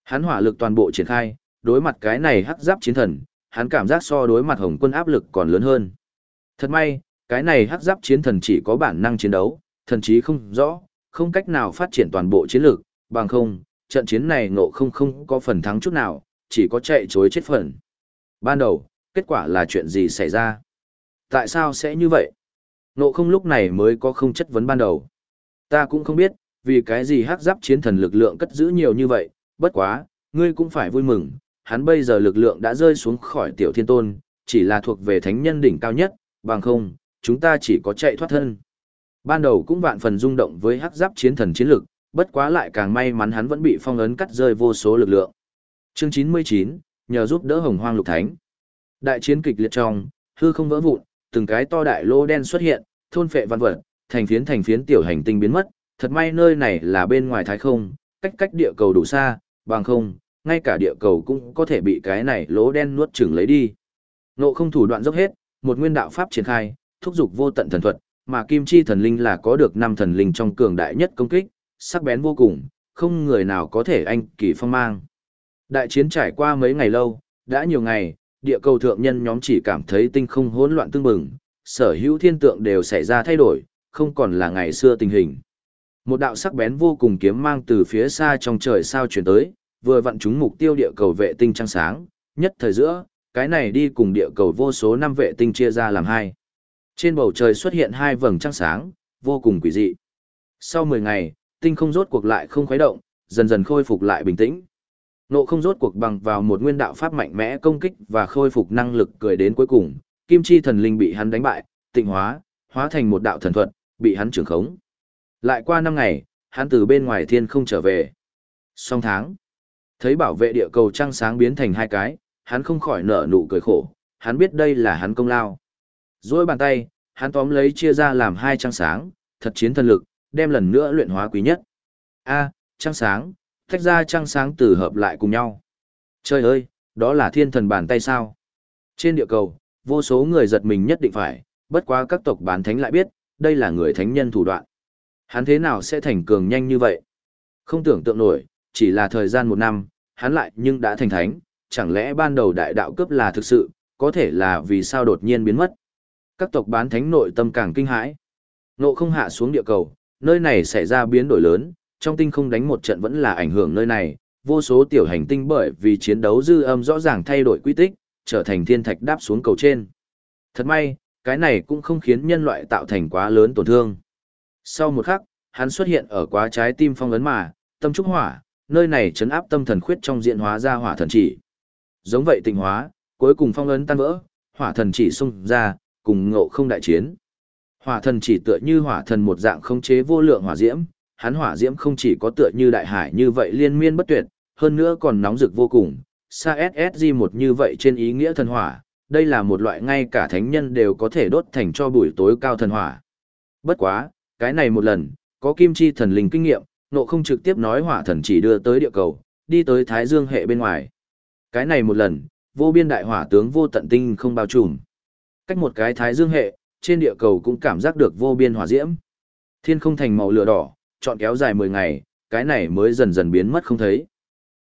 Hắn hỏa lực toàn bộ triển khai, đối mặt cái này hắc giáp chiến thần, hắn cảm giác so đối mặt hồng quân áp lực còn lớn hơn. Thật may, cái này hắc giáp chiến thần chỉ có bản năng chiến đấu, thần chí không rõ, không cách nào phát triển toàn bộ chiến lược, bằng không, trận chiến này ngộ không không có phần thắng chút nào, chỉ có chạy chối chết phần. Ban đầu, kết quả là chuyện gì xảy ra? Tại sao sẽ như vậy? Ngộ không lúc này mới có không chất vấn ban đầu. Ta cũng không biết, vì cái gì hắc giáp chiến thần lực lượng cất giữ nhiều như vậy, bất quá, ngươi cũng phải vui mừng, hắn bây giờ lực lượng đã rơi xuống khỏi tiểu thiên tôn, chỉ là thuộc về thánh nhân đỉnh cao nhất, bằng không, chúng ta chỉ có chạy thoát thân. Ban đầu cũng vạn phần rung động với hắc giáp chiến thần chiến lực, bất quá lại càng may mắn hắn vẫn bị phong ấn cắt rơi vô số lực lượng. Chương 99, nhờ giúp đỡ hồng hoang lục thánh. Đại chiến kịch liệt trong, hư không vỡ vụn, từng cái to đại lô đen xuất hiện, thôn phệ văn vật, thành phiến thành phiến tiểu hành tinh biến mất, thật may nơi này là bên ngoài thái không, cách cách địa cầu đủ xa, bằng không, ngay cả địa cầu cũng có thể bị cái này lỗ đen nuốt chửng lấy đi. Nộ không thủ đoạn dốc hết, một nguyên đạo pháp triển khai, thúc giục vô tận thần thuật, mà kim chi thần linh là có được năm thần linh trong cường đại nhất công kích, sắc bén vô cùng, không người nào có thể anh kỳ phong mang. Đại chiến trải qua mấy ngày lâu, đã nhiều ngày, địa cầu thượng nhân nhóm chỉ cảm thấy tinh không hỗn loạn tương bừng, sở hữu thiên tượng đều xảy ra thay đổi, không còn là ngày xưa tình hình. Một đạo sắc bén vô cùng kiếm mang từ phía xa trong trời sao chuyển tới, vừa vặn trúng mục tiêu địa cầu vệ tinh trăng sáng, nhất thời giữa, cái này đi cùng địa cầu vô số năm vệ tinh chia ra làm hai. Trên bầu trời xuất hiện hai vầng trăng sáng, vô cùng quỷ dị. Sau 10 ngày, tinh không rốt cuộc lại không khuấy động, dần dần khôi phục lại bình tĩnh. Nộ không rốt cuộc bằng vào một nguyên đạo pháp mạnh mẽ công kích và khôi phục năng lực cười đến cuối cùng, kim chi thần linh bị hắn đánh bại, tịnh hóa, hóa thành một đạo thần thuật, bị hắn trưởng khống. Lại qua năm ngày, hắn từ bên ngoài thiên không trở về. Song tháng, thấy bảo vệ địa cầu trăng sáng biến thành hai cái, hắn không khỏi nở nụ cười khổ, hắn biết đây là hắn công lao. Rồi bàn tay, hắn tóm lấy chia ra làm hai trăng sáng, thật chiến thần lực, đem lần nữa luyện hóa quý nhất. A, trăng sáng, tách ra trăng sáng từ hợp lại cùng nhau. Trời ơi, đó là thiên thần bàn tay sao? Trên địa cầu, vô số người giật mình nhất định phải, bất quá các tộc bán thánh lại biết, đây là người thánh nhân thủ đoạn. Hắn thế nào sẽ thành cường nhanh như vậy? Không tưởng tượng nổi, chỉ là thời gian một năm, hắn lại nhưng đã thành thánh, chẳng lẽ ban đầu đại đạo cấp là thực sự, có thể là vì sao đột nhiên biến mất. Các tộc bán thánh nội tâm càng kinh hãi. Nộ không hạ xuống địa cầu, nơi này xảy ra biến đổi lớn, trong tinh không đánh một trận vẫn là ảnh hưởng nơi này, vô số tiểu hành tinh bởi vì chiến đấu dư âm rõ ràng thay đổi quy tích, trở thành thiên thạch đáp xuống cầu trên. Thật may, cái này cũng không khiến nhân loại tạo thành quá lớn tổn thương. Sau một khắc, hắn xuất hiện ở quá trái tim phong ấn mà, tâm trúc hỏa, nơi này chấn áp tâm thần khuyết trong diện hóa ra hỏa thần chỉ. Giống vậy tình hóa, cuối cùng phong ấn tan vỡ, hỏa thần chỉ xung ra, cùng ngộ không đại chiến. Hỏa thần chỉ tựa như hỏa thần một dạng không chế vô lượng hỏa diễm, hắn hỏa diễm không chỉ có tựa như đại hải như vậy liên miên bất tuyệt, hơn nữa còn nóng rực vô cùng, xa SSG một như vậy trên ý nghĩa thần hỏa, đây là một loại ngay cả thánh nhân đều có thể đốt thành cho buổi tối cao thần hỏa. Bất quá, cái này một lần, có kim chi thần linh kinh nghiệm, nộ không trực tiếp nói hỏa thần chỉ đưa tới địa cầu, đi tới Thái Dương hệ bên ngoài. Cái này một lần, vô biên đại hỏa tướng vô tận tinh không bao trùm. Cách một cái Thái Dương hệ, trên địa cầu cũng cảm giác được vô biên hỏa diễm. Thiên không thành màu lửa đỏ, chọn kéo dài 10 ngày, cái này mới dần dần biến mất không thấy.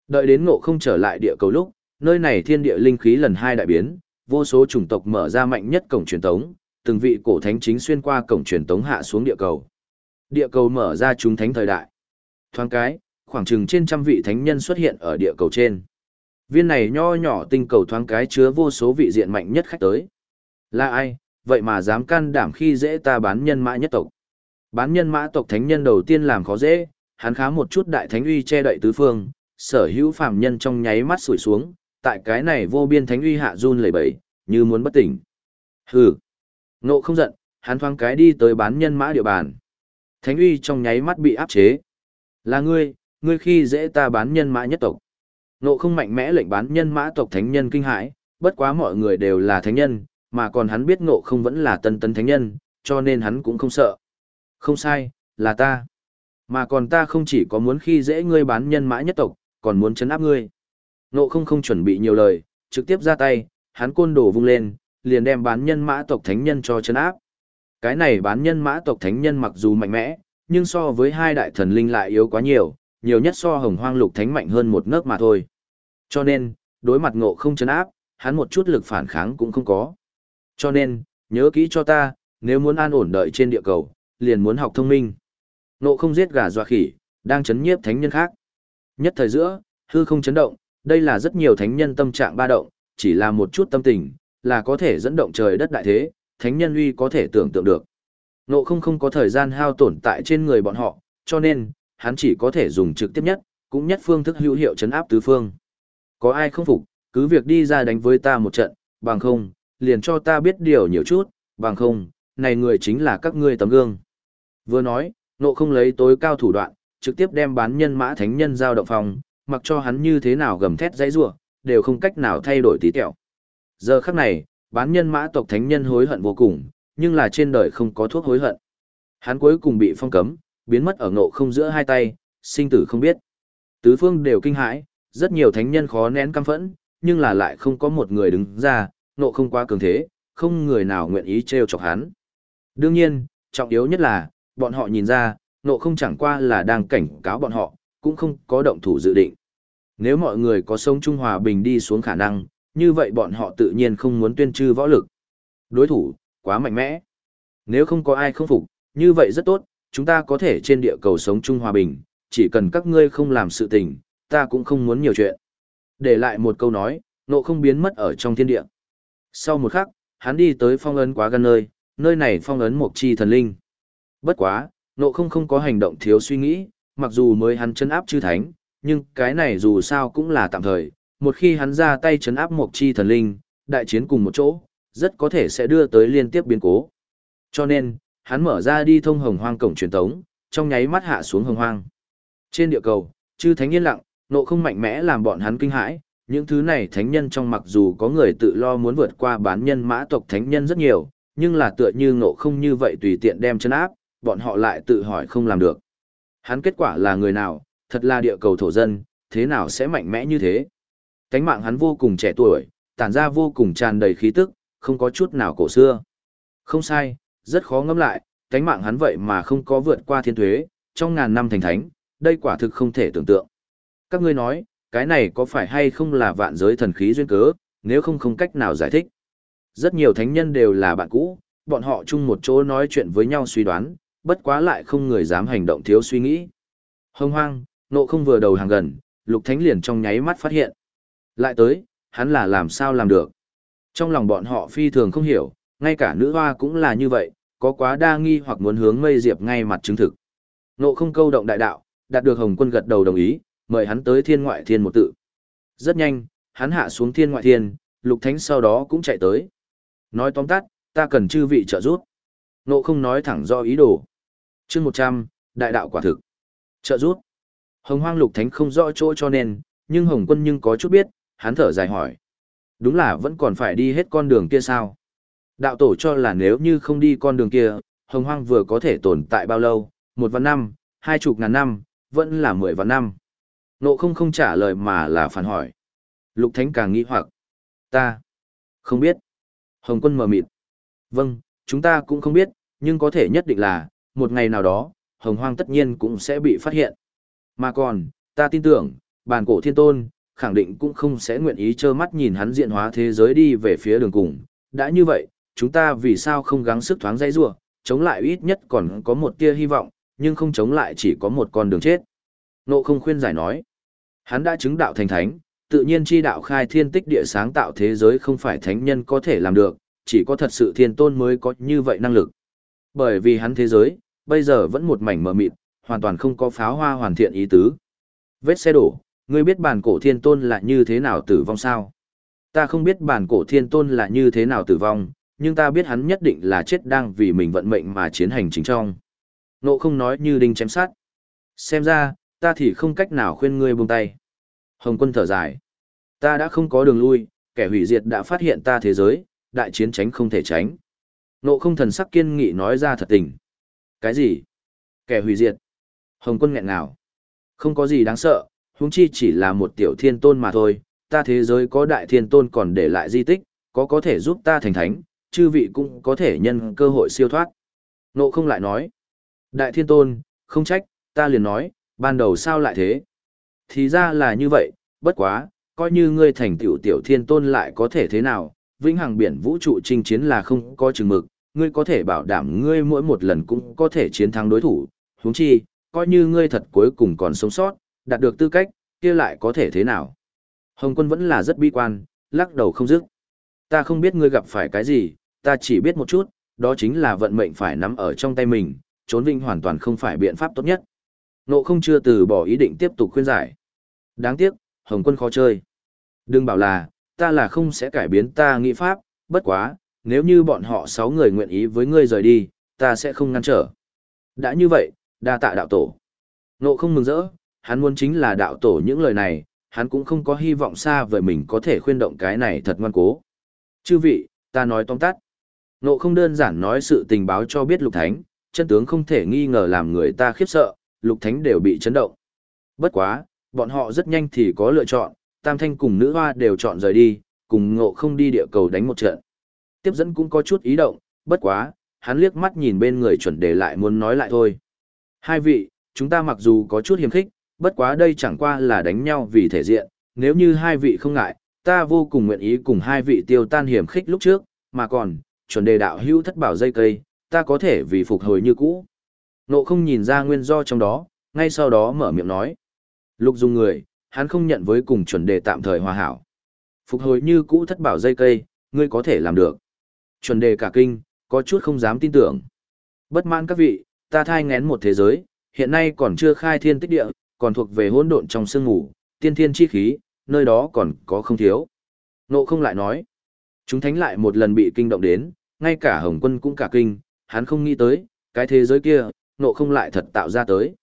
Đợi đến ngộ không trở lại địa cầu lúc, nơi này thiên địa linh khí lần hai đại biến, vô số chủng tộc mở ra mạnh nhất cổng truyền tống, từng vị cổ thánh chính xuyên qua cổng truyền tống hạ xuống địa cầu. Địa cầu mở ra chúng thánh thời đại. Thoáng cái, khoảng chừng trên trăm vị thánh nhân xuất hiện ở địa cầu trên. Viên này nho nhỏ tinh cầu thoáng cái chứa vô số vị diện mạnh nhất khách tới. Là ai, vậy mà dám can đảm khi dễ ta bán nhân mã nhất tộc. Bán nhân mã tộc thánh nhân đầu tiên làm khó dễ, hắn khá một chút đại thánh uy che đậy tứ phương, sở hữu phàm nhân trong nháy mắt sủi xuống, tại cái này vô biên thánh uy hạ run lẩy bẩy, như muốn bất tỉnh. Hừ. Nộ không giận, hắn thoáng cái đi tới bán nhân mã địa bàn. Thánh uy trong nháy mắt bị áp chế. Là ngươi, ngươi khi dễ ta bán nhân mã nhất tộc. Nộ không mạnh mẽ lệnh bán nhân mã tộc thánh nhân kinh hãi, bất quá mọi người đều là thánh nhân, mà còn hắn biết nộ không vẫn là tân tân thánh nhân, cho nên hắn cũng không sợ. Không sai, là ta. Mà còn ta không chỉ có muốn khi dễ ngươi bán nhân mã nhất tộc, còn muốn chấn áp ngươi. Nộ không không chuẩn bị nhiều lời, trực tiếp ra tay, hắn côn đổ vung lên, liền đem bán nhân mã tộc thánh nhân cho chấn áp. Cái này bán nhân mã tộc thánh nhân mặc dù mạnh mẽ, nhưng so với hai đại thần linh lại yếu quá nhiều, nhiều nhất so hồng hoang lục thánh mạnh hơn một nấc mà thôi. Cho nên, đối mặt ngộ không chấn áp, hắn một chút lực phản kháng cũng không có. Cho nên, nhớ kỹ cho ta, nếu muốn an ổn đợi trên địa cầu, liền muốn học thông minh. nộ không giết gà dọa khỉ, đang chấn nhiếp thánh nhân khác. Nhất thời giữa, hư không chấn động, đây là rất nhiều thánh nhân tâm trạng ba động, chỉ là một chút tâm tình, là có thể dẫn động trời đất đại thế, thánh nhân uy có thể tưởng tượng được. Nộ không không có thời gian hao tổn tại trên người bọn họ, cho nên, hắn chỉ có thể dùng trực tiếp nhất, cũng nhất phương thức hữu hiệu chấn áp tứ phương. Có ai không phục, cứ việc đi ra đánh với ta một trận, bằng không, liền cho ta biết điều nhiều chút, bằng không, này người chính là các ngươi tấm gương. Vừa nói, nộ không lấy tối cao thủ đoạn, trực tiếp đem bán nhân mã thánh nhân giao động phòng, mặc cho hắn như thế nào gầm thét dãy rủa, đều không cách nào thay đổi tí tẹo. Giờ khắc này, bán nhân mã tộc thánh nhân hối hận vô cùng, nhưng là trên đời không có thuốc hối hận. Hắn cuối cùng bị phong cấm, biến mất ở ngộ không giữa hai tay, sinh tử không biết. Tứ phương đều kinh hãi, rất nhiều thánh nhân khó nén căm phẫn, nhưng là lại không có một người đứng ra, ngộ không quá cường thế, không người nào nguyện ý trêu chọc hắn. Đương nhiên, trọng yếu nhất là, bọn họ nhìn ra, nộ không chẳng qua là đang cảnh cáo bọn họ, cũng không có động thủ dự định. Nếu mọi người có sống Trung Hòa Bình đi xuống khả năng, như vậy bọn họ tự nhiên không muốn tuyên trư võ lực. Đối thủ, quá mạnh mẽ. Nếu không có ai không phục, như vậy rất tốt, chúng ta có thể trên địa cầu sống chung hòa bình, chỉ cần các ngươi không làm sự tình, ta cũng không muốn nhiều chuyện. Để lại một câu nói, nộ không biến mất ở trong thiên địa. Sau một khắc, hắn đi tới phong ấn quá gần nơi, nơi này phong ấn một chi thần linh. Bất quá, nộ không không có hành động thiếu suy nghĩ, mặc dù mới hắn chấn áp chư thánh, nhưng cái này dù sao cũng là tạm thời, một khi hắn ra tay chấn áp một chi thần linh, đại chiến cùng một chỗ, rất có thể sẽ đưa tới liên tiếp biến cố. Cho nên, hắn mở ra đi thông hồng hoang cổng truyền tống, trong nháy mắt hạ xuống hồng hoang. Trên địa cầu, chư thánh yên lặng, nộ không mạnh mẽ làm bọn hắn kinh hãi, những thứ này thánh nhân trong mặc dù có người tự lo muốn vượt qua bán nhân mã tộc thánh nhân rất nhiều, nhưng là tựa như nộ không như vậy tùy tiện đem chân áp, bọn họ lại tự hỏi không làm được. Hắn kết quả là người nào, thật là địa cầu thổ dân, thế nào sẽ mạnh mẽ như thế? Cánh mạng hắn vô cùng trẻ tuổi, tản ra vô cùng tràn đầy khí tức, không có chút nào cổ xưa. Không sai, rất khó ngẫm lại, cánh mạng hắn vậy mà không có vượt qua thiên thuế, trong ngàn năm thành thánh, đây quả thực không thể tưởng tượng. Các ngươi nói, cái này có phải hay không là vạn giới thần khí duyên cớ, nếu không không cách nào giải thích. Rất nhiều thánh nhân đều là bạn cũ, bọn họ chung một chỗ nói chuyện với nhau suy đoán, bất quá lại không người dám hành động thiếu suy nghĩ. Hông hoang, nộ không vừa đầu hàng gần, lục thánh liền trong nháy mắt phát hiện. Lại tới, hắn là làm sao làm được. Trong lòng bọn họ phi thường không hiểu, ngay cả nữ hoa cũng là như vậy, có quá đa nghi hoặc muốn hướng mây diệp ngay mặt chứng thực. Nộ không câu động đại đạo, đạt được hồng quân gật đầu đồng ý, mời hắn tới thiên ngoại thiên một tự. Rất nhanh, hắn hạ xuống thiên ngoại thiên, lục thánh sau đó cũng chạy tới. Nói tóm tắt, ta cần chư vị trợ giúp. Nộ không nói thẳng do ý đồ. chương 100, đại đạo quả thực. Trợ giúp. Hồng hoang lục thánh không rõ chỗ cho nên, nhưng hồng quân nhưng có chút biết, hắn thở dài hỏi. Đúng là vẫn còn phải đi hết con đường kia sao? Đạo tổ cho là nếu như không đi con đường kia, hồng hoang vừa có thể tồn tại bao lâu, một vạn năm, hai chục ngàn năm, vẫn là mười vạn năm. Nộ không không trả lời mà là phản hỏi. Lục thánh càng nghĩ hoặc. Ta. Không biết. Hồng quân mờ mịt. Vâng, chúng ta cũng không biết, nhưng có thể nhất định là, một ngày nào đó, hồng hoang tất nhiên cũng sẽ bị phát hiện. Mà còn, ta tin tưởng, bàn cổ thiên tôn, khẳng định cũng không sẽ nguyện ý trơ mắt nhìn hắn diện hóa thế giới đi về phía đường cùng. Đã như vậy, chúng ta vì sao không gắng sức thoáng dây rua, chống lại ít nhất còn có một tia hy vọng, nhưng không chống lại chỉ có một con đường chết. Nộ không khuyên giải nói. Hắn đã chứng đạo thành thánh, tự nhiên chi đạo khai thiên tích địa sáng tạo thế giới không phải thánh nhân có thể làm được, chỉ có thật sự thiên tôn mới có như vậy năng lực. Bởi vì hắn thế giới, bây giờ vẫn một mảnh mờ mịt, hoàn toàn không có pháo hoa hoàn thiện ý tứ. Vết xe đổ, ngươi biết bản cổ thiên tôn là như thế nào tử vong sao? Ta không biết bản cổ thiên tôn là như thế nào tử vong, nhưng ta biết hắn nhất định là chết đang vì mình vận mệnh mà chiến hành chính trong. Nộ không nói như đinh chém sát. Xem ra, ta thì không cách nào khuyên ngươi buông tay. Hồng quân thở dài. Ta đã không có đường lui, kẻ hủy diệt đã phát hiện ta thế giới, đại chiến tránh không thể tránh. Nộ không thần sắc kiên nghị nói ra thật tình. Cái gì? Kẻ hủy diệt? Hồng quân nghẹn nào? Không có gì đáng sợ, huống chi chỉ là một tiểu thiên tôn mà thôi, ta thế giới có đại thiên tôn còn để lại di tích, có có thể giúp ta thành thánh, chư vị cũng có thể nhân cơ hội siêu thoát. Nộ không lại nói. Đại thiên tôn, không trách, ta liền nói, ban đầu sao lại thế? Thì ra là như vậy, bất quá, coi như ngươi thành tiểu tiểu thiên tôn lại có thể thế nào, vĩnh hằng biển vũ trụ chinh chiến là không có chừng mực, ngươi có thể bảo đảm ngươi mỗi một lần cũng có thể chiến thắng đối thủ, huống chi, coi như ngươi thật cuối cùng còn sống sót, đạt được tư cách, kia lại có thể thế nào? Hồng quân vẫn là rất bi quan, lắc đầu không dứt. Ta không biết ngươi gặp phải cái gì, ta chỉ biết một chút, đó chính là vận mệnh phải nắm ở trong tay mình, trốn vinh hoàn toàn không phải biện pháp tốt nhất. Nộ không chưa từ bỏ ý định tiếp tục khuyên giải. Đáng tiếc, Hồng quân khó chơi. Đừng bảo là, ta là không sẽ cải biến ta nghĩ pháp, bất quá, nếu như bọn họ sáu người nguyện ý với ngươi rời đi, ta sẽ không ngăn trở. Đã như vậy, đa tạ đạo tổ. Nộ không mừng rỡ, hắn muốn chính là đạo tổ những lời này, hắn cũng không có hy vọng xa vời mình có thể khuyên động cái này thật ngoan cố. Chư vị, ta nói tóm tắt. Nộ không đơn giản nói sự tình báo cho biết lục thánh, chân tướng không thể nghi ngờ làm người ta khiếp sợ, lục thánh đều bị chấn động. Bất quá, bọn họ rất nhanh thì có lựa chọn, tam thanh cùng nữ hoa đều chọn rời đi, cùng ngộ không đi địa cầu đánh một trận. Tiếp dẫn cũng có chút ý động, bất quá, hắn liếc mắt nhìn bên người chuẩn đề lại muốn nói lại thôi. Hai vị, chúng ta mặc dù có chút hiềm khích, bất quá đây chẳng qua là đánh nhau vì thể diện, nếu như hai vị không ngại, ta vô cùng nguyện ý cùng hai vị tiêu tan hiểm khích lúc trước, mà còn, chuẩn đề đạo hữu thất bảo dây cây, ta có thể vì phục hồi như cũ. Nộ không nhìn ra nguyên do trong đó, ngay sau đó mở miệng nói. Lục dùng người, hắn không nhận với cùng chuẩn đề tạm thời hòa hảo. Phục hồi như cũ thất bảo dây cây, ngươi có thể làm được. Chuẩn đề cả kinh, có chút không dám tin tưởng. Bất mãn các vị, ta thai ngén một thế giới, hiện nay còn chưa khai thiên tích địa, còn thuộc về hỗn độn trong sương ngủ, tiên thiên chi khí, nơi đó còn có không thiếu. Nộ không lại nói. Chúng thánh lại một lần bị kinh động đến, ngay cả Hồng quân cũng cả kinh, hắn không nghĩ tới, cái thế giới kia, nộ không lại thật tạo ra tới.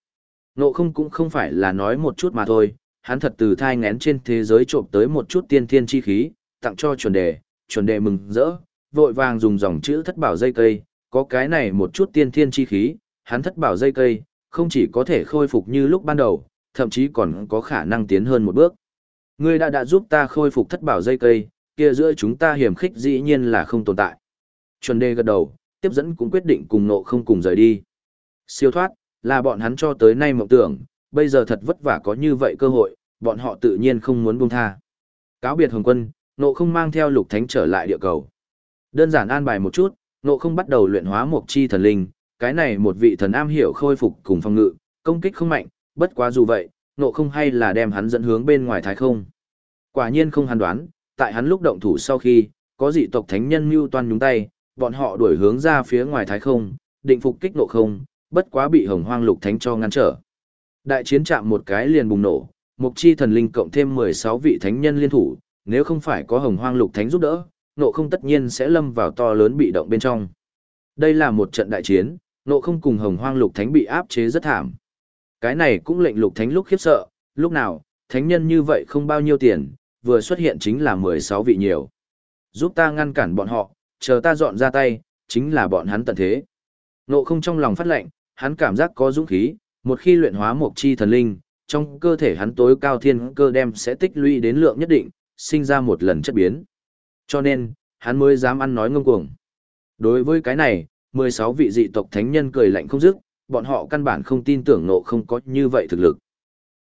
Nộ không cũng không phải là nói một chút mà thôi, hắn thật từ thai ngén trên thế giới trộm tới một chút tiên thiên chi khí, tặng cho chuẩn đề, chuẩn đề mừng rỡ, vội vàng dùng dòng chữ thất bảo dây cây, có cái này một chút tiên thiên chi khí, hắn thất bảo dây cây, không chỉ có thể khôi phục như lúc ban đầu, thậm chí còn có khả năng tiến hơn một bước. Ngươi đã đã giúp ta khôi phục thất bảo dây cây, kia giữa chúng ta hiểm khích dĩ nhiên là không tồn tại. Chuẩn đề gật đầu, tiếp dẫn cũng quyết định cùng nộ không cùng rời đi. Siêu thoát, là bọn hắn cho tới nay mộng tưởng, bây giờ thật vất vả có như vậy cơ hội, bọn họ tự nhiên không muốn buông tha. Cáo biệt Hồng Quân, nộ không mang theo lục thánh trở lại địa cầu. Đơn giản an bài một chút, nộ không bắt đầu luyện hóa một chi thần linh, cái này một vị thần am hiểu khôi phục cùng phòng ngự, công kích không mạnh, bất quá dù vậy, nộ không hay là đem hắn dẫn hướng bên ngoài thái không. Quả nhiên không hắn đoán, tại hắn lúc động thủ sau khi, có dị tộc thánh nhân mưu toan nhúng tay, bọn họ đuổi hướng ra phía ngoài thái không, định phục kích nộ không, bất quá bị hồng hoang lục thánh cho ngăn trở. Đại chiến chạm một cái liền bùng nổ, mục chi thần linh cộng thêm 16 vị thánh nhân liên thủ, nếu không phải có hồng hoang lục thánh giúp đỡ, nộ không tất nhiên sẽ lâm vào to lớn bị động bên trong. Đây là một trận đại chiến, nộ không cùng hồng hoang lục thánh bị áp chế rất thảm. Cái này cũng lệnh lục thánh lúc khiếp sợ, lúc nào, thánh nhân như vậy không bao nhiêu tiền, vừa xuất hiện chính là 16 vị nhiều. Giúp ta ngăn cản bọn họ, chờ ta dọn ra tay, chính là bọn hắn tận thế. Nộ không trong lòng phát lệnh, hắn cảm giác có dũng khí, một khi luyện hóa một chi thần linh, trong cơ thể hắn tối cao thiên cơ đem sẽ tích lũy đến lượng nhất định, sinh ra một lần chất biến. Cho nên, hắn mới dám ăn nói ngông cuồng. Đối với cái này, 16 vị dị tộc thánh nhân cười lạnh không dứt, bọn họ căn bản không tin tưởng nộ không có như vậy thực lực.